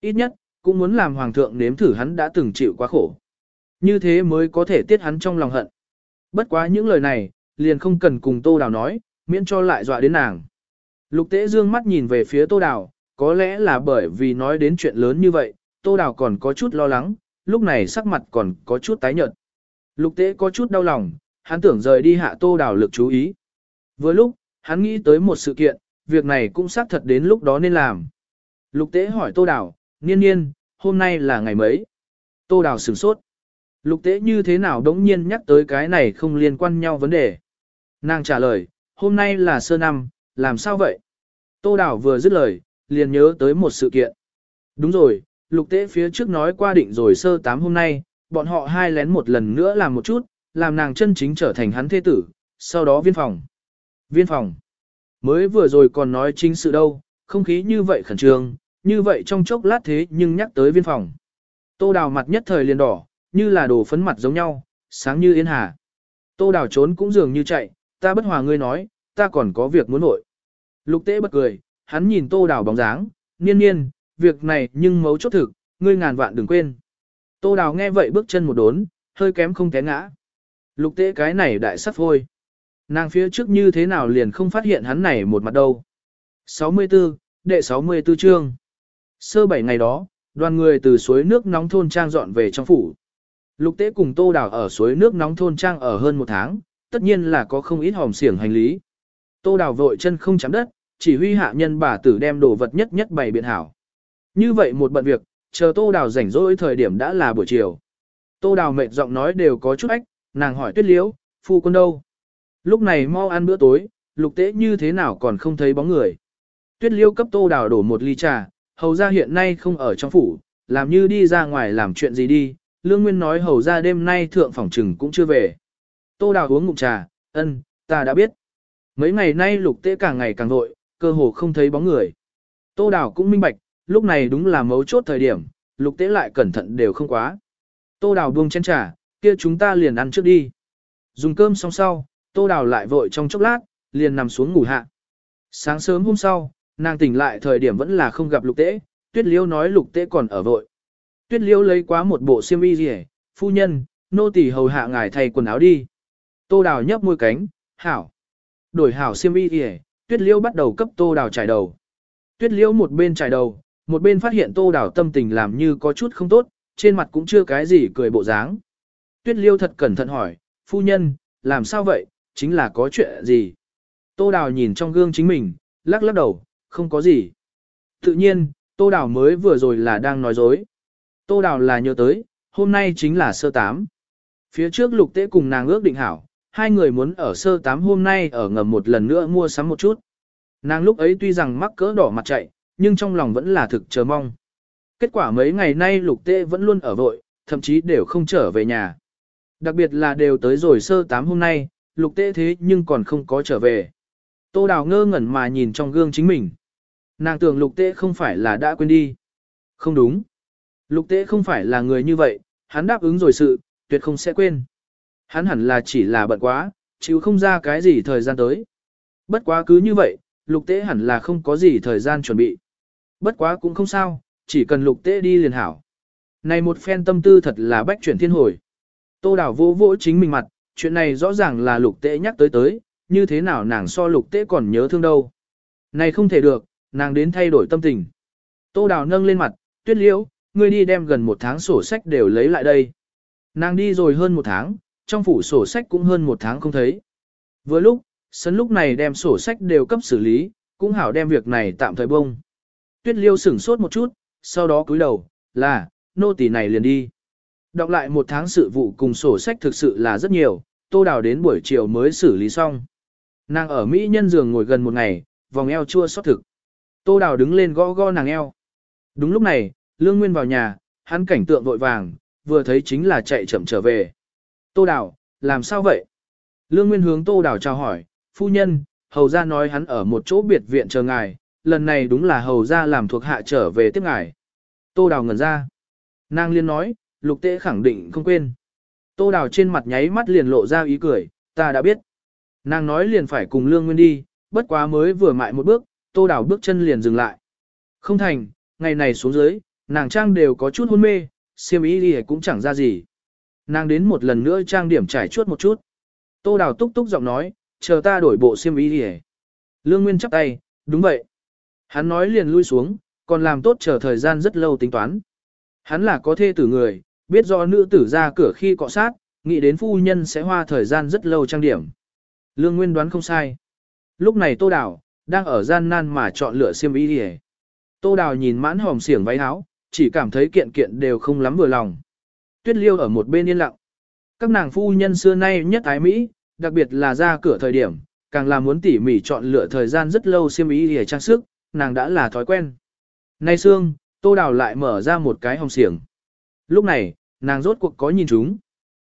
Ít nhất, cũng muốn làm hoàng thượng nếm thử hắn đã từng chịu quá khổ. Như thế mới có thể tiết hắn trong lòng hận. Bất quá những lời này, liền không cần cùng Tô Đào nói, miễn cho lại dọa đến nàng. Lục Tế dương mắt nhìn về phía Tô Đào, có lẽ là bởi vì nói đến chuyện lớn như vậy, Tô Đào còn có chút lo lắng, lúc này sắc mặt còn có chút tái nhợt. Lục Tế có chút đau lòng, hắn tưởng rời đi hạ Tô Đào lực chú ý. Vừa lúc, hắn nghĩ tới một sự kiện, việc này cũng xác thật đến lúc đó nên làm. Lục Tế hỏi Tô Đào, niên niên, hôm nay là ngày mấy? Tô Đào sửng sốt. Lục Tế như thế nào đống nhiên nhắc tới cái này không liên quan nhau vấn đề. Nàng trả lời, hôm nay là sơ năm, làm sao vậy? Tô Đào vừa dứt lời, liền nhớ tới một sự kiện. Đúng rồi, lục tế phía trước nói qua định rồi sơ tám hôm nay, bọn họ hai lén một lần nữa làm một chút, làm nàng chân chính trở thành hắn thế tử, sau đó viên phòng. Viên phòng. Mới vừa rồi còn nói chính sự đâu, không khí như vậy khẩn trương, như vậy trong chốc lát thế nhưng nhắc tới viên phòng. Tô đào mặt nhất thời liền đỏ, như là đồ phấn mặt giống nhau, sáng như yên hà. Tô đào trốn cũng dường như chạy, ta bất hòa ngươi nói, ta còn có việc muốn nội. Lục tế bật cười, hắn nhìn tô đào bóng dáng, niên niên, việc này nhưng mấu chốt thực, ngươi ngàn vạn đừng quên. Tô đào nghe vậy bước chân một đốn, hơi kém không té ngã. Lục tế cái này đại sắp thôi. Nàng phía trước như thế nào liền không phát hiện hắn này một mặt đâu. 64, đệ 64 chương. Sơ bảy ngày đó, đoàn người từ suối nước nóng thôn trang dọn về trong phủ. Lục tế cùng tô đào ở suối nước nóng thôn trang ở hơn một tháng, tất nhiên là có không ít hòm xiển hành lý. Tô đào vội chân không chạm đất, chỉ huy hạ nhân bà tử đem đồ vật nhất nhất bày biện hảo. Như vậy một bận việc, chờ tô đào rảnh rỗi thời điểm đã là buổi chiều. Tô đào mệt giọng nói đều có chút ách, nàng hỏi tuyết liễu, phu quân đâu? Lúc này mau ăn bữa tối, lục tế như thế nào còn không thấy bóng người. Tuyết liễu cấp tô đào đổ một ly trà, hầu ra hiện nay không ở trong phủ, làm như đi ra ngoài làm chuyện gì đi. Lương Nguyên nói hầu ra đêm nay thượng phòng trừng cũng chưa về. Tô đào uống ngụm trà, ân, ta đã biết. Mấy ngày nay lục tế càng ngày càng vội, cơ hồ không thấy bóng người. Tô đào cũng minh bạch, lúc này đúng là mấu chốt thời điểm, lục tế lại cẩn thận đều không quá. Tô đào buông chén trà, kia chúng ta liền ăn trước đi. Dùng cơm xong sau, tô đào lại vội trong chốc lát, liền nằm xuống ngủ hạ. Sáng sớm hôm sau, nàng tỉnh lại thời điểm vẫn là không gặp lục tế, tuyết liêu nói lục tế còn ở vội. Tuyết liêu lấy quá một bộ xiêm y gì phu nhân, nô tỳ hầu hạ ngài thay quần áo đi. Tô đào nhấp môi cánh, hảo. Đổi hảo xiêm y gì tuyết liêu bắt đầu cấp tô đào trải đầu. Tuyết liêu một bên trải đầu, một bên phát hiện tô đào tâm tình làm như có chút không tốt, trên mặt cũng chưa cái gì cười bộ dáng. Tuyết liêu thật cẩn thận hỏi, phu nhân, làm sao vậy, chính là có chuyện gì? Tô đào nhìn trong gương chính mình, lắc lắc đầu, không có gì. Tự nhiên, tô đào mới vừa rồi là đang nói dối. Tô đào là nhớ tới, hôm nay chính là sơ tám. Phía trước lục tế cùng nàng ước định hảo, hai người muốn ở sơ tám hôm nay ở ngầm một lần nữa mua sắm một chút. Nàng lúc ấy tuy rằng mắc cỡ đỏ mặt chạy, nhưng trong lòng vẫn là thực chờ mong. Kết quả mấy ngày nay lục tế vẫn luôn ở vội, thậm chí đều không trở về nhà. Đặc biệt là đều tới rồi sơ tám hôm nay, lục tế thế nhưng còn không có trở về. Tô đào ngơ ngẩn mà nhìn trong gương chính mình. Nàng tưởng lục tế không phải là đã quên đi. Không đúng. Lục tế không phải là người như vậy, hắn đáp ứng rồi sự, tuyệt không sẽ quên. Hắn hẳn là chỉ là bận quá, chịu không ra cái gì thời gian tới. Bất quá cứ như vậy, lục tế hẳn là không có gì thời gian chuẩn bị. Bất quá cũng không sao, chỉ cần lục tế đi liền hảo. Này một phen tâm tư thật là bách chuyển thiên hồi. Tô đảo vô vỗ chính mình mặt, chuyện này rõ ràng là lục tế nhắc tới tới, như thế nào nàng so lục tế còn nhớ thương đâu. Này không thể được, nàng đến thay đổi tâm tình. Tô đào nâng lên mặt, tuyết liễu, ngươi đi đem gần một tháng sổ sách đều lấy lại đây. Nàng đi rồi hơn một tháng, trong phủ sổ sách cũng hơn một tháng không thấy. Vừa lúc, sân lúc này đem sổ sách đều cấp xử lý, cũng hảo đem việc này tạm thời bông. Tuyết liêu sửng sốt một chút, sau đó cúi đầu, là, nô tỳ này liền đi. Đọc lại một tháng sự vụ cùng sổ sách thực sự là rất nhiều, tô đào đến buổi chiều mới xử lý xong. Nàng ở Mỹ nhân giường ngồi gần một ngày, vòng eo chua xót thực. Tô đào đứng lên gõ gõ nàng eo. Đúng lúc này, Lương Nguyên vào nhà, hắn cảnh tượng vội vàng, vừa thấy chính là chạy chậm trở về. Tô đào, làm sao vậy? Lương Nguyên hướng Tô đào chào hỏi, phu nhân, hầu ra nói hắn ở một chỗ biệt viện chờ ngài, lần này đúng là hầu ra làm thuộc hạ trở về tiếp ngài. Tô đào ngẩn ra. Nàng liên nói, lục tế khẳng định không quên. Tô đào trên mặt nháy mắt liền lộ ra ý cười, ta đã biết. Nàng nói liền phải cùng Lương Nguyên đi, bất quá mới vừa mại một bước, tô đào bước chân liền dừng lại. Không thành, ngày này xuống dưới, nàng trang đều có chút hôn mê, siêm ý đi cũng chẳng ra gì. Nàng đến một lần nữa trang điểm trải chuốt một chút. Tô đào túc túc giọng nói, chờ ta đổi bộ siêm ý đi Lương Nguyên chắp tay, đúng vậy. Hắn nói liền lui xuống, còn làm tốt chờ thời gian rất lâu tính toán. Hắn là có thê tử người, biết do nữ tử ra cửa khi cọ sát, nghĩ đến phu nhân sẽ hoa thời gian rất lâu trang điểm. Lương Nguyên đoán không sai. Lúc này Tô Đào, đang ở gian nan mà chọn lựa xiêm y đi Tô Đào nhìn mãn hòm xiển váy áo, chỉ cảm thấy kiện kiện đều không lắm vừa lòng. Tuyết Liêu ở một bên yên lặng. Các nàng phu nhân xưa nay nhất ái Mỹ, đặc biệt là ra cửa thời điểm, càng là muốn tỉ mỉ chọn lựa thời gian rất lâu xiêm y để trang sức, nàng đã là thói quen. Nay xương, Tô Đào lại mở ra một cái hồng xiềng. Lúc này, nàng rốt cuộc có nhìn chúng.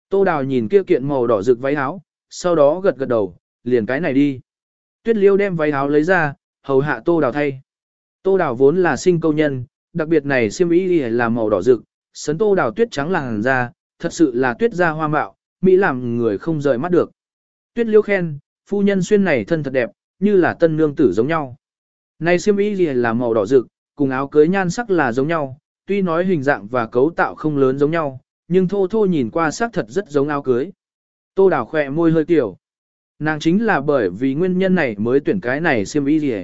Tô Đào nhìn kia kiện màu đỏ rực váy áo, sau đó gật gật đầu, liền cái này đi. Tuyết Liêu đem váy áo lấy ra, hầu hạ Tô Đào thay. Tô Đào vốn là sinh câu nhân, đặc biệt này xiêm y là màu đỏ rực, sấn Tô Đào tuyết trắng làn da, thật sự là tuyết da hoa mạo, mỹ làm người không rời mắt được. Tuyết Liêu khen, phu nhân xuyên này thân thật đẹp, như là tân nương tử giống nhau. Này xiêm y là màu đỏ rực, cùng áo cưới nhan sắc là giống nhau, tuy nói hình dạng và cấu tạo không lớn giống nhau, nhưng thô thô nhìn qua sắc thật rất giống áo cưới. Tô đào khỏe môi hơi tiểu. Nàng chính là bởi vì nguyên nhân này mới tuyển cái này Siêm y gì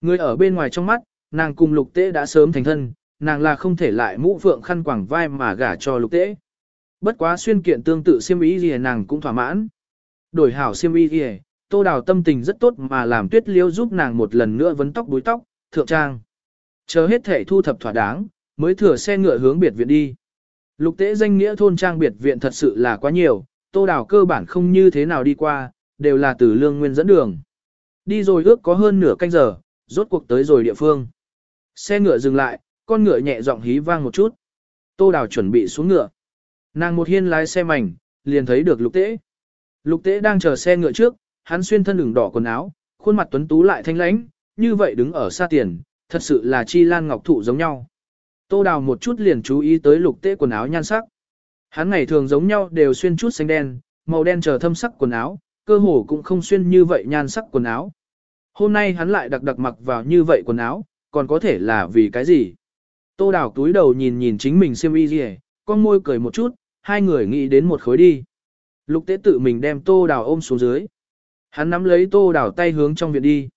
Người ở bên ngoài trong mắt, nàng cùng lục tế đã sớm thành thân, nàng là không thể lại mũ phượng khăn quảng vai mà gả cho lục tế. Bất quá xuyên kiện tương tự Siêm y gì nàng cũng thỏa mãn. Đổi hảo Siêm y gì tô đào tâm tình rất tốt mà làm tuyết liêu giúp nàng một lần nữa vấn tóc búi tóc, thượng trang. Chờ hết thể thu thập thỏa đáng, mới thừa xe ngựa hướng biệt viện đi. Lục tế danh nghĩa thôn trang biệt viện thật sự là quá nhiều, tô đào cơ bản không như thế nào đi qua, đều là từ lương nguyên dẫn đường. Đi rồi ước có hơn nửa canh giờ, rốt cuộc tới rồi địa phương. Xe ngựa dừng lại, con ngựa nhẹ giọng hí vang một chút. Tô đào chuẩn bị xuống ngựa. Nàng một hiên lái xe mảnh, liền thấy được lục tễ. Lục tễ đang chờ xe ngựa trước, hắn xuyên thân đường đỏ quần áo, khuôn mặt tuấn tú lại thanh lãnh, như vậy đứng ở xa tiền, thật sự là chi lan ngọc thụ giống nhau. Tô đào một chút liền chú ý tới lục tễ quần áo nhan sắc. Hắn ngày thường giống nhau đều xuyên chút xanh đen, màu đen chờ thâm sắc quần áo, cơ hồ cũng không xuyên như vậy nhan sắc quần áo. Hôm nay hắn lại đặc đặc mặc vào như vậy quần áo, còn có thể là vì cái gì? Tô đào túi đầu nhìn nhìn chính mình xem y gì, con môi cười một chút, hai người nghĩ đến một khối đi. Lục tế tự mình đem tô đào ôm xuống dưới. Hắn nắm lấy tô đào tay hướng trong viện đi.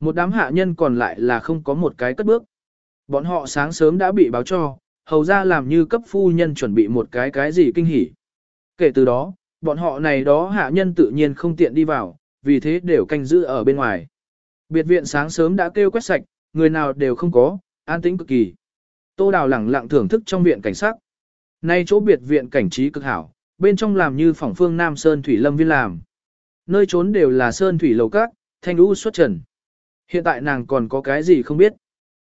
Một đám hạ nhân còn lại là không có một cái cất bước. Bọn họ sáng sớm đã bị báo cho, hầu ra làm như cấp phu nhân chuẩn bị một cái cái gì kinh hỉ. Kể từ đó, bọn họ này đó hạ nhân tự nhiên không tiện đi vào, vì thế đều canh giữ ở bên ngoài. Biệt viện sáng sớm đã kêu quét sạch, người nào đều không có, an tĩnh cực kỳ. Tô Đào lẳng lặng thưởng thức trong viện cảnh sắc. Nay chỗ biệt viện cảnh trí cực hảo, bên trong làm như phòng phương Nam Sơn Thủy Lâm Viên làm. Nơi trốn đều là Sơn Thủy Lầu Các, thanh lũ xuất trần. Hiện tại nàng còn có cái gì không biết.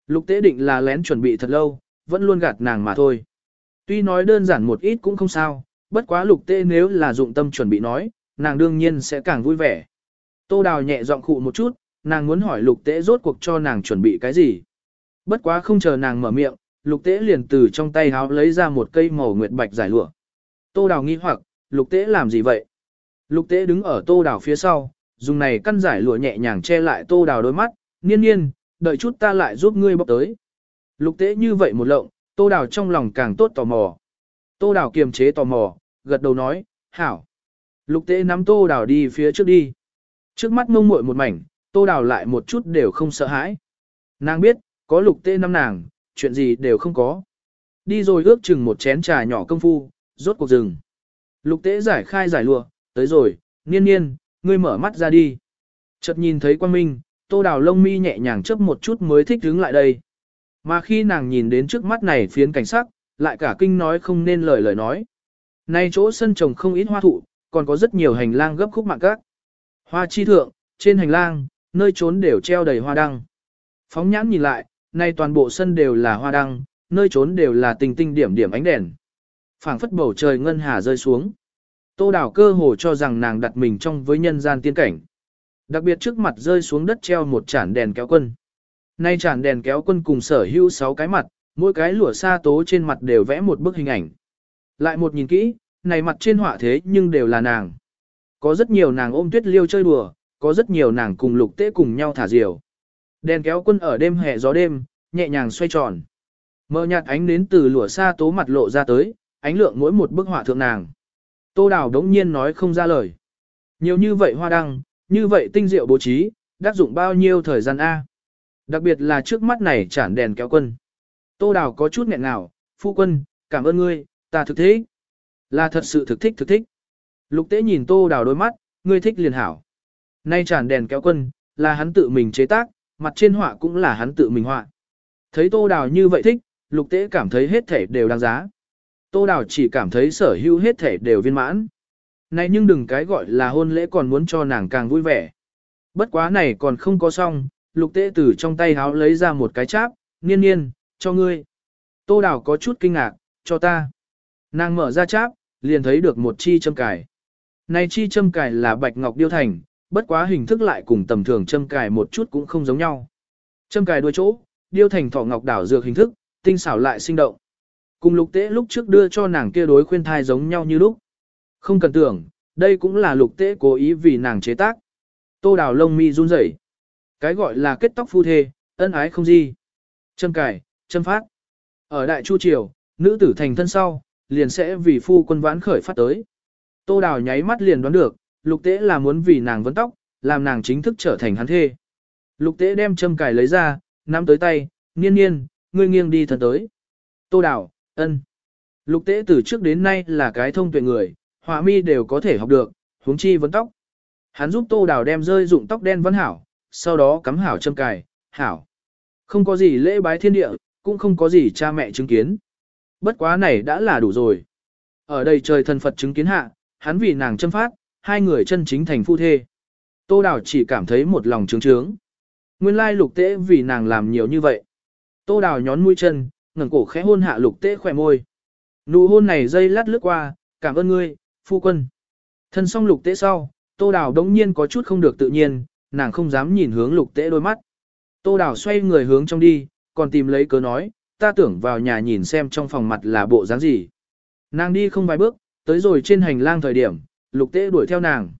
Lục tế định là lén chuẩn bị thật lâu, vẫn luôn gạt nàng mà thôi. Tuy nói đơn giản một ít cũng không sao, bất quá lục tế nếu là dụng tâm chuẩn bị nói, nàng đương nhiên sẽ càng vui vẻ. Tô đào nhẹ giọng khụ một chút, nàng muốn hỏi lục tế rốt cuộc cho nàng chuẩn bị cái gì. Bất quá không chờ nàng mở miệng, lục tế liền từ trong tay háo lấy ra một cây màu nguyệt bạch giải lụa. Tô đào nghi hoặc, lục tế làm gì vậy? Lục tế đứng ở tô đào phía sau, dùng này căn giải lụa nhẹ nhàng che lại tô đào đôi mắt, niên niên, đợi chút ta lại giúp ngươi bóc tới. Lục tế như vậy một lộng, tô đào trong lòng càng tốt tò mò. Tô đào kiềm chế tò mò, gật đầu nói, hảo. Lục tế nắm tô đào đi phía trước đi. Trước mắt mông muội một mảnh, tô đào lại một chút đều không sợ hãi. Nàng biết, có lục tế năm nàng, chuyện gì đều không có. Đi rồi ước chừng một chén trà nhỏ công phu, rốt cuộc rừng. Lục tế giải khai giải lụa, tới rồi, niên niên, ngươi mở mắt ra đi. Chợt nhìn thấy quan minh, tô đào lông mi nhẹ nhàng chấp một chút mới thích đứng lại đây. Mà khi nàng nhìn đến trước mắt này phiến cảnh sắc, lại cả kinh nói không nên lời lời nói. Nay chỗ sân trồng không ít hoa thụ, còn có rất nhiều hành lang gấp khúc mạng các. Hoa chi thượng, trên hành lang, nơi trốn đều treo đầy hoa đăng. Phóng nhãn nhìn lại, nay toàn bộ sân đều là hoa đăng, nơi trốn đều là tình tinh điểm điểm ánh đèn. phảng phất bầu trời ngân hà rơi xuống. Tô đảo cơ hồ cho rằng nàng đặt mình trong với nhân gian tiên cảnh. Đặc biệt trước mặt rơi xuống đất treo một chản đèn kéo quân. Nay chản đèn kéo quân cùng sở hữu 6 cái mặt, mỗi cái lụa sa tố trên mặt đều vẽ một bức hình ảnh. Lại một nhìn kỹ, này mặt trên họa thế nhưng đều là nàng. Có rất nhiều nàng ôm tuyết liêu chơi đùa, có rất nhiều nàng cùng lục tế cùng nhau thả diều. Đèn kéo quân ở đêm hè gió đêm, nhẹ nhàng xoay tròn. Mờ nhạt ánh đến từ lửa xa tố mặt lộ ra tới, ánh lượng mỗi một bức họa thượng nàng. Tô Đào đống nhiên nói không ra lời. Nhiều như vậy hoa đăng, như vậy tinh diệu bố trí, đắc dụng bao nhiêu thời gian A. Đặc biệt là trước mắt này chản đèn kéo quân. Tô Đào có chút nghẹn ngào, phu quân, cảm ơn ngươi, ta thực thích. Là thật sự thực thích thực thích. Lục tế nhìn Tô Đào đôi mắt, ngươi thích liền hảo. Nay chản đèn kéo quân, là hắn tự mình chế tác, mặt trên họa cũng là hắn tự mình họa. Thấy Tô Đào như vậy thích, lục tế cảm thấy hết thể đều đáng giá. Tô Đào chỉ cảm thấy sở hữu hết thể đều viên mãn. Này nhưng đừng cái gọi là hôn lễ còn muốn cho nàng càng vui vẻ. Bất quá này còn không có xong, lục tế từ trong tay háo lấy ra một cái cháp, niên niên, cho ngươi. Tô Đào có chút kinh ngạc, cho ta. Nàng mở ra cháp, liền thấy được một chi châm cài. Này chi châm cài là bạch ngọc điêu thành, bất quá hình thức lại cùng tầm thường châm cài một chút cũng không giống nhau. Châm cài đuôi chỗ, điêu thành thỏ ngọc đảo dược hình thức, tinh xảo lại sinh động. Cùng lục tế lúc trước đưa cho nàng kia đối khuyên thai giống nhau như lúc. Không cần tưởng, đây cũng là lục tế cố ý vì nàng chế tác. Tô đào lông mi run rẩy. Cái gọi là kết tóc phu thê, ân ái không gì. Châm cài, châm phát. Ở đại chu triều, nữ tử thành thân sau, liền sẽ vì phu quân vãn khởi phát tới. Tô đào nháy mắt liền đoán được, lục tế là muốn vì nàng vấn tóc, làm nàng chính thức trở thành hắn thê. Lục tế đem châm cài lấy ra, nắm tới tay, nghiên nghiên, ngươi nghiêng đi thần tới. Tô đào, ân. Lục tế từ trước đến nay là cái thông tuệ người, họa mi đều có thể học được, huống chi vấn tóc. Hắn giúp tô đào đem rơi dụng tóc đen vấn hảo, sau đó cắm hảo châm cài, hảo. Không có gì lễ bái thiên địa, cũng không có gì cha mẹ chứng kiến. Bất quá này đã là đủ rồi. Ở đây trời thần Phật chứng kiến hạ, hắn vì nàng châm phát, hai người chân chính thành phu thê. Tô Đào chỉ cảm thấy một lòng trướng trướng. Nguyên lai lục tế vì nàng làm nhiều như vậy. Tô Đào nhón mũi chân, ngẩng cổ khẽ hôn hạ lục tế khỏe môi. Nụ hôn này dây lát lướt qua, cảm ơn ngươi, phu quân. Thân xong lục tế sau, Tô Đào đống nhiên có chút không được tự nhiên, nàng không dám nhìn hướng lục tế đôi mắt. Tô Đào xoay người hướng trong đi, còn tìm lấy cớ nói, ta tưởng vào nhà nhìn xem trong phòng mặt là bộ dáng gì. Nàng đi không vài bước, tới rồi trên hành lang thời điểm, lục tế đuổi theo nàng.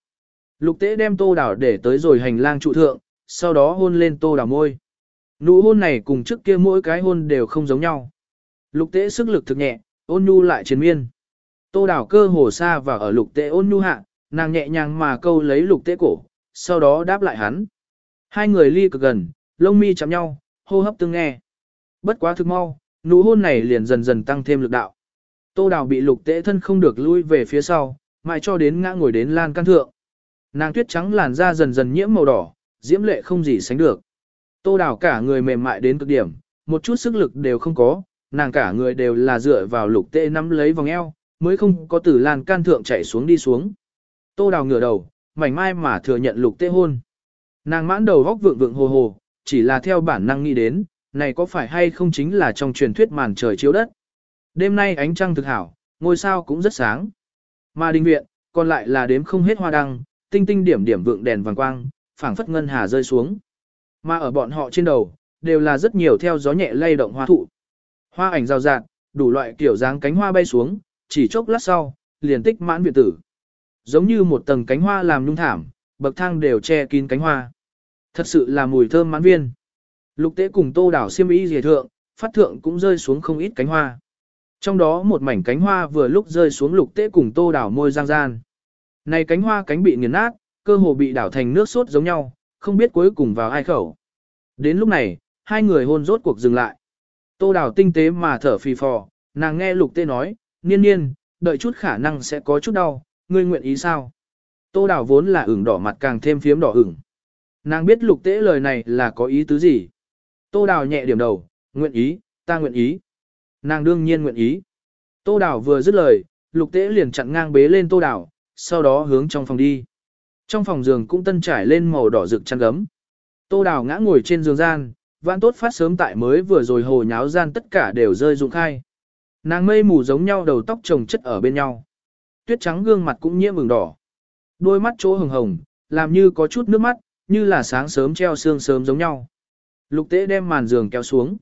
Lục tế đem tô đảo để tới rồi hành lang trụ thượng, sau đó hôn lên tô đảo môi. Nụ hôn này cùng trước kia mỗi cái hôn đều không giống nhau. Lục tế sức lực thực nhẹ, ôn nhu lại chiến miên. Tô đảo cơ hồ xa và ở lục tế ôn nhu hạ, nàng nhẹ nhàng mà câu lấy lục tế cổ, sau đó đáp lại hắn. Hai người ly cực gần, lông mi chạm nhau, hô hấp tương nghe. Bất quá thực mau, nụ hôn này liền dần dần tăng thêm lực đạo. Tô đào bị lục tế thân không được lui về phía sau, mãi cho đến ngã ngồi đến lan can thượng. Nàng tuyết trắng làn da dần dần nhiễm màu đỏ, diễm lệ không gì sánh được. Tô đào cả người mềm mại đến cực điểm, một chút sức lực đều không có, nàng cả người đều là dựa vào lục tế nắm lấy vòng eo, mới không có từ lan can thượng chạy xuống đi xuống. Tô đào ngửa đầu, mảnh mai mà thừa nhận lục tế hôn. Nàng mãn đầu góc vượng vượng hồ hồ, chỉ là theo bản năng nghĩ đến, này có phải hay không chính là trong truyền thuyết màn trời chiếu đất. Đêm nay ánh trăng thực hảo, ngôi sao cũng rất sáng. Mà đình viện, còn lại là đếm không hết hoa đăng, tinh tinh điểm điểm vượng đèn vàng quang, phảng phất ngân hà rơi xuống. Mà ở bọn họ trên đầu, đều là rất nhiều theo gió nhẹ lay động hoa thụ. Hoa ảnh rào rạt, đủ loại kiểu dáng cánh hoa bay xuống, chỉ chốc lát sau, liền tích mãn viện tử. Giống như một tầng cánh hoa làm nhung thảm, bậc thang đều che kín cánh hoa. Thật sự là mùi thơm mãn viên. Lục tế cùng tô đảo xiêm y dề thượng, phát thượng cũng rơi xuống không ít cánh hoa. Trong đó một mảnh cánh hoa vừa lúc rơi xuống lục tế cùng tô đảo môi giang gian. Này cánh hoa cánh bị nghiền nát, cơ hồ bị đảo thành nước sốt giống nhau, không biết cuối cùng vào ai khẩu. Đến lúc này, hai người hôn rốt cuộc dừng lại. Tô đảo tinh tế mà thở phì phò, nàng nghe lục tế nói, niên niên, đợi chút khả năng sẽ có chút đau, ngươi nguyện ý sao? Tô đảo vốn là ửng đỏ mặt càng thêm phiếm đỏ ửng. Nàng biết lục tế lời này là có ý tứ gì. Tô đào nhẹ điểm đầu, nguyện ý, ta nguyện ý. Nàng đương nhiên nguyện ý. Tô đào vừa dứt lời, lục tế liền chặn ngang bế lên tô đào, sau đó hướng trong phòng đi. Trong phòng giường cũng tân trải lên màu đỏ rực chăn gấm. Tô đào ngã ngồi trên giường gian, vãn tốt phát sớm tại mới vừa rồi hồ nháo gian tất cả đều rơi rụng khai. Nàng mây mù giống nhau đầu tóc chồng chất ở bên nhau. Tuyết trắng gương mặt cũng nhiễm ửng đỏ. Đôi mắt chỗ hồng hồng, làm như có chút nước mắt, như là sáng sớm treo sương sớm giống nhau. Lục tế đem màn giường kéo xuống.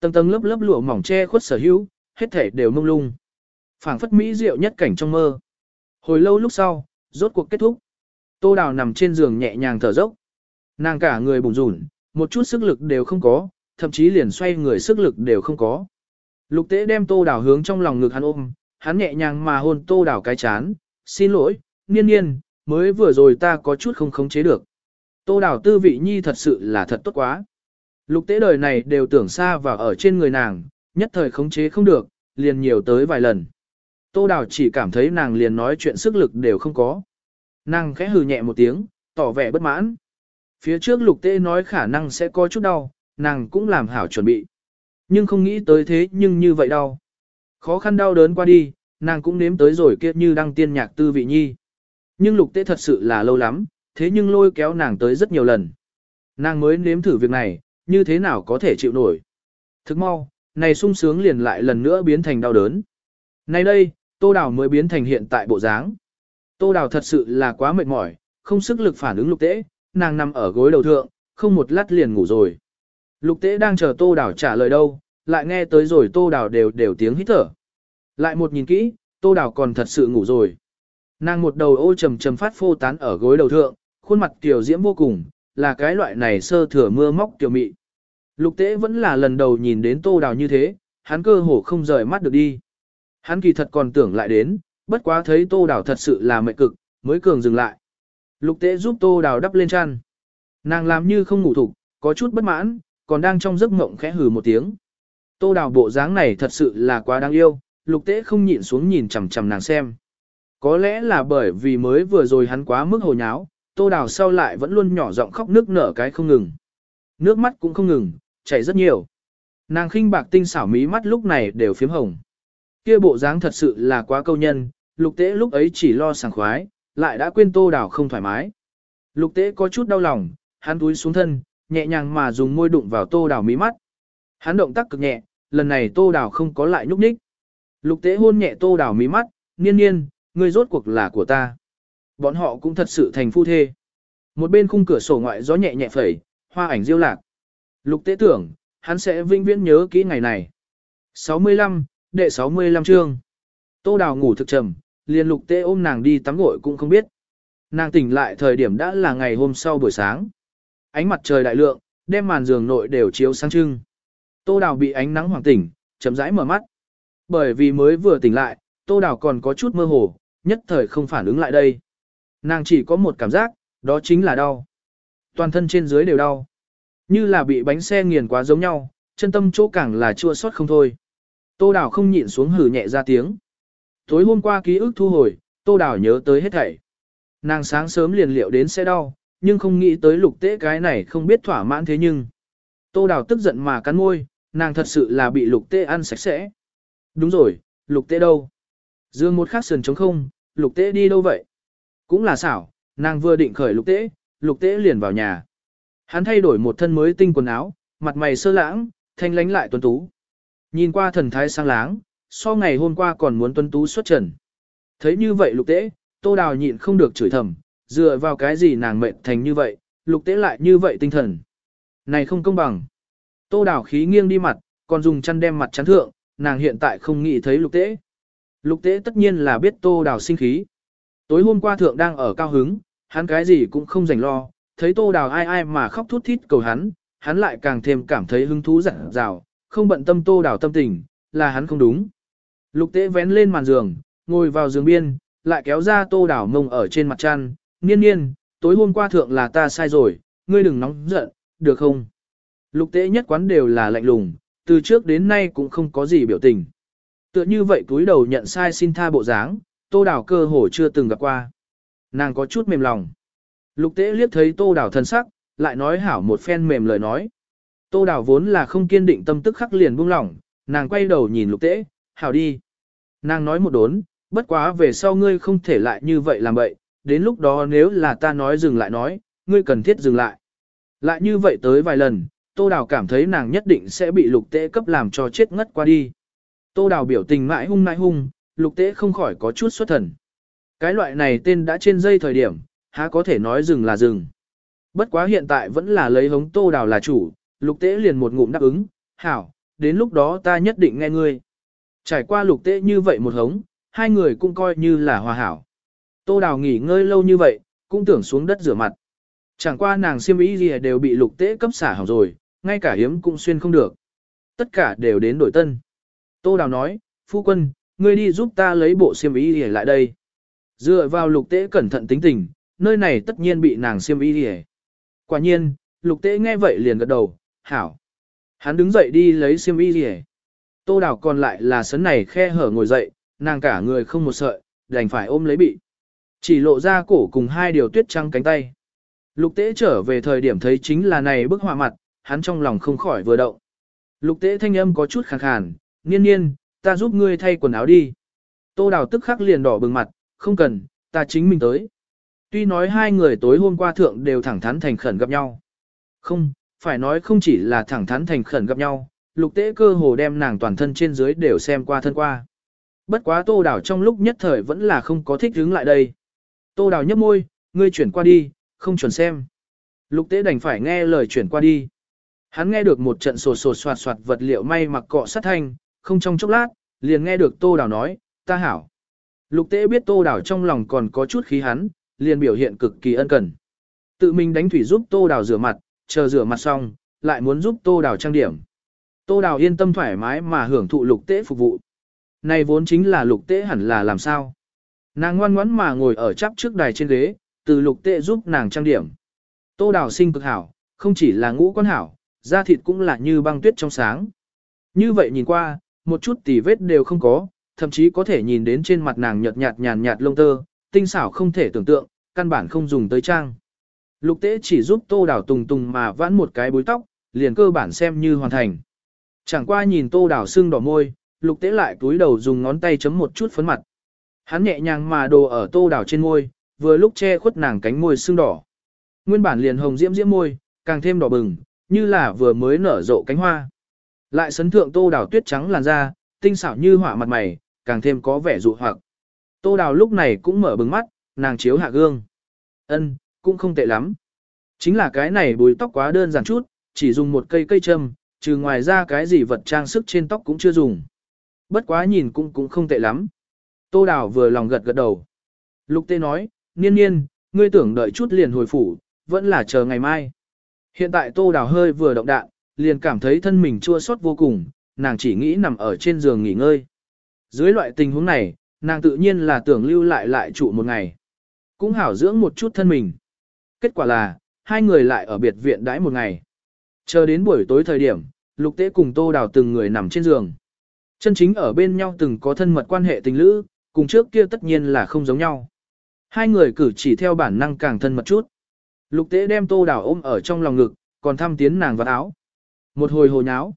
Tầng tầng lớp lớp lụa mỏng che khuất sở hữu, hết thể đều mông lung. phảng phất mỹ diệu nhất cảnh trong mơ. Hồi lâu lúc sau, rốt cuộc kết thúc. Tô Đào nằm trên giường nhẹ nhàng thở dốc. Nàng cả người bùn rủn, một chút sức lực đều không có, thậm chí liền xoay người sức lực đều không có. Lục tế đem Tô Đào hướng trong lòng ngực hắn ôm, hắn nhẹ nhàng mà hôn Tô Đào cái chán. Xin lỗi, niên niên, mới vừa rồi ta có chút không khống chế được. Tô Đào tư vị nhi thật sự là thật tốt quá. Lục tế đời này đều tưởng xa và ở trên người nàng, nhất thời khống chế không được, liền nhiều tới vài lần. Tô Đào chỉ cảm thấy nàng liền nói chuyện sức lực đều không có. Nàng khẽ hừ nhẹ một tiếng, tỏ vẻ bất mãn. Phía trước lục tế nói khả năng sẽ có chút đau, nàng cũng làm hảo chuẩn bị. Nhưng không nghĩ tới thế nhưng như vậy đau. Khó khăn đau đớn qua đi, nàng cũng nếm tới rồi kia như đăng tiên nhạc tư vị nhi. Nhưng lục tế thật sự là lâu lắm, thế nhưng lôi kéo nàng tới rất nhiều lần. Nàng mới nếm thử việc này, như thế nào có thể chịu nổi. Thức mau, này sung sướng liền lại lần nữa biến thành đau đớn. Nay đây, Tô Đào mới biến thành hiện tại bộ dáng. Tô Đào thật sự là quá mệt mỏi, không sức lực phản ứng lục tế, nàng nằm ở gối đầu thượng, không một lát liền ngủ rồi. Lục tế đang chờ Tô Đào trả lời đâu, lại nghe tới rồi Tô Đào đều đều tiếng hít thở. Lại một nhìn kỹ, Tô Đào còn thật sự ngủ rồi. Nàng một đầu ô trầm trầm phát phô tán ở gối đầu thượng, khuôn mặt tiểu diễm vô cùng, là cái loại này sơ thừa mưa móc tiểu mị. Lục tế vẫn là lần đầu nhìn đến tô đào như thế, hắn cơ hồ không rời mắt được đi. Hắn kỳ thật còn tưởng lại đến, bất quá thấy tô đào thật sự là mệt cực, mới cường dừng lại. Lục tế giúp tô đào đắp lên chăn. Nàng làm như không ngủ thục, có chút bất mãn, còn đang trong giấc mộng khẽ hừ một tiếng. Tô đào bộ dáng này thật sự là quá đáng yêu, lục tế không nhịn xuống nhìn chằm chằm nàng xem. Có lẽ là bởi vì mới vừa rồi hắn quá mức hồ nháo, tô đào sau lại vẫn luôn nhỏ giọng khóc nước nở cái không ngừng. Nước mắt cũng không ngừng, chảy rất nhiều. Nàng khinh bạc tinh xảo mí mắt lúc này đều phiếm hồng. Kia bộ dáng thật sự là quá câu nhân, lục tế lúc ấy chỉ lo sảng khoái, lại đã quên tô đào không thoải mái. Lục tế có chút đau lòng, hắn túi xuống thân, nhẹ nhàng mà dùng môi đụng vào tô đào mí mắt. Hắn động tác cực nhẹ, lần này tô đào không có lại nhúc nhích. Lục tế hôn nhẹ tô đào mí mắt, niên niên, ngươi rốt cuộc là của ta. Bọn họ cũng thật sự thành phu thê. Một bên khung cửa sổ ngoại gió nhẹ nhẹ phẩy, hoa ảnh diêu lạc. Lục tế tưởng, hắn sẽ vinh viễn nhớ kỹ ngày này. 65, đệ 65 chương. Tô đào ngủ thực trầm, liền lục tế ôm nàng đi tắm gội cũng không biết. Nàng tỉnh lại thời điểm đã là ngày hôm sau buổi sáng. Ánh mặt trời đại lượng, đem màn giường nội đều chiếu sáng trưng. Tô đào bị ánh nắng hoàng tỉnh, chấm rãi mở mắt. Bởi vì mới vừa tỉnh lại, tô đào còn có chút mơ hồ, nhất thời không phản ứng lại đây. Nàng chỉ có một cảm giác, đó chính là đau. Toàn thân trên dưới đều đau. Như là bị bánh xe nghiền quá giống nhau, chân tâm chỗ càng là chua xót không thôi. Tô Đào không nhịn xuống hử nhẹ ra tiếng. Tối hôm qua ký ức thu hồi, Tô Đào nhớ tới hết thảy. Nàng sáng sớm liền liệu đến sẽ đau, nhưng không nghĩ tới lục tế cái này không biết thỏa mãn thế nhưng. Tô Đào tức giận mà cắn môi, nàng thật sự là bị lục tế ăn sạch sẽ. Đúng rồi, lục tế đâu? Dương một khắc sườn trống không, lục tế đi đâu vậy? Cũng là xảo, nàng vừa định khởi lục tế, lục tế liền vào nhà. Hắn thay đổi một thân mới tinh quần áo, mặt mày sơ lãng, thanh lánh lại tuấn tú. Nhìn qua thần thái sang láng, so ngày hôm qua còn muốn tuấn tú xuất trần. Thấy như vậy lục tế, tô đào nhịn không được chửi thầm, dựa vào cái gì nàng mệnh thành như vậy, lục tế lại như vậy tinh thần. Này không công bằng. Tô đào khí nghiêng đi mặt, còn dùng chăn đem mặt chắn thượng, nàng hiện tại không nghĩ thấy lục tế. Lục tế tất nhiên là biết tô đào sinh khí. Tối hôm qua thượng đang ở cao hứng, hắn cái gì cũng không rảnh lo, thấy tô đào ai ai mà khóc thút thít cầu hắn, hắn lại càng thêm cảm thấy hứng thú rạng rào, không bận tâm tô đào tâm tình, là hắn không đúng. Lục tế vén lên màn giường, ngồi vào giường biên, lại kéo ra tô đào mông ở trên mặt chăn, niên niên, tối hôm qua thượng là ta sai rồi, ngươi đừng nóng giận, được không? Lục tế nhất quán đều là lạnh lùng, từ trước đến nay cũng không có gì biểu tình. Tựa như vậy túi đầu nhận sai xin tha bộ dáng, tô đào cơ hồ chưa từng gặp qua. Nàng có chút mềm lòng. Lục tế liếc thấy tô đào thân sắc, lại nói hảo một phen mềm lời nói. Tô đào vốn là không kiên định tâm tức khắc liền buông lỏng, nàng quay đầu nhìn lục tế, hảo đi. Nàng nói một đốn, bất quá về sau ngươi không thể lại như vậy làm vậy, đến lúc đó nếu là ta nói dừng lại nói, ngươi cần thiết dừng lại. Lại như vậy tới vài lần, Tô Đào cảm thấy nàng nhất định sẽ bị lục tế cấp làm cho chết ngất qua đi. Tô Đào biểu tình mãi hung mãi hung, lục tế không khỏi có chút xuất thần. Cái loại này tên đã trên dây thời điểm, há có thể nói dừng là dừng. Bất quá hiện tại vẫn là lấy hống Tô Đào là chủ, lục tế liền một ngụm đáp ứng, hảo, đến lúc đó ta nhất định nghe ngươi. Trải qua lục tế như vậy một hống, hai người cũng coi như là hòa hảo. Tô Đào nghỉ ngơi lâu như vậy, cũng tưởng xuống đất rửa mặt. Chẳng qua nàng siêm ý gì đều bị lục tế cấp xả hỏng rồi, ngay cả hiếm cũng xuyên không được. Tất cả đều đến đổi tân. Tô Đào nói, phu quân, ngươi đi giúp ta lấy bộ xiêm y lìa lại đây. Dựa vào lục tế cẩn thận tính tình, nơi này tất nhiên bị nàng xiêm y lìa. Quả nhiên, lục tế nghe vậy liền gật đầu, hảo. Hắn đứng dậy đi lấy xiêm y lìa. Tô Đào còn lại là sấn này khe hở ngồi dậy, nàng cả người không một sợi, đành phải ôm lấy bị. Chỉ lộ ra cổ cùng hai điều tuyết trắng cánh tay. Lục tế trở về thời điểm thấy chính là này bức họa mặt, hắn trong lòng không khỏi vừa động. Lục tế thanh âm có chút khàn khàn, nhiên nhiên ta giúp ngươi thay quần áo đi. Tô đào tức khắc liền đỏ bừng mặt, không cần, ta chính mình tới. Tuy nói hai người tối hôm qua thượng đều thẳng thắn thành khẩn gặp nhau. Không, phải nói không chỉ là thẳng thắn thành khẩn gặp nhau, lục tế cơ hồ đem nàng toàn thân trên dưới đều xem qua thân qua. Bất quá tô đào trong lúc nhất thời vẫn là không có thích đứng lại đây. Tô đào nhấp môi, ngươi chuyển qua đi, không chuẩn xem. Lục tế đành phải nghe lời chuyển qua đi. Hắn nghe được một trận sột sột soạt soạt vật liệu may mặc cọ sát thanh, không trong chốc lát, liền nghe được Tô Đào nói, ta hảo. Lục tế biết Tô Đào trong lòng còn có chút khí hắn, liền biểu hiện cực kỳ ân cần. Tự mình đánh thủy giúp Tô Đào rửa mặt, chờ rửa mặt xong, lại muốn giúp Tô Đào trang điểm. Tô Đào yên tâm thoải mái mà hưởng thụ lục tế phục vụ. Này vốn chính là lục tế hẳn là làm sao. Nàng ngoan ngoãn mà ngồi ở chắp trước đài trên ghế, từ lục tế giúp nàng trang điểm. Tô Đào sinh cực hảo, không chỉ là ngũ quan hảo, da thịt cũng là như băng tuyết trong sáng. Như vậy nhìn qua, một chút tì vết đều không có, thậm chí có thể nhìn đến trên mặt nàng nhợt nhạt nhàn nhạt lông tơ, tinh xảo không thể tưởng tượng, căn bản không dùng tới trang. Lục tế chỉ giúp tô đảo tùng tùng mà vãn một cái búi tóc, liền cơ bản xem như hoàn thành. Chẳng qua nhìn tô đảo sưng đỏ môi, lục tế lại túi đầu dùng ngón tay chấm một chút phấn mặt. Hắn nhẹ nhàng mà đồ ở tô đảo trên môi, vừa lúc che khuất nàng cánh môi sưng đỏ. Nguyên bản liền hồng diễm diễm môi, càng thêm đỏ bừng, như là vừa mới nở rộ cánh hoa. Lại sấn thượng tô đào tuyết trắng làn da, tinh xảo như hỏa mặt mày, càng thêm có vẻ dụ hoặc. Tô đào lúc này cũng mở bừng mắt, nàng chiếu hạ gương. ân cũng không tệ lắm. Chính là cái này bùi tóc quá đơn giản chút, chỉ dùng một cây cây châm, trừ ngoài ra cái gì vật trang sức trên tóc cũng chưa dùng. Bất quá nhìn cũng cũng không tệ lắm. Tô đào vừa lòng gật gật đầu. Lục tê nói, niên niên, ngươi tưởng đợi chút liền hồi phủ, vẫn là chờ ngày mai. Hiện tại tô đào hơi vừa động đạn, liền cảm thấy thân mình chua xót vô cùng, nàng chỉ nghĩ nằm ở trên giường nghỉ ngơi. Dưới loại tình huống này, nàng tự nhiên là tưởng lưu lại lại trụ một ngày. Cũng hảo dưỡng một chút thân mình. Kết quả là, hai người lại ở biệt viện đãi một ngày. Chờ đến buổi tối thời điểm, lục tế cùng tô đào từng người nằm trên giường. Chân chính ở bên nhau từng có thân mật quan hệ tình lữ, cùng trước kia tất nhiên là không giống nhau. Hai người cử chỉ theo bản năng càng thân mật chút. Lục tế đem tô đào ôm ở trong lòng ngực, còn thăm tiến nàng vào áo. Một hồi hồ nháo.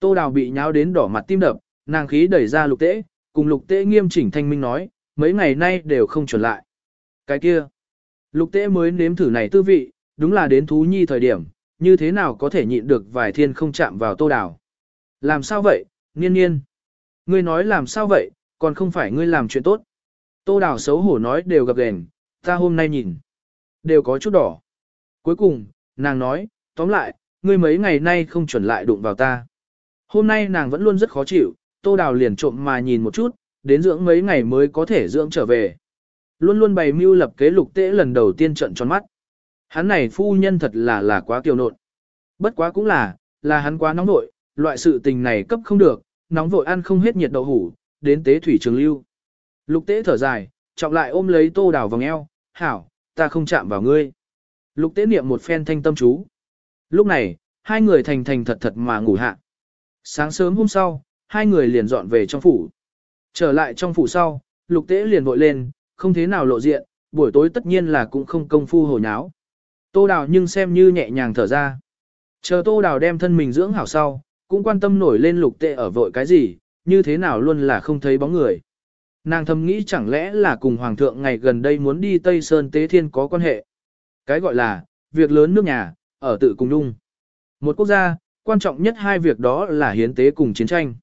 Tô đào bị nháo đến đỏ mặt tim đập, nàng khí đẩy ra lục tế, cùng lục tế nghiêm chỉnh thanh minh nói, mấy ngày nay đều không chuẩn lại. Cái kia. Lục tế mới nếm thử này tư vị, đúng là đến thú nhi thời điểm, như thế nào có thể nhịn được vài thiên không chạm vào tô đào. Làm sao vậy, nhiên nhiên, Ngươi nói làm sao vậy, còn không phải ngươi làm chuyện tốt. Tô đào xấu hổ nói đều gặp đèn, ta hôm nay nhìn. Đều có chút đỏ. Cuối cùng, nàng nói, tóm lại, ngươi mấy ngày nay không chuẩn lại đụng vào ta. Hôm nay nàng vẫn luôn rất khó chịu, tô đào liền trộm mà nhìn một chút, đến dưỡng mấy ngày mới có thể dưỡng trở về. Luôn luôn bày mưu lập kế lục tế lần đầu tiên trận tròn mắt. Hắn này phu nhân thật là là quá kiều nộn. Bất quá cũng là, là hắn quá nóng vội, loại sự tình này cấp không được, nóng vội ăn không hết nhiệt đậu hủ, đến tế thủy trường lưu. Lục tế thở dài, trọng lại ôm lấy tô đào vòng eo, hảo, ta không chạm vào ngươi. Lục tế niệm một phen thanh tâm chú. Lúc này, hai người thành thành thật thật mà ngủ hạ. Sáng sớm hôm sau, hai người liền dọn về trong phủ. Trở lại trong phủ sau, lục tế liền vội lên, không thế nào lộ diện, buổi tối tất nhiên là cũng không công phu hồ nháo. Tô đào nhưng xem như nhẹ nhàng thở ra. Chờ tô đào đem thân mình dưỡng hảo sau, cũng quan tâm nổi lên lục tế ở vội cái gì, như thế nào luôn là không thấy bóng người. Nàng thầm nghĩ chẳng lẽ là cùng Hoàng thượng ngày gần đây muốn đi Tây Sơn Tế Thiên có quan hệ. Cái gọi là, việc lớn nước nhà, ở tự cùng nung. Một quốc gia, quan trọng nhất hai việc đó là hiến tế cùng chiến tranh.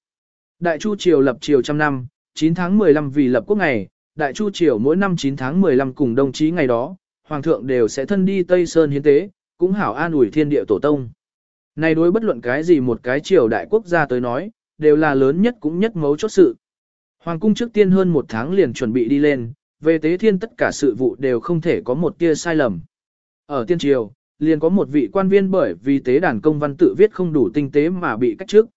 Đại Chu Triều lập triều trăm năm, 9 tháng 15 vì lập quốc ngày, Đại Chu Triều mỗi năm 9 tháng 15 cùng đồng chí ngày đó, Hoàng thượng đều sẽ thân đi Tây Sơn hiến tế, cũng hảo an ủi thiên địa tổ tông. Này đối bất luận cái gì một cái triều đại quốc gia tới nói, đều là lớn nhất cũng nhất mấu chốt sự. Hoàng cung trước tiên hơn một tháng liền chuẩn bị đi lên, về tế thiên tất cả sự vụ đều không thể có một tia sai lầm. Ở tiên triều, liền có một vị quan viên bởi vì tế đàn công văn tự viết không đủ tinh tế mà bị cách trước.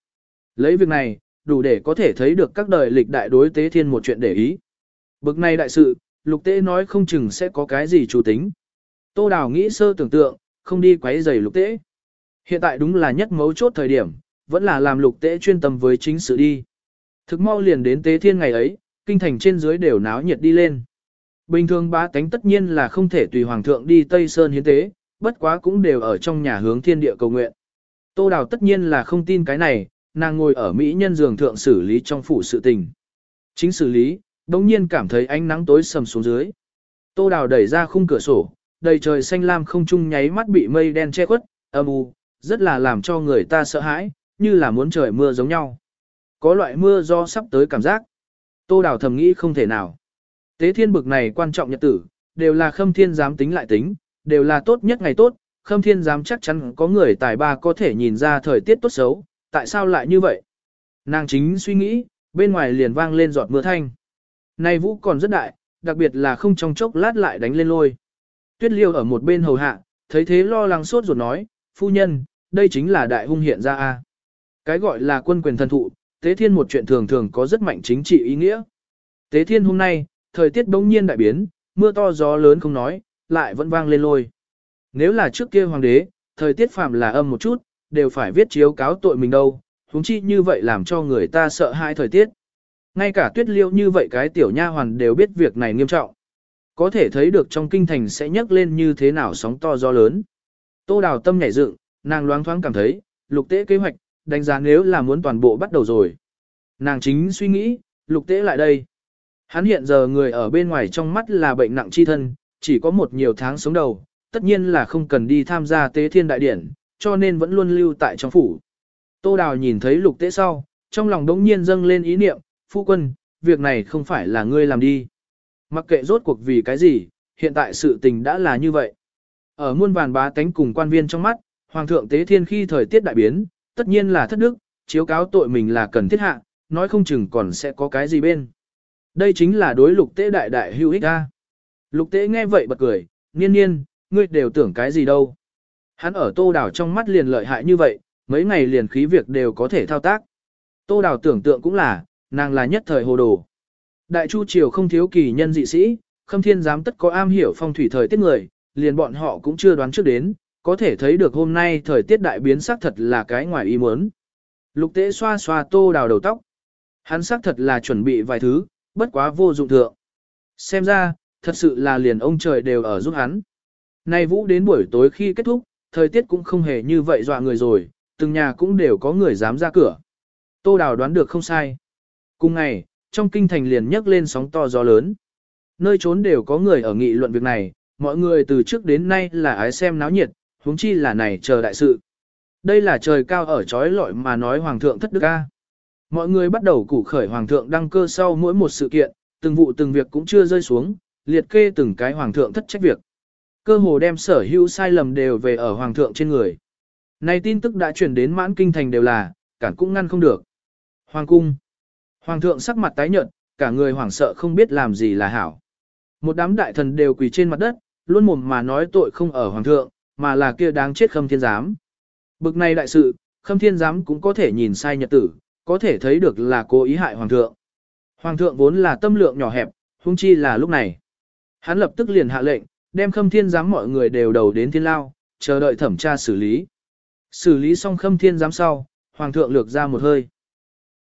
Lấy việc này, đủ để có thể thấy được các đời lịch đại đối tế thiên một chuyện để ý. Bực này đại sự, lục tế nói không chừng sẽ có cái gì chủ tính. Tô Đào nghĩ sơ tưởng tượng, không đi quấy rầy lục tế. Hiện tại đúng là nhất mấu chốt thời điểm, vẫn là làm lục tế chuyên tâm với chính sự đi. Thực mau liền đến tế thiên ngày ấy, kinh thành trên dưới đều náo nhiệt đi lên. Bình thường bá tánh tất nhiên là không thể tùy hoàng thượng đi Tây Sơn hiến tế, bất quá cũng đều ở trong nhà hướng thiên địa cầu nguyện. Tô Đào tất nhiên là không tin cái này, nàng ngồi ở Mỹ nhân giường thượng xử lý trong phủ sự tình. Chính xử lý, đồng nhiên cảm thấy ánh nắng tối sầm xuống dưới. Tô Đào đẩy ra khung cửa sổ, đầy trời xanh lam không trung nháy mắt bị mây đen che khuất, âm u, rất là làm cho người ta sợ hãi, như là muốn trời mưa giống nhau. Có loại mưa do sắp tới cảm giác. Tô Đào thầm nghĩ không thể nào. Tế thiên bực này quan trọng nhật tử, đều là khâm thiên dám tính lại tính, đều là tốt nhất ngày tốt, khâm thiên dám chắc chắn có người tài ba có thể nhìn ra thời tiết tốt xấu, tại sao lại như vậy? Nàng chính suy nghĩ, bên ngoài liền vang lên giọt mưa thanh. nay vũ còn rất đại, đặc biệt là không trong chốc lát lại đánh lên lôi. Tuyết liêu ở một bên hầu hạ, thấy thế lo lắng sốt ruột nói, phu nhân, đây chính là đại hung hiện ra a. Cái gọi là quân quyền thần thụ, tế thiên một chuyện thường thường có rất mạnh chính trị ý nghĩa. Tế thiên hôm nay, thời tiết bỗng nhiên đại biến, mưa to gió lớn không nói, lại vẫn vang lên lôi. Nếu là trước kia hoàng đế, thời tiết phạm là âm một chút, đều phải viết chiếu cáo tội mình đâu, huống chi như vậy làm cho người ta sợ hãi thời tiết. Ngay cả tuyết liêu như vậy cái tiểu nha hoàn đều biết việc này nghiêm trọng. Có thể thấy được trong kinh thành sẽ nhấc lên như thế nào sóng to gió lớn. Tô đào tâm nhảy dựng, nàng loáng thoáng cảm thấy, lục tế kế hoạch, đánh giá nếu là muốn toàn bộ bắt đầu rồi. Nàng chính suy nghĩ, lục tế lại đây. Hắn hiện giờ người ở bên ngoài trong mắt là bệnh nặng chi thân, chỉ có một nhiều tháng sống đầu, tất nhiên là không cần đi tham gia tế thiên đại điển, cho nên vẫn luôn lưu tại trong phủ. Tô Đào nhìn thấy lục tế sau, trong lòng đống nhiên dâng lên ý niệm, phu quân, việc này không phải là ngươi làm đi. Mặc kệ rốt cuộc vì cái gì, hiện tại sự tình đã là như vậy. Ở muôn vàn bá tánh cùng quan viên trong mắt, Hoàng thượng tế thiên khi thời tiết đại biến, tất nhiên là thất đức, chiếu cáo tội mình là cần thiết hạ, nói không chừng còn sẽ có cái gì bên. Đây chính là đối lục tế đại đại hữu ích a. Lục tế nghe vậy bật cười, niên niên, ngươi đều tưởng cái gì đâu. Hắn ở tô đảo trong mắt liền lợi hại như vậy, mấy ngày liền khí việc đều có thể thao tác. Tô đảo tưởng tượng cũng là, nàng là nhất thời hồ đồ. Đại chu triều không thiếu kỳ nhân dị sĩ, khâm thiên giám tất có am hiểu phong thủy thời tiết người, liền bọn họ cũng chưa đoán trước đến, có thể thấy được hôm nay thời tiết đại biến sắc thật là cái ngoài ý muốn. Lục tế xoa xoa tô đào đầu tóc. Hắn xác thật là chuẩn bị vài thứ, bất quá vô dụng thượng. Xem ra, thật sự là liền ông trời đều ở giúp hắn. Nay vũ đến buổi tối khi kết thúc, thời tiết cũng không hề như vậy dọa người rồi, từng nhà cũng đều có người dám ra cửa. Tô Đào đoán được không sai. Cùng ngày, trong kinh thành liền nhấc lên sóng to gió lớn. Nơi trốn đều có người ở nghị luận việc này, mọi người từ trước đến nay là ái xem náo nhiệt, huống chi là này chờ đại sự. Đây là trời cao ở trói lọi mà nói hoàng thượng thất đức a. Mọi người bắt đầu củ khởi hoàng thượng đăng cơ sau mỗi một sự kiện, từng vụ từng việc cũng chưa rơi xuống, liệt kê từng cái hoàng thượng thất trách việc. Cơ hồ đem sở hữu sai lầm đều về ở hoàng thượng trên người. Này tin tức đã truyền đến mãn kinh thành đều là, cản cũng ngăn không được. Hoàng cung. Hoàng thượng sắc mặt tái nhợt, cả người hoảng sợ không biết làm gì là hảo. Một đám đại thần đều quỳ trên mặt đất, luôn mồm mà nói tội không ở hoàng thượng, mà là kia đáng chết khâm thiên giám. Bực này đại sự, khâm thiên giám cũng có thể nhìn sai nhật tử, có thể thấy được là cố ý hại hoàng thượng. Hoàng thượng vốn là tâm lượng nhỏ hẹp, huống chi là lúc này. Hắn lập tức liền hạ lệnh, đem khâm thiên giám mọi người đều đầu đến thiên lao, chờ đợi thẩm tra xử lý. Xử lý xong khâm thiên giám sau, hoàng thượng lược ra một hơi.